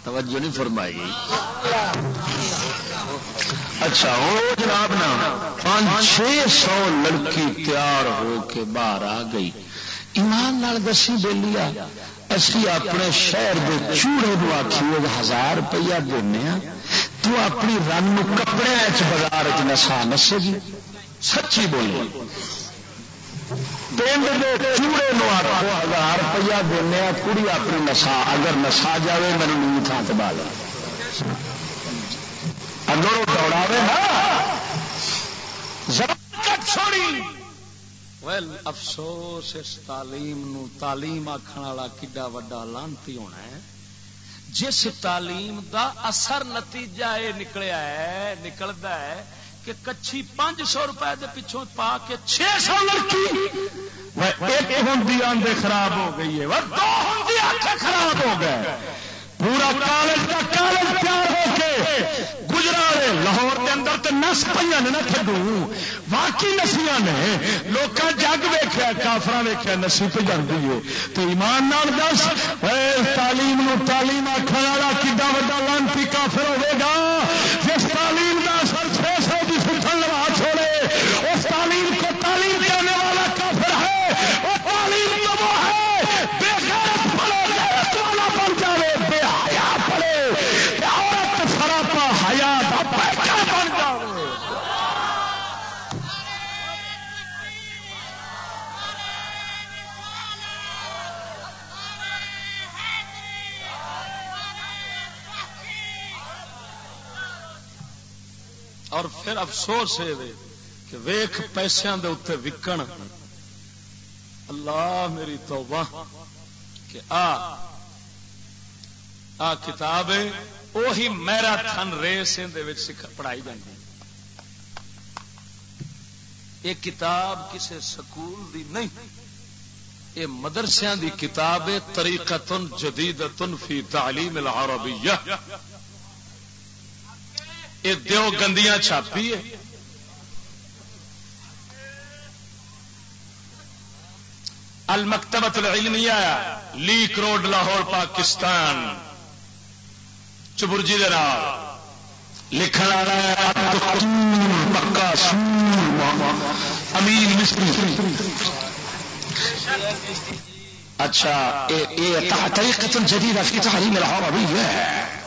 Speaker 1: توجہ نہیں فرمائی اچھا وہ جناب نا، پانچ چھ سو لڑکی تیار ہو کے باہر آ گئی۔ ایمان نال دسی بولیا اسی اپنے شہر کے چوڑے کو آخیے ہزار روپیہ دینا ہاں۔ تو اپنی رن کپڑے بازار چ نسا نسے گی۔ سچی بولی پنڈ کے چوڑے نو ہزار روپیہ دینا کڑی اپنی نسا اگر نسا جائے میرے نیو تھان سے بال اگر وہ دوڑا چھوڑی ویل افسوس اس تعلیم نو تعلیم آخر والا کڈا وڈا لانتی ہونا ہے جس تعلیم دا اثر نتیجہ یہ نکلیا ہے نکلتا ہے کہ کچھی پانچ سو روپئے دے پچھوں پا کے چھ سو لڑکی ایک ہوں خراب ہو گئی ہے دو خراب ہو گئے۔ پورا کالج کا کالج تیار ہو کے گجرا لاہور کے اندر تو نس پہ نہ تھڈو واقعی نسیاں نے۔ لوگ جگ ویخیا کافر ویخیا نسی پہ جاتی ہے۔ تو ایمان نال دس تعلیم نو تعلیم آخر والا کڈا وا لانتی کافر ہوے گا؟ جس تعلیم کا اثر چھ سو افسوس ہے کہ ویخ پیسوں کے اتنے وکن۔ اللہ میری توبہ کہ آ آ کتاب ہے وہی میرا تھن ریس پڑھائی جاتی یہ کتاب کسی سکول دی نہیں، یہ مدرسیا دی کتاب ہے، طریقتن جدیدتن فی تعلیم العربیہ۔ یہ دیو گندیاں چھاپی ہے۔ المکتبت العلمیہ، لیک روڈ، لاہور، پاکستان۔ چبرجی لکھن والا مکہ امین مصری۔ اچھا طریقہ جدید فی تعلیم العربی ہے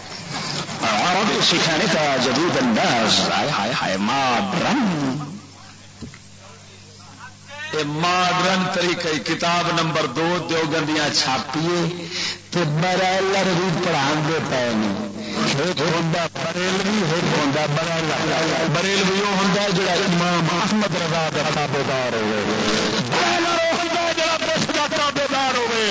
Speaker 1: عربی سکھانے کا جدید انداز ہائے ہائے ہائے ماڈرن ماڈرن طریقہ کتاب نمبر دو دو گندیاں چھاپیے تو برائلر بھی پڑھا دے پے بریلوی ہوتا بریلوی وہ ہوں جا امام احمد رضا کا تابے دار ہوئے جا تابے دار ہوئے۔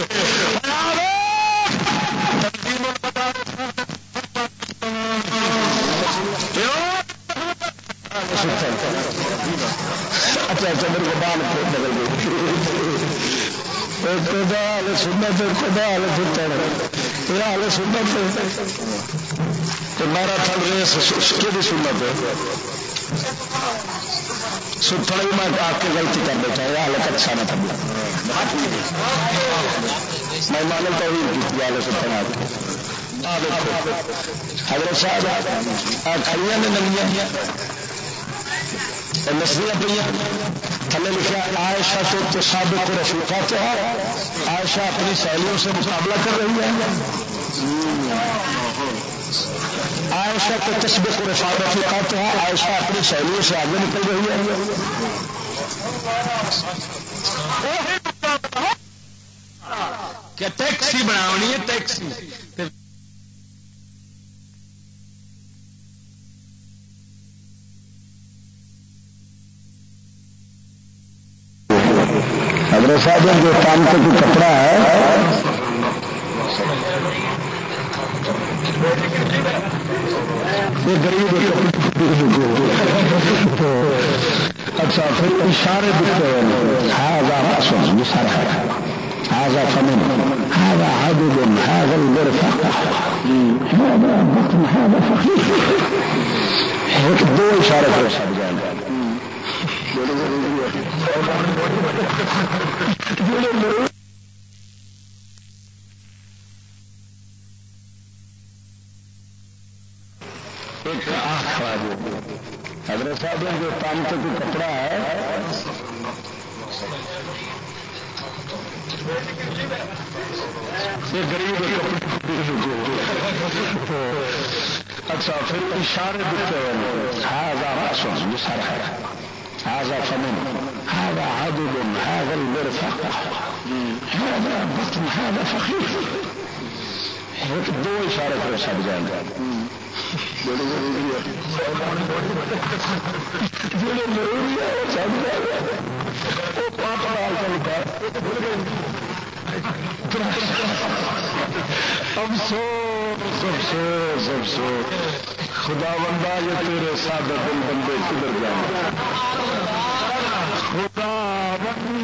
Speaker 1: اچھا اچھا میرے کو بال بدل گئی حال سنت خدا حال حال سنت میرا تھل ریس کی سنت ستڑ بھی میں آ کے غلطی کر بیٹھا یہ حالت اچھا نہ تھا میں مانو تو کی حال حضرت صاحب کھڑیاں نے نمیاں نسلیاں پہ تھلے لکھا عائشہ تو تصابق رفیقات ہے۔ عائشہ اپنی سہیلیوں سے مقابلہ کر رہی ہے۔ عائشہ تو تصبق رفیقات ہے۔ عائشہ اپنی سہیلیوں سے آگے نکل رہی ہے۔ کیا ٹیکسی بنانی ہے؟ ٹیکسی۔ حضرت صاحب جو کام کا کوئی کپڑا ہے، یہ غریب اچھا پھر اشارے دیتے ہیں۔ ہاں سن سارا هذا فمن هذا عدد هذا المرفق هذا بطن هذا فخير ایک دو اشارے پر سب جائیں حضرت صاحب جو کام کا کوئی کپڑا ہے۔ غریب اچھا پھر اشارے دیتے ہیں۔ ہاضا سن یہ سارا ہے۔ هذا فمن هذا عدد هذا المرفق. هذا بطن، هذا فخير ایک دو اشارے پر سب جائیں گے ضروری ہے وہ سب جائیں گے وہ پاپ چلتا افسوس افسوس افسوس۔ خدا بندہ یہ تیرے سادہ دل بندے کدھر جائیں؟ خدا بندہ۔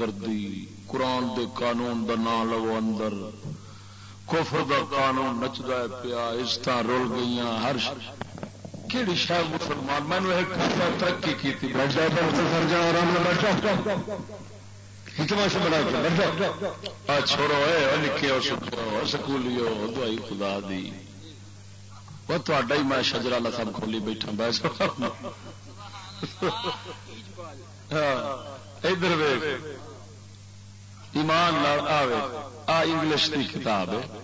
Speaker 1: گردی قرآن دے قانون دا نام لو اندر کفر دا قانون نچدا پیا طرح رول گئی ہر کہڑی شاید مسلمان؟ میں نے ایک ترقی کی
Speaker 2: چھوڑو نکے دوائی خدا دی۔ وہ تا ہی میں شجرا لسم کھولی بیٹھا بس ادھر ایمان آوے، آ انگلش کی کتاب ہے۔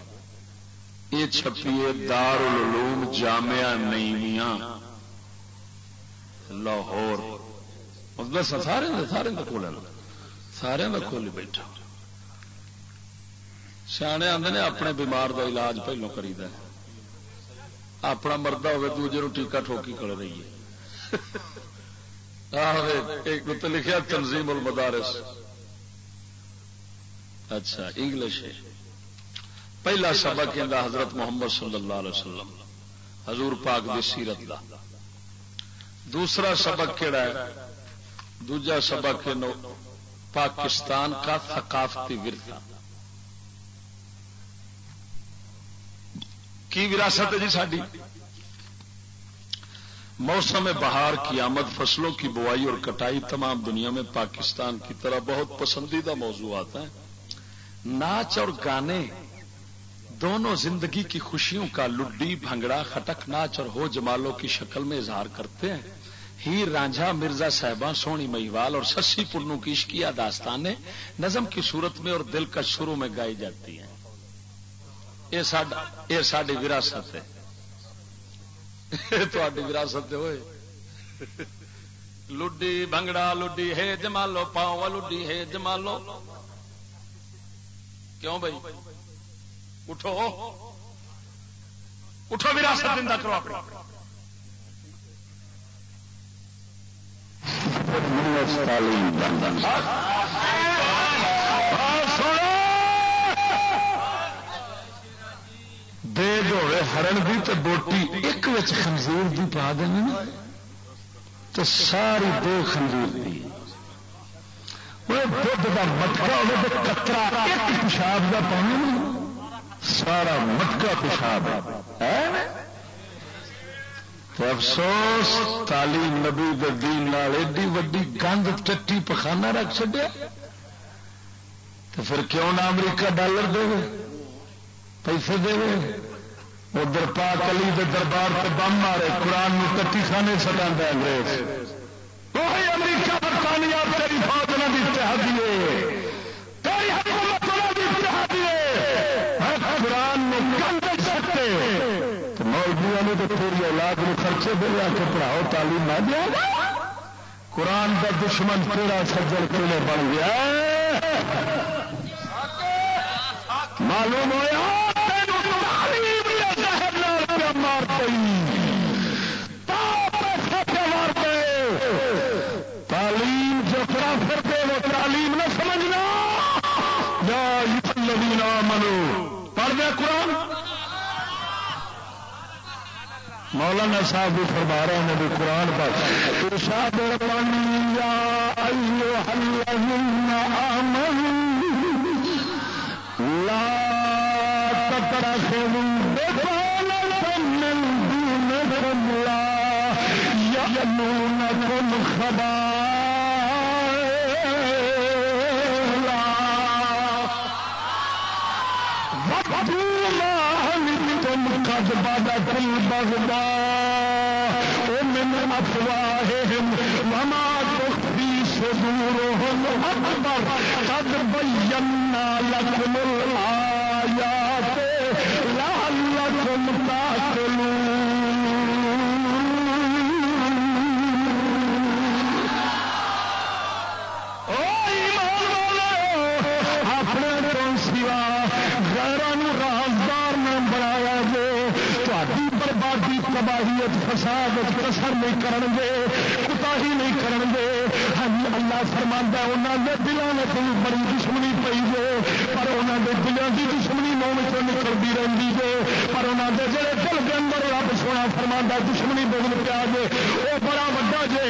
Speaker 2: یہ چھپیے دار العلوم جامعہ نیویاں لاہور۔ سارے سارے کھول سارے کا کھول بیٹھا۔ سیانے آتے نے اپنے بیمار دا علاج پہلو کری اپنا مردہ ہوگا دوجے نو ٹیکا ٹھوکی کر رہی ہے۔ ایک تو لکھا تنظیم المدارس۔ اچھا انگلش ہے۔ پہلا سبق حضرت محمد صلی اللہ علیہ وسلم، حضور پاک دی سیرت دا۔ دوسرا سبق کہڑا ہے؟ دوجا سبق پاکستان کا ثقافتی ورثہ۔ کی وراثت ہے جی ساری موسم بہار کی آمد فصلوں کی بوائی اور کٹائی تمام دنیا میں پاکستان کی طرح بہت پسندیدہ موضوعات ہیں۔ ناچ اور گانے دونوں زندگی کی خوشیوں کا لڈی، بھنگڑا، خٹک، ناچ اور ہو جمالوں کی شکل میں اظہار کرتے ہیں۔ ہیر رانجھا، مرزا صاحبہ، سونی مہیوال اور سسی پنو کی عشقیہ داستانیں نظم کی صورت میں اور دل کا شروع میں گائی جاتی ہیں۔ یہ ساری وراثت ہے۔ وراثت ہوئے لڈی بنگڑا لڈی، ہے جمالو پاؤ لڈی، ہے جمالو۔ کیوں بھائی؟ اٹھو۔ اٹھو وراثت دن کرو اپنا۔
Speaker 1: دے دو ہرن بھی تو بوٹی ایک خنزیر دی پا دیں تو ساری دو خنزیر دی۔ دھد کا مٹکا ہو کترا ایک پیشاب کا پانی سارا مٹکا پیشاب ہے۔ افسوس، تعلیم نبی دین ایڈی وڈی گند چٹی پخانا رکھ چڈیا تو پھر کیوں نہ امریکہ ڈالر دے؟ پیسے دے؟ ادھر پاک علی دے دربار سے بم مارے، قرآن کٹی خانے سٹا انگریز۔ وہی امریکہ برطانیہ تیری فوج نہ بھی اتحادی تیری حکومت نہ بھی اتحادی قرآن گند سکتے مولویا نے تو پوری اولاد میں خرچے دے آ کے پڑھاؤ، تعلیم نہ دیا قرآن کا دشمن تیرا سجل کیلے بن گیا؟ معلوم ہوا تعلیم مار تعلیم جو کافر دے وہ تعلیم نہ سمجھنا یا منو پڑھ دیا قرآن مولانا صاحب بھی فرما رہے ہیں، بھی قرآن پر ارشاد ربانی یا لا تترخذوا يأمونكم خبار هلتم قد بدت البغضاء من أفواههم وما تخفي صدورهم أكبر قد بينا لكم فساد کسر نہیں کرن گے کتا ہی نہیں کرن گے ہاں اللہ فرمانا انہوں نے دلوں میں کوئی بڑی دشمنی پی گے پر انہوں نے دلوں کی دشمنی منہ نکلتی رہتی ہے، پر انہوں نے جڑے دل کے اندر رب سونا فرما دشمنی بغل پیا گے وہ بڑا وا جے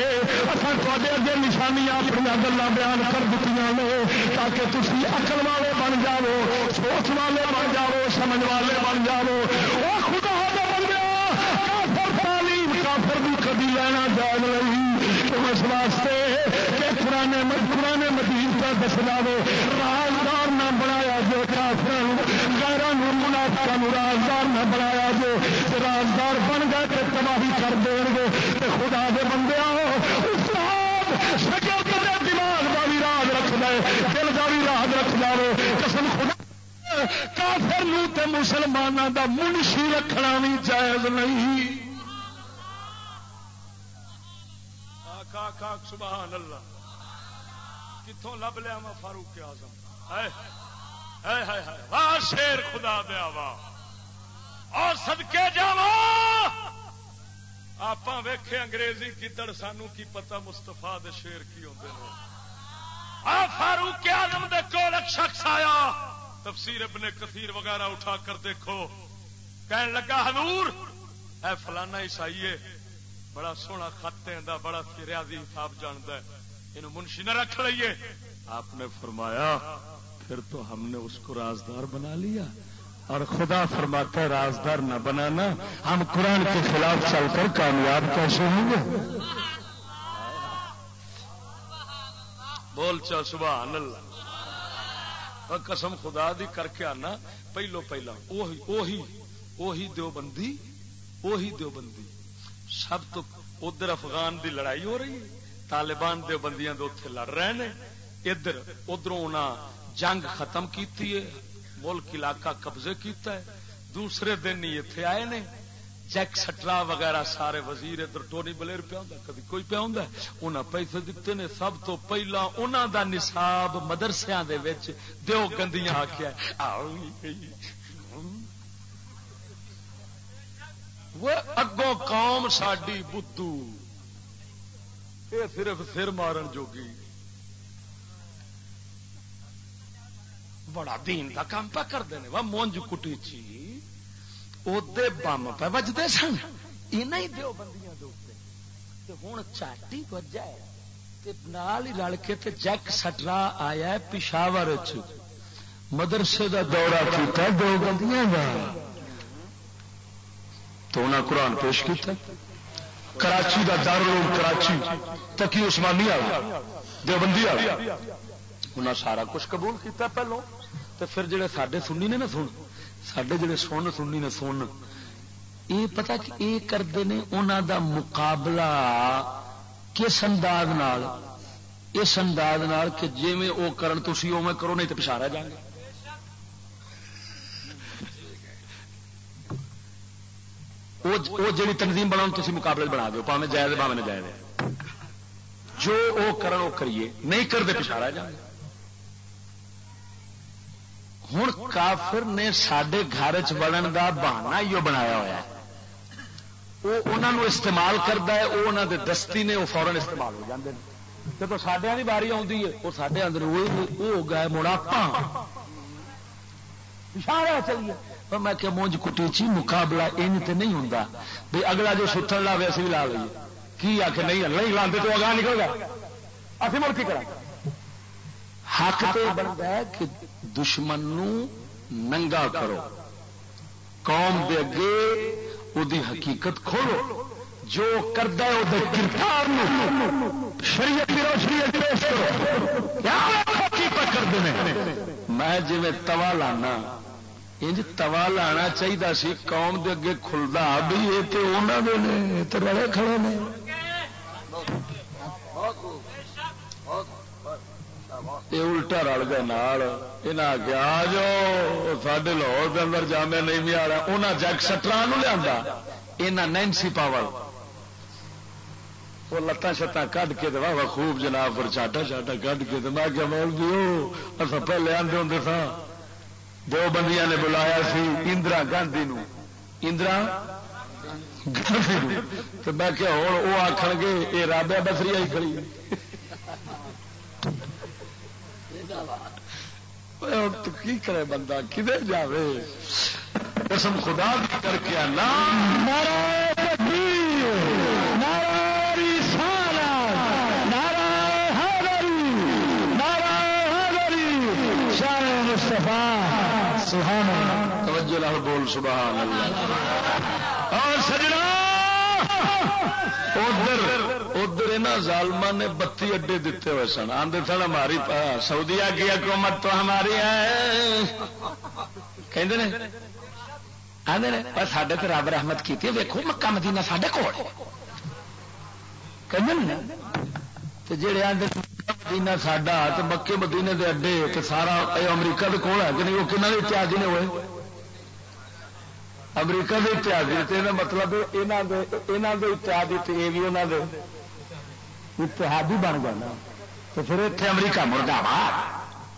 Speaker 1: اصل تے اگے نشانیاں اپنی گلیں بیان کر دیتی نے، تاکہ تھی اقل والے بن جاؤ سوچ والے بن جاؤ سمجھ والے بن جاؤ وہ خدا کافر بھی جان لگی تو اس واسطے کہ پرانے پرانے مدین
Speaker 10: پہ دس جائے رازدار نہ بنایا جو کافر گیروں منافع رازدار نہ بنایا جو رازدار بن گئے تو تباہی کر دیں گے، تو خدا دے بندے آؤ دماغ کا بھی راز رکھ دے دل کا بھی راز رکھ دے قسم خدا کافر تے مسلمانوں کا منشی رکھنا بھی جائز نہیں۔
Speaker 1: آخ آخ سبحان اللہ۔ کتوں لب لیا میں؟ فاروق آزم واہ، شیر خدا دیا واہ اور سدکے جا آپ ویخے انگریزی گدڑ سانو کی پتا مستفا دے شیر کی ہوتے ہیں فاروق آزم دے کول ایک شخص آیا۔ تفسیر ابن کثیر وغیرہ اٹھا کر دیکھو۔ کہنے لگا، حضور، اے فلانا عیسائی ہے بڑا سونا خط بڑا ریاضی حساب جانتا ہے۔ یہ منشی نہ رکھ لیے آپ نے فرمایا، پھر تو ہم نے اس کو رازدار بنا لیا۔
Speaker 10: اور خدا فرماتا ہے، رازدار نہ بنانا، ہم قرآن کے خلاف چل کر کامیاب کیسے ہوں گے؟
Speaker 1: بول چا، سبحان اللہ۔ قسم خدا دی کر کے آنا، پہلو پہلا، اوہی دیو بندی اوہی دیو بندی سب تو ادھر افغان دی لڑائی ہو رہی ہے۔ طالبان دے بندیاں دے اتنے لڑ رہے ہیں ادھر ادھر جنگ ختم کیتی ہے، ملک علاقہ قبضے کیتا ہے۔ دوسرے دن ہی اتنے آئے نے۔ جیک سٹرا وغیرہ سارے وزیر ادھر ٹونی بلیر پیا کدی کوئی پیا انہیں پیسے دیتے نے۔ سب تو پہلا انہوں دا نصاب مدرسیا دو گندیاں آخیا وہ اگوں قوم ساڈی بدھو۔ یہ صرف سر مارن جوگی۔ بڑا دین کا کام پہ کرتے ہیں وہ مونج کٹی چی ادے بم پہ بجتے سن۔ یہ دو بندیاں ہوں چاٹی وجہ نال ہی رل کے تے جیک سٹرا آیا پشاور مدرسے دا دورہ کیتا دو گندیاں بندیاں تو انہیں قرآن پیش کیتا کراچی کا دار کراچی تکی عثمانی آ دیوبندی آ انہیں سارا کچھ قبول کیتا پہلو تو پھر جڑے سڈے سننی نے نا سن سڈے جڑے سن سننی نے سن۔ یہ پتا کہ یہ کرتے ہیں انہوں دا مقابلہ کس انداز نال؟ اس انداز نال کہ جی میں وہ کرن تھی او میں کرو، نہیں تو پچھا رہ جائیں گے۔ وہ جی تنظیم بنا تھی مقابلے بنا دو پاوے جائز پاوے نہ جائز جو وہ کرن، وہ کریے، نہیں کرتے پچھا رہ جائیں ہوں کافر نے سڈے گھر چڑن کا بہانا ہی بنایا ہوا وہ انہوں استعمال کرتا ہے، وہ انہوں دے دستی نے وہ فورن استعمال ہو جاتے ہیں جب سڈیا کی باری آتی ہے، وہ سڈے اندر وہ ہو گئے مڑا پچھا چلیے۔ اور میں کہ مونج کٹی چی، مقابلہ ان تے نہیں ہوں بھائی اگلا جو ستر لا اسی بھی لا لیے کی آ کے نہیں نہیں لاتے تو اگاہ نکل گا ابھی مڑ کی کرا۔ حق تو بنتا ہے کہ دشمن نو ننگا کرو۔ قوم دے اگے وہ حقیقت کھولو۔ جو کرتا ہے وہ کردار شریعت کی روشنی پیش کرو۔ میں جی توا لانا انج توا لانا چاہیے سی، قوم دے اگے کھلتا بھی یہ تو انہوں نے تو رڑے کھڑے نے۔ یہ الٹا رل گئے نال۔ یہ آ جاؤ سڈے لاہور کے اندر جامع نہیں بھی آ رہا انہیں جگ سٹرا لیا یہاں نینسی پاور وہ لتان شتان کھ کے واہ خوب جناب پر چاٹا چاٹا کھ کے میں کیا مول بھی اصل پہلے آدھے ہوں سا دو بندیاں نے بلایا سی اندرا گاندھی نو۔ اندرا گاندھی تو میں کیا ہوں وہ آخ گے یہ رابیا بسری آئی کھڑی کی کرے بندہ؟ کدھر جائے قسم خدا کر کے آنا۔
Speaker 10: سبحان توجہ لال بول سبحان اللہ۔ اور سجنا
Speaker 1: ادھر ادھر ظالما نے بتی اڈے دیتے ہوئے سن۔ آدھے سن ہماری سعودیا کی حکومت تو ہماری ہے۔ آدھے سڈے تو رب رحمت کی ویکو مکہ مدینہ سڈے کول۔ جڑے آدھے مدینہ ساڈا تو مکے مدینے دے اڈے تو سارا امریکہ کے کول ہے کہ نہیں، وہ کہنا اتحادی نے ہوئے؟ امریکہ کے اتحادی تو یہ مطلب یہاں کے اتحادی تو یہ بھی انہوں نے اتحادی بن گیا تو پھر اتنے امریکہ مرغا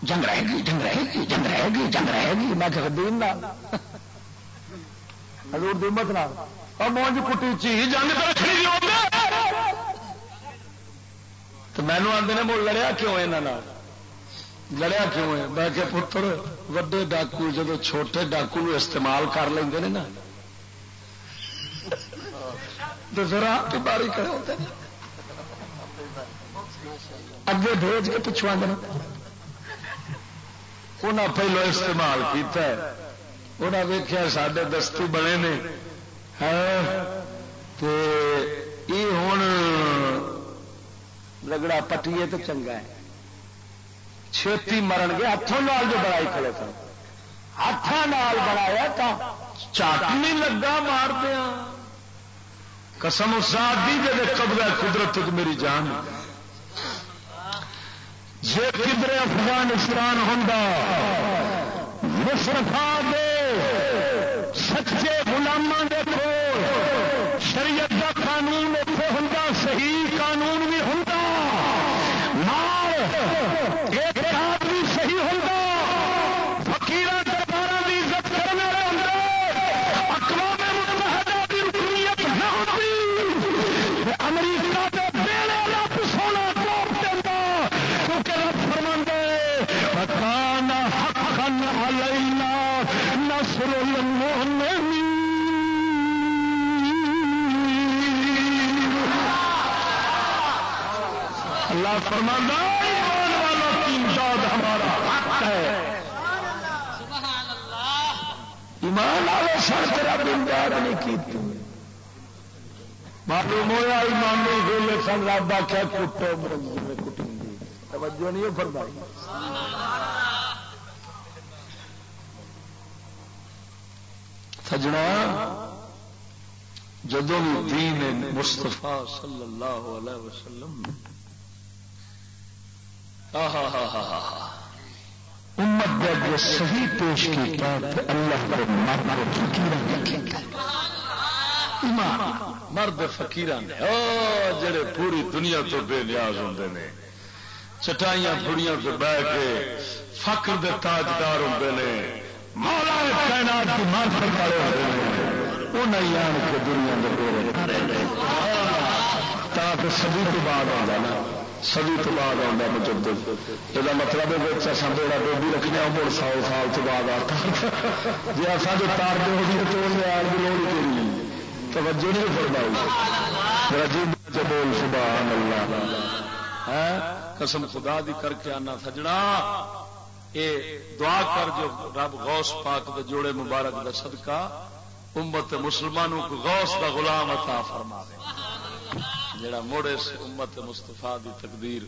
Speaker 1: جنگ رہے گی، جنگ رہے گی، جنگ رہے گی، جنگ رہے گی۔ میں کہ دین حضور دیمت نہ۔ اور مونج کٹی چی جنگ تو تو مینو آدھے نے مڑ لڑیا کیوں یہاں لڑیا کیوں ہے؟ میں کہ پتر، وڈے ڈاکو جب چھوٹے ڈاکو استعمال کر لیں نا، تو ذرا باری کرے ہوتے ہیں اگے بھیج کے پچھو آدھے انہیں پہلو استعمال کیتا ہے۔ انہیں ویخیا سڈے دستی بنے نے۔ ہاں، یہ ہوں لگڑا پٹیے تو چنگا ہے۔ چھتی مرن گے ہاتھوں نال جو بڑائی کھڑے سن ہاتھوں نال بنایا تو چاٹ نہیں لگا، مار دیا۔ قسم اساد دی جی قبضہ قدرت میری جان۔ جی کدھر افغانستان ہوں مصرفا دے سر امداد نہیں کی معلوم ہوا ایمان نہیں گولے سن رب آخیا کٹو مرنگی کٹیں گی توجہ نہیں فرمائی. سجنا جدو بھی دین مستفا صلی اللہ علیہ وسلم امت جب صحیح پیش کیتا کیا اللہ مرد فکیر جڑے پوری دنیا تو بے نیاز ہوں نے۔ چٹائیاں پڑیاں سے بہ کے فخر دے تاجدار ہوں نے۔ مولا کائنات کی مارفت والے ہوتے ہیں انہیں آن کے دنیا کے دورے تاکہ سبھی تو بعد آ جانا سبھی تو بعد آتا مجدد۔ یہ مطلب ہے اصل اچھا بیڑا ڈوبی رکھنے مڑ سو سال تو بعد آتا جی اصل جو تار دے ہوگی تو آن کی لوڑ کے توجہ نہیں فرمائی۔ جی بول سبحان اللہ ہے ہاں؟ قسم خدا دی کر کے آنا سجنا۔ اے دعا کر جو رب غوث پاک دے جوڑے مبارک دا صدقہ، امت مسلمانوں کو غوث دا غلام عطا فرما دے جڑا موڑے سے امت مستفا دی تقدیر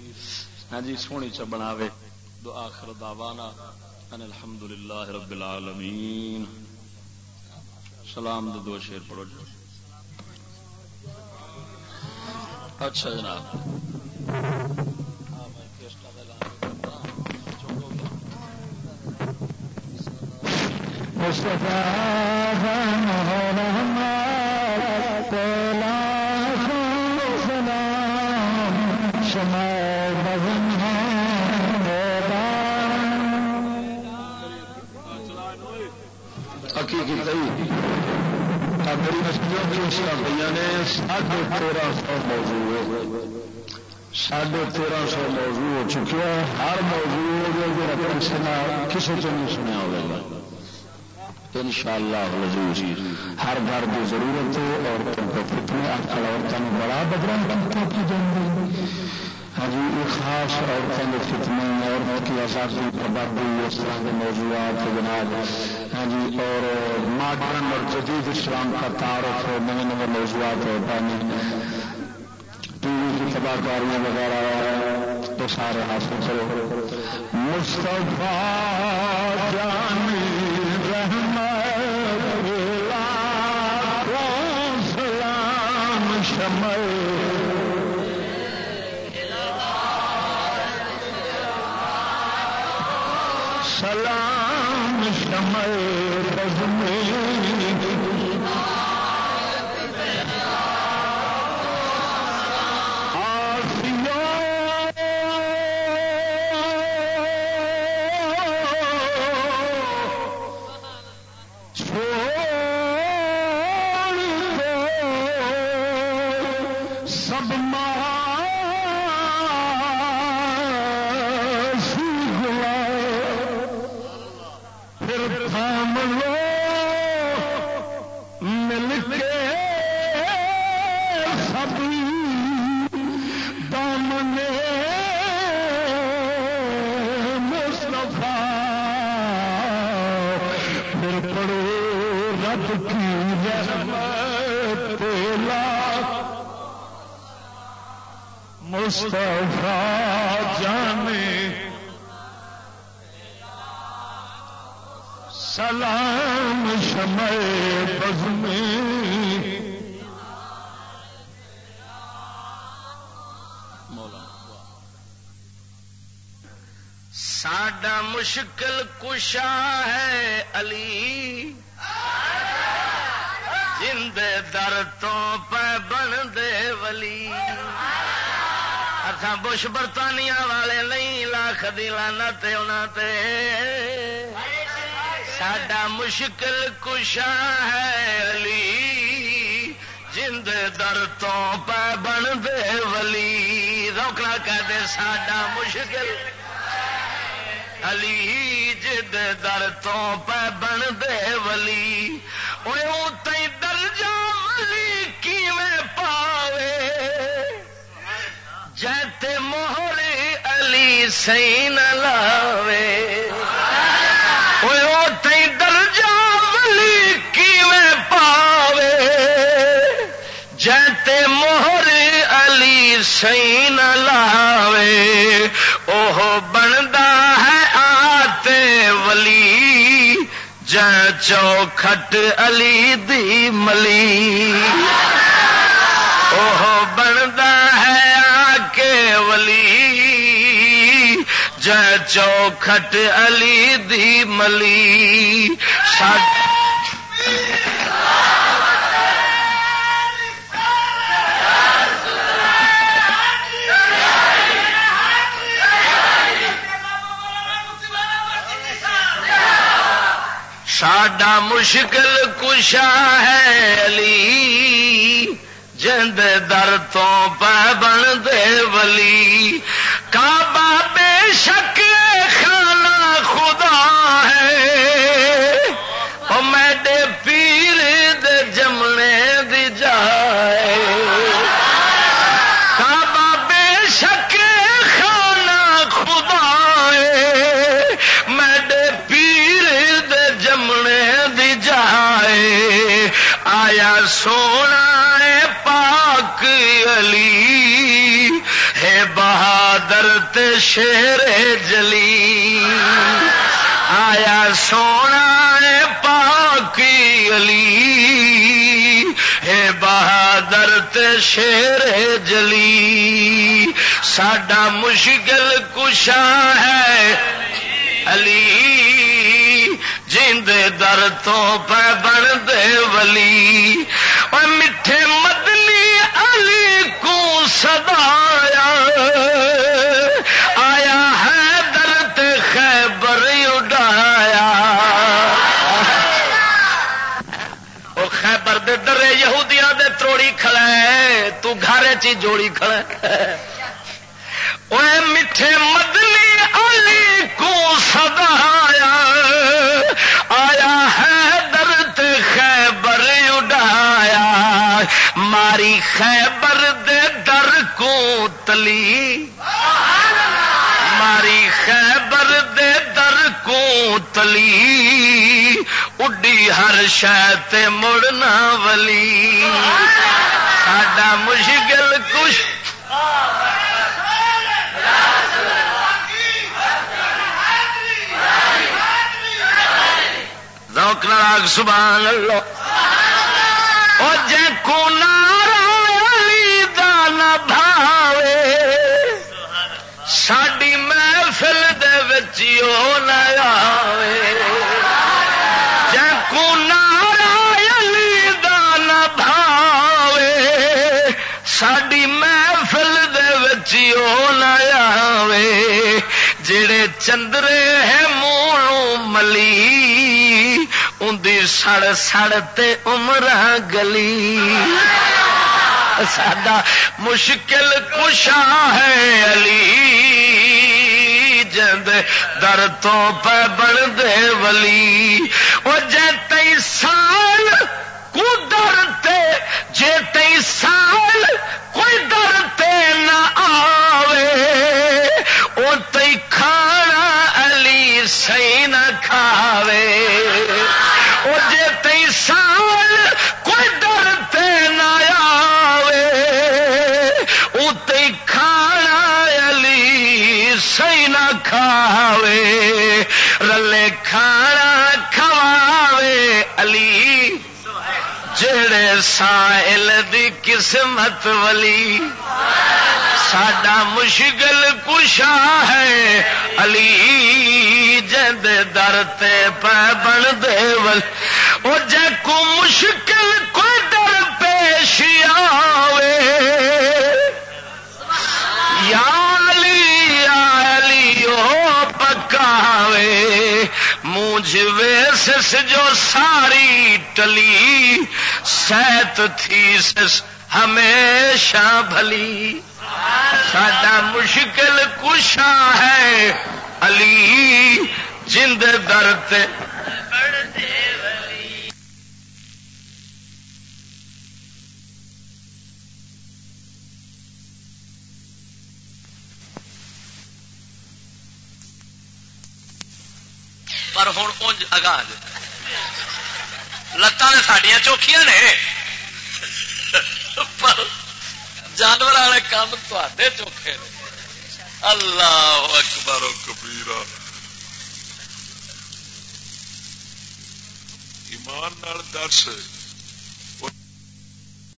Speaker 1: ہاں جی سونی چ بناوے دو آخر دعوانا ان الحمد للہ رب العالمین سلام دو دو شیر پڑھو جو اچھا جناب مصطفیٰ میری مسجدوں کی اس کا بھیا نے ساڑھے تیرہ سو موضوع ساڑھے تیرہ سو موضوع ہو چکے ہیں۔ ہر موضوع جو رقم سے نہ کسی کو نہیں سنیا ہوگا ان شاء اللہ ہر گھر کی ضرورت ہے اور فتنے آج کل عورتوں بڑا بدرنگ کی جاتی ہاں جی یہ خاص عورتوں کے فتنے عورتوں کی آزادی بربادی اس طرح کے موضوعات جناب ہاں جی اور ماڈرن اور جدید اسلام کا تعارف نئے نئے موضوعات ہے پانی ٹی وی کی تباہ کاریاں وغیرہ تو سارے حاصل کرو۔ مصطفیٰ جانی سلام مصطفیٰ جانے۔ سلام شمع بز میں
Speaker 6: ساڈا مشکل کشا ہے علی۔ جند در تو پہ بن دے ولی۔ اکھاں بش برطانیہ والے نہیں، لاکھ دی لعنت انہاں تے۔ ساڈا مشکل کشا ہے علی جند در تو پہ بن دے ولی۔ روکنا کہہ دے ساڈا مشکل۔ علی جد در تو پہ بن دے ولی۔ وہ تئی درجہ ولی کی میں پاوے جیتے موہر علی سی نہ لاوے وہ تئی درجہ ولی کی میں پاوے۔ جیتے موہر علی سی نہ لاوے۔ اوہ بندا ہے آتے ولی۔ جن چوکھٹ علی دی ملی۔ اوہ بندا چوکھٹ علی دی ملی۔ ساڈا مشکل کشا ہے علی۔ جند در تو پہ بن دے ولی۔ کعبہ بے شک تے شیر جلی۔ آیا سونا ہے پاک علی۔ ہے بہادر تے شیر جلی۔ ساڈا مشکل کشا ہے علی۔ جند در تو پہ بن دے ولی۔ اور میٹھے مدنی علی کو سدایا آیا ہے درد خیبر اڈایا وہ خیبر دے درے یہودیاں دے تروڑی کھڑا ہے، تو گھر چی جوڑی کھڑا ہے۔ میٹھے مدنی علی کو سدایا آیا ہے درد خیبر اڈایا ماری خیبر دے در کو تلی۔ ماری خیبر تلی، اڈی ہر شہ مڑنا ولی۔ ساڈا مشکل کچھ روک ناگ سبحان اللہ۔ او جے کو دان بھاوے، ساڈی محفل دے وچ او وچ او نہ آوے جڑے چندرے ہے مولوں ملی اندی سڑ سڑ تے عمر گلی ساڈا مشکل کشا ہے علی جند در تو پہ بن دے ولی وہ جے تئی سال کو تئی کھانا علی سی نہ کھاوے۔ او جے تئی سال کوئی ڈرتے نہ آوے۔ او تئی کھانا علی سی نہ کھاوے۔ رلے کھانا کھواوے علی۔ جڑے سائل دی قسمت ولی، ساڈا مشکل کشا ہے۔ علی جد در تے پہ بن دے ول او جے کو مشکل کوئی در پیش آوے۔ یا علی یا علی، او پکاوے۔ مونج ویسس جو ساری ٹلی، سیت تھی سس ہمیشہ بھلی۔ ساڈا مشکل کشا ہے علی جند درد
Speaker 11: پر ہوں انج اگاں لتان سڈیا چوکھیاں نے۔ پر جانور والے کام تے چوکھے نے۔ اللہ اکبر و کبیرہ۔
Speaker 12: ایمان نال درس۔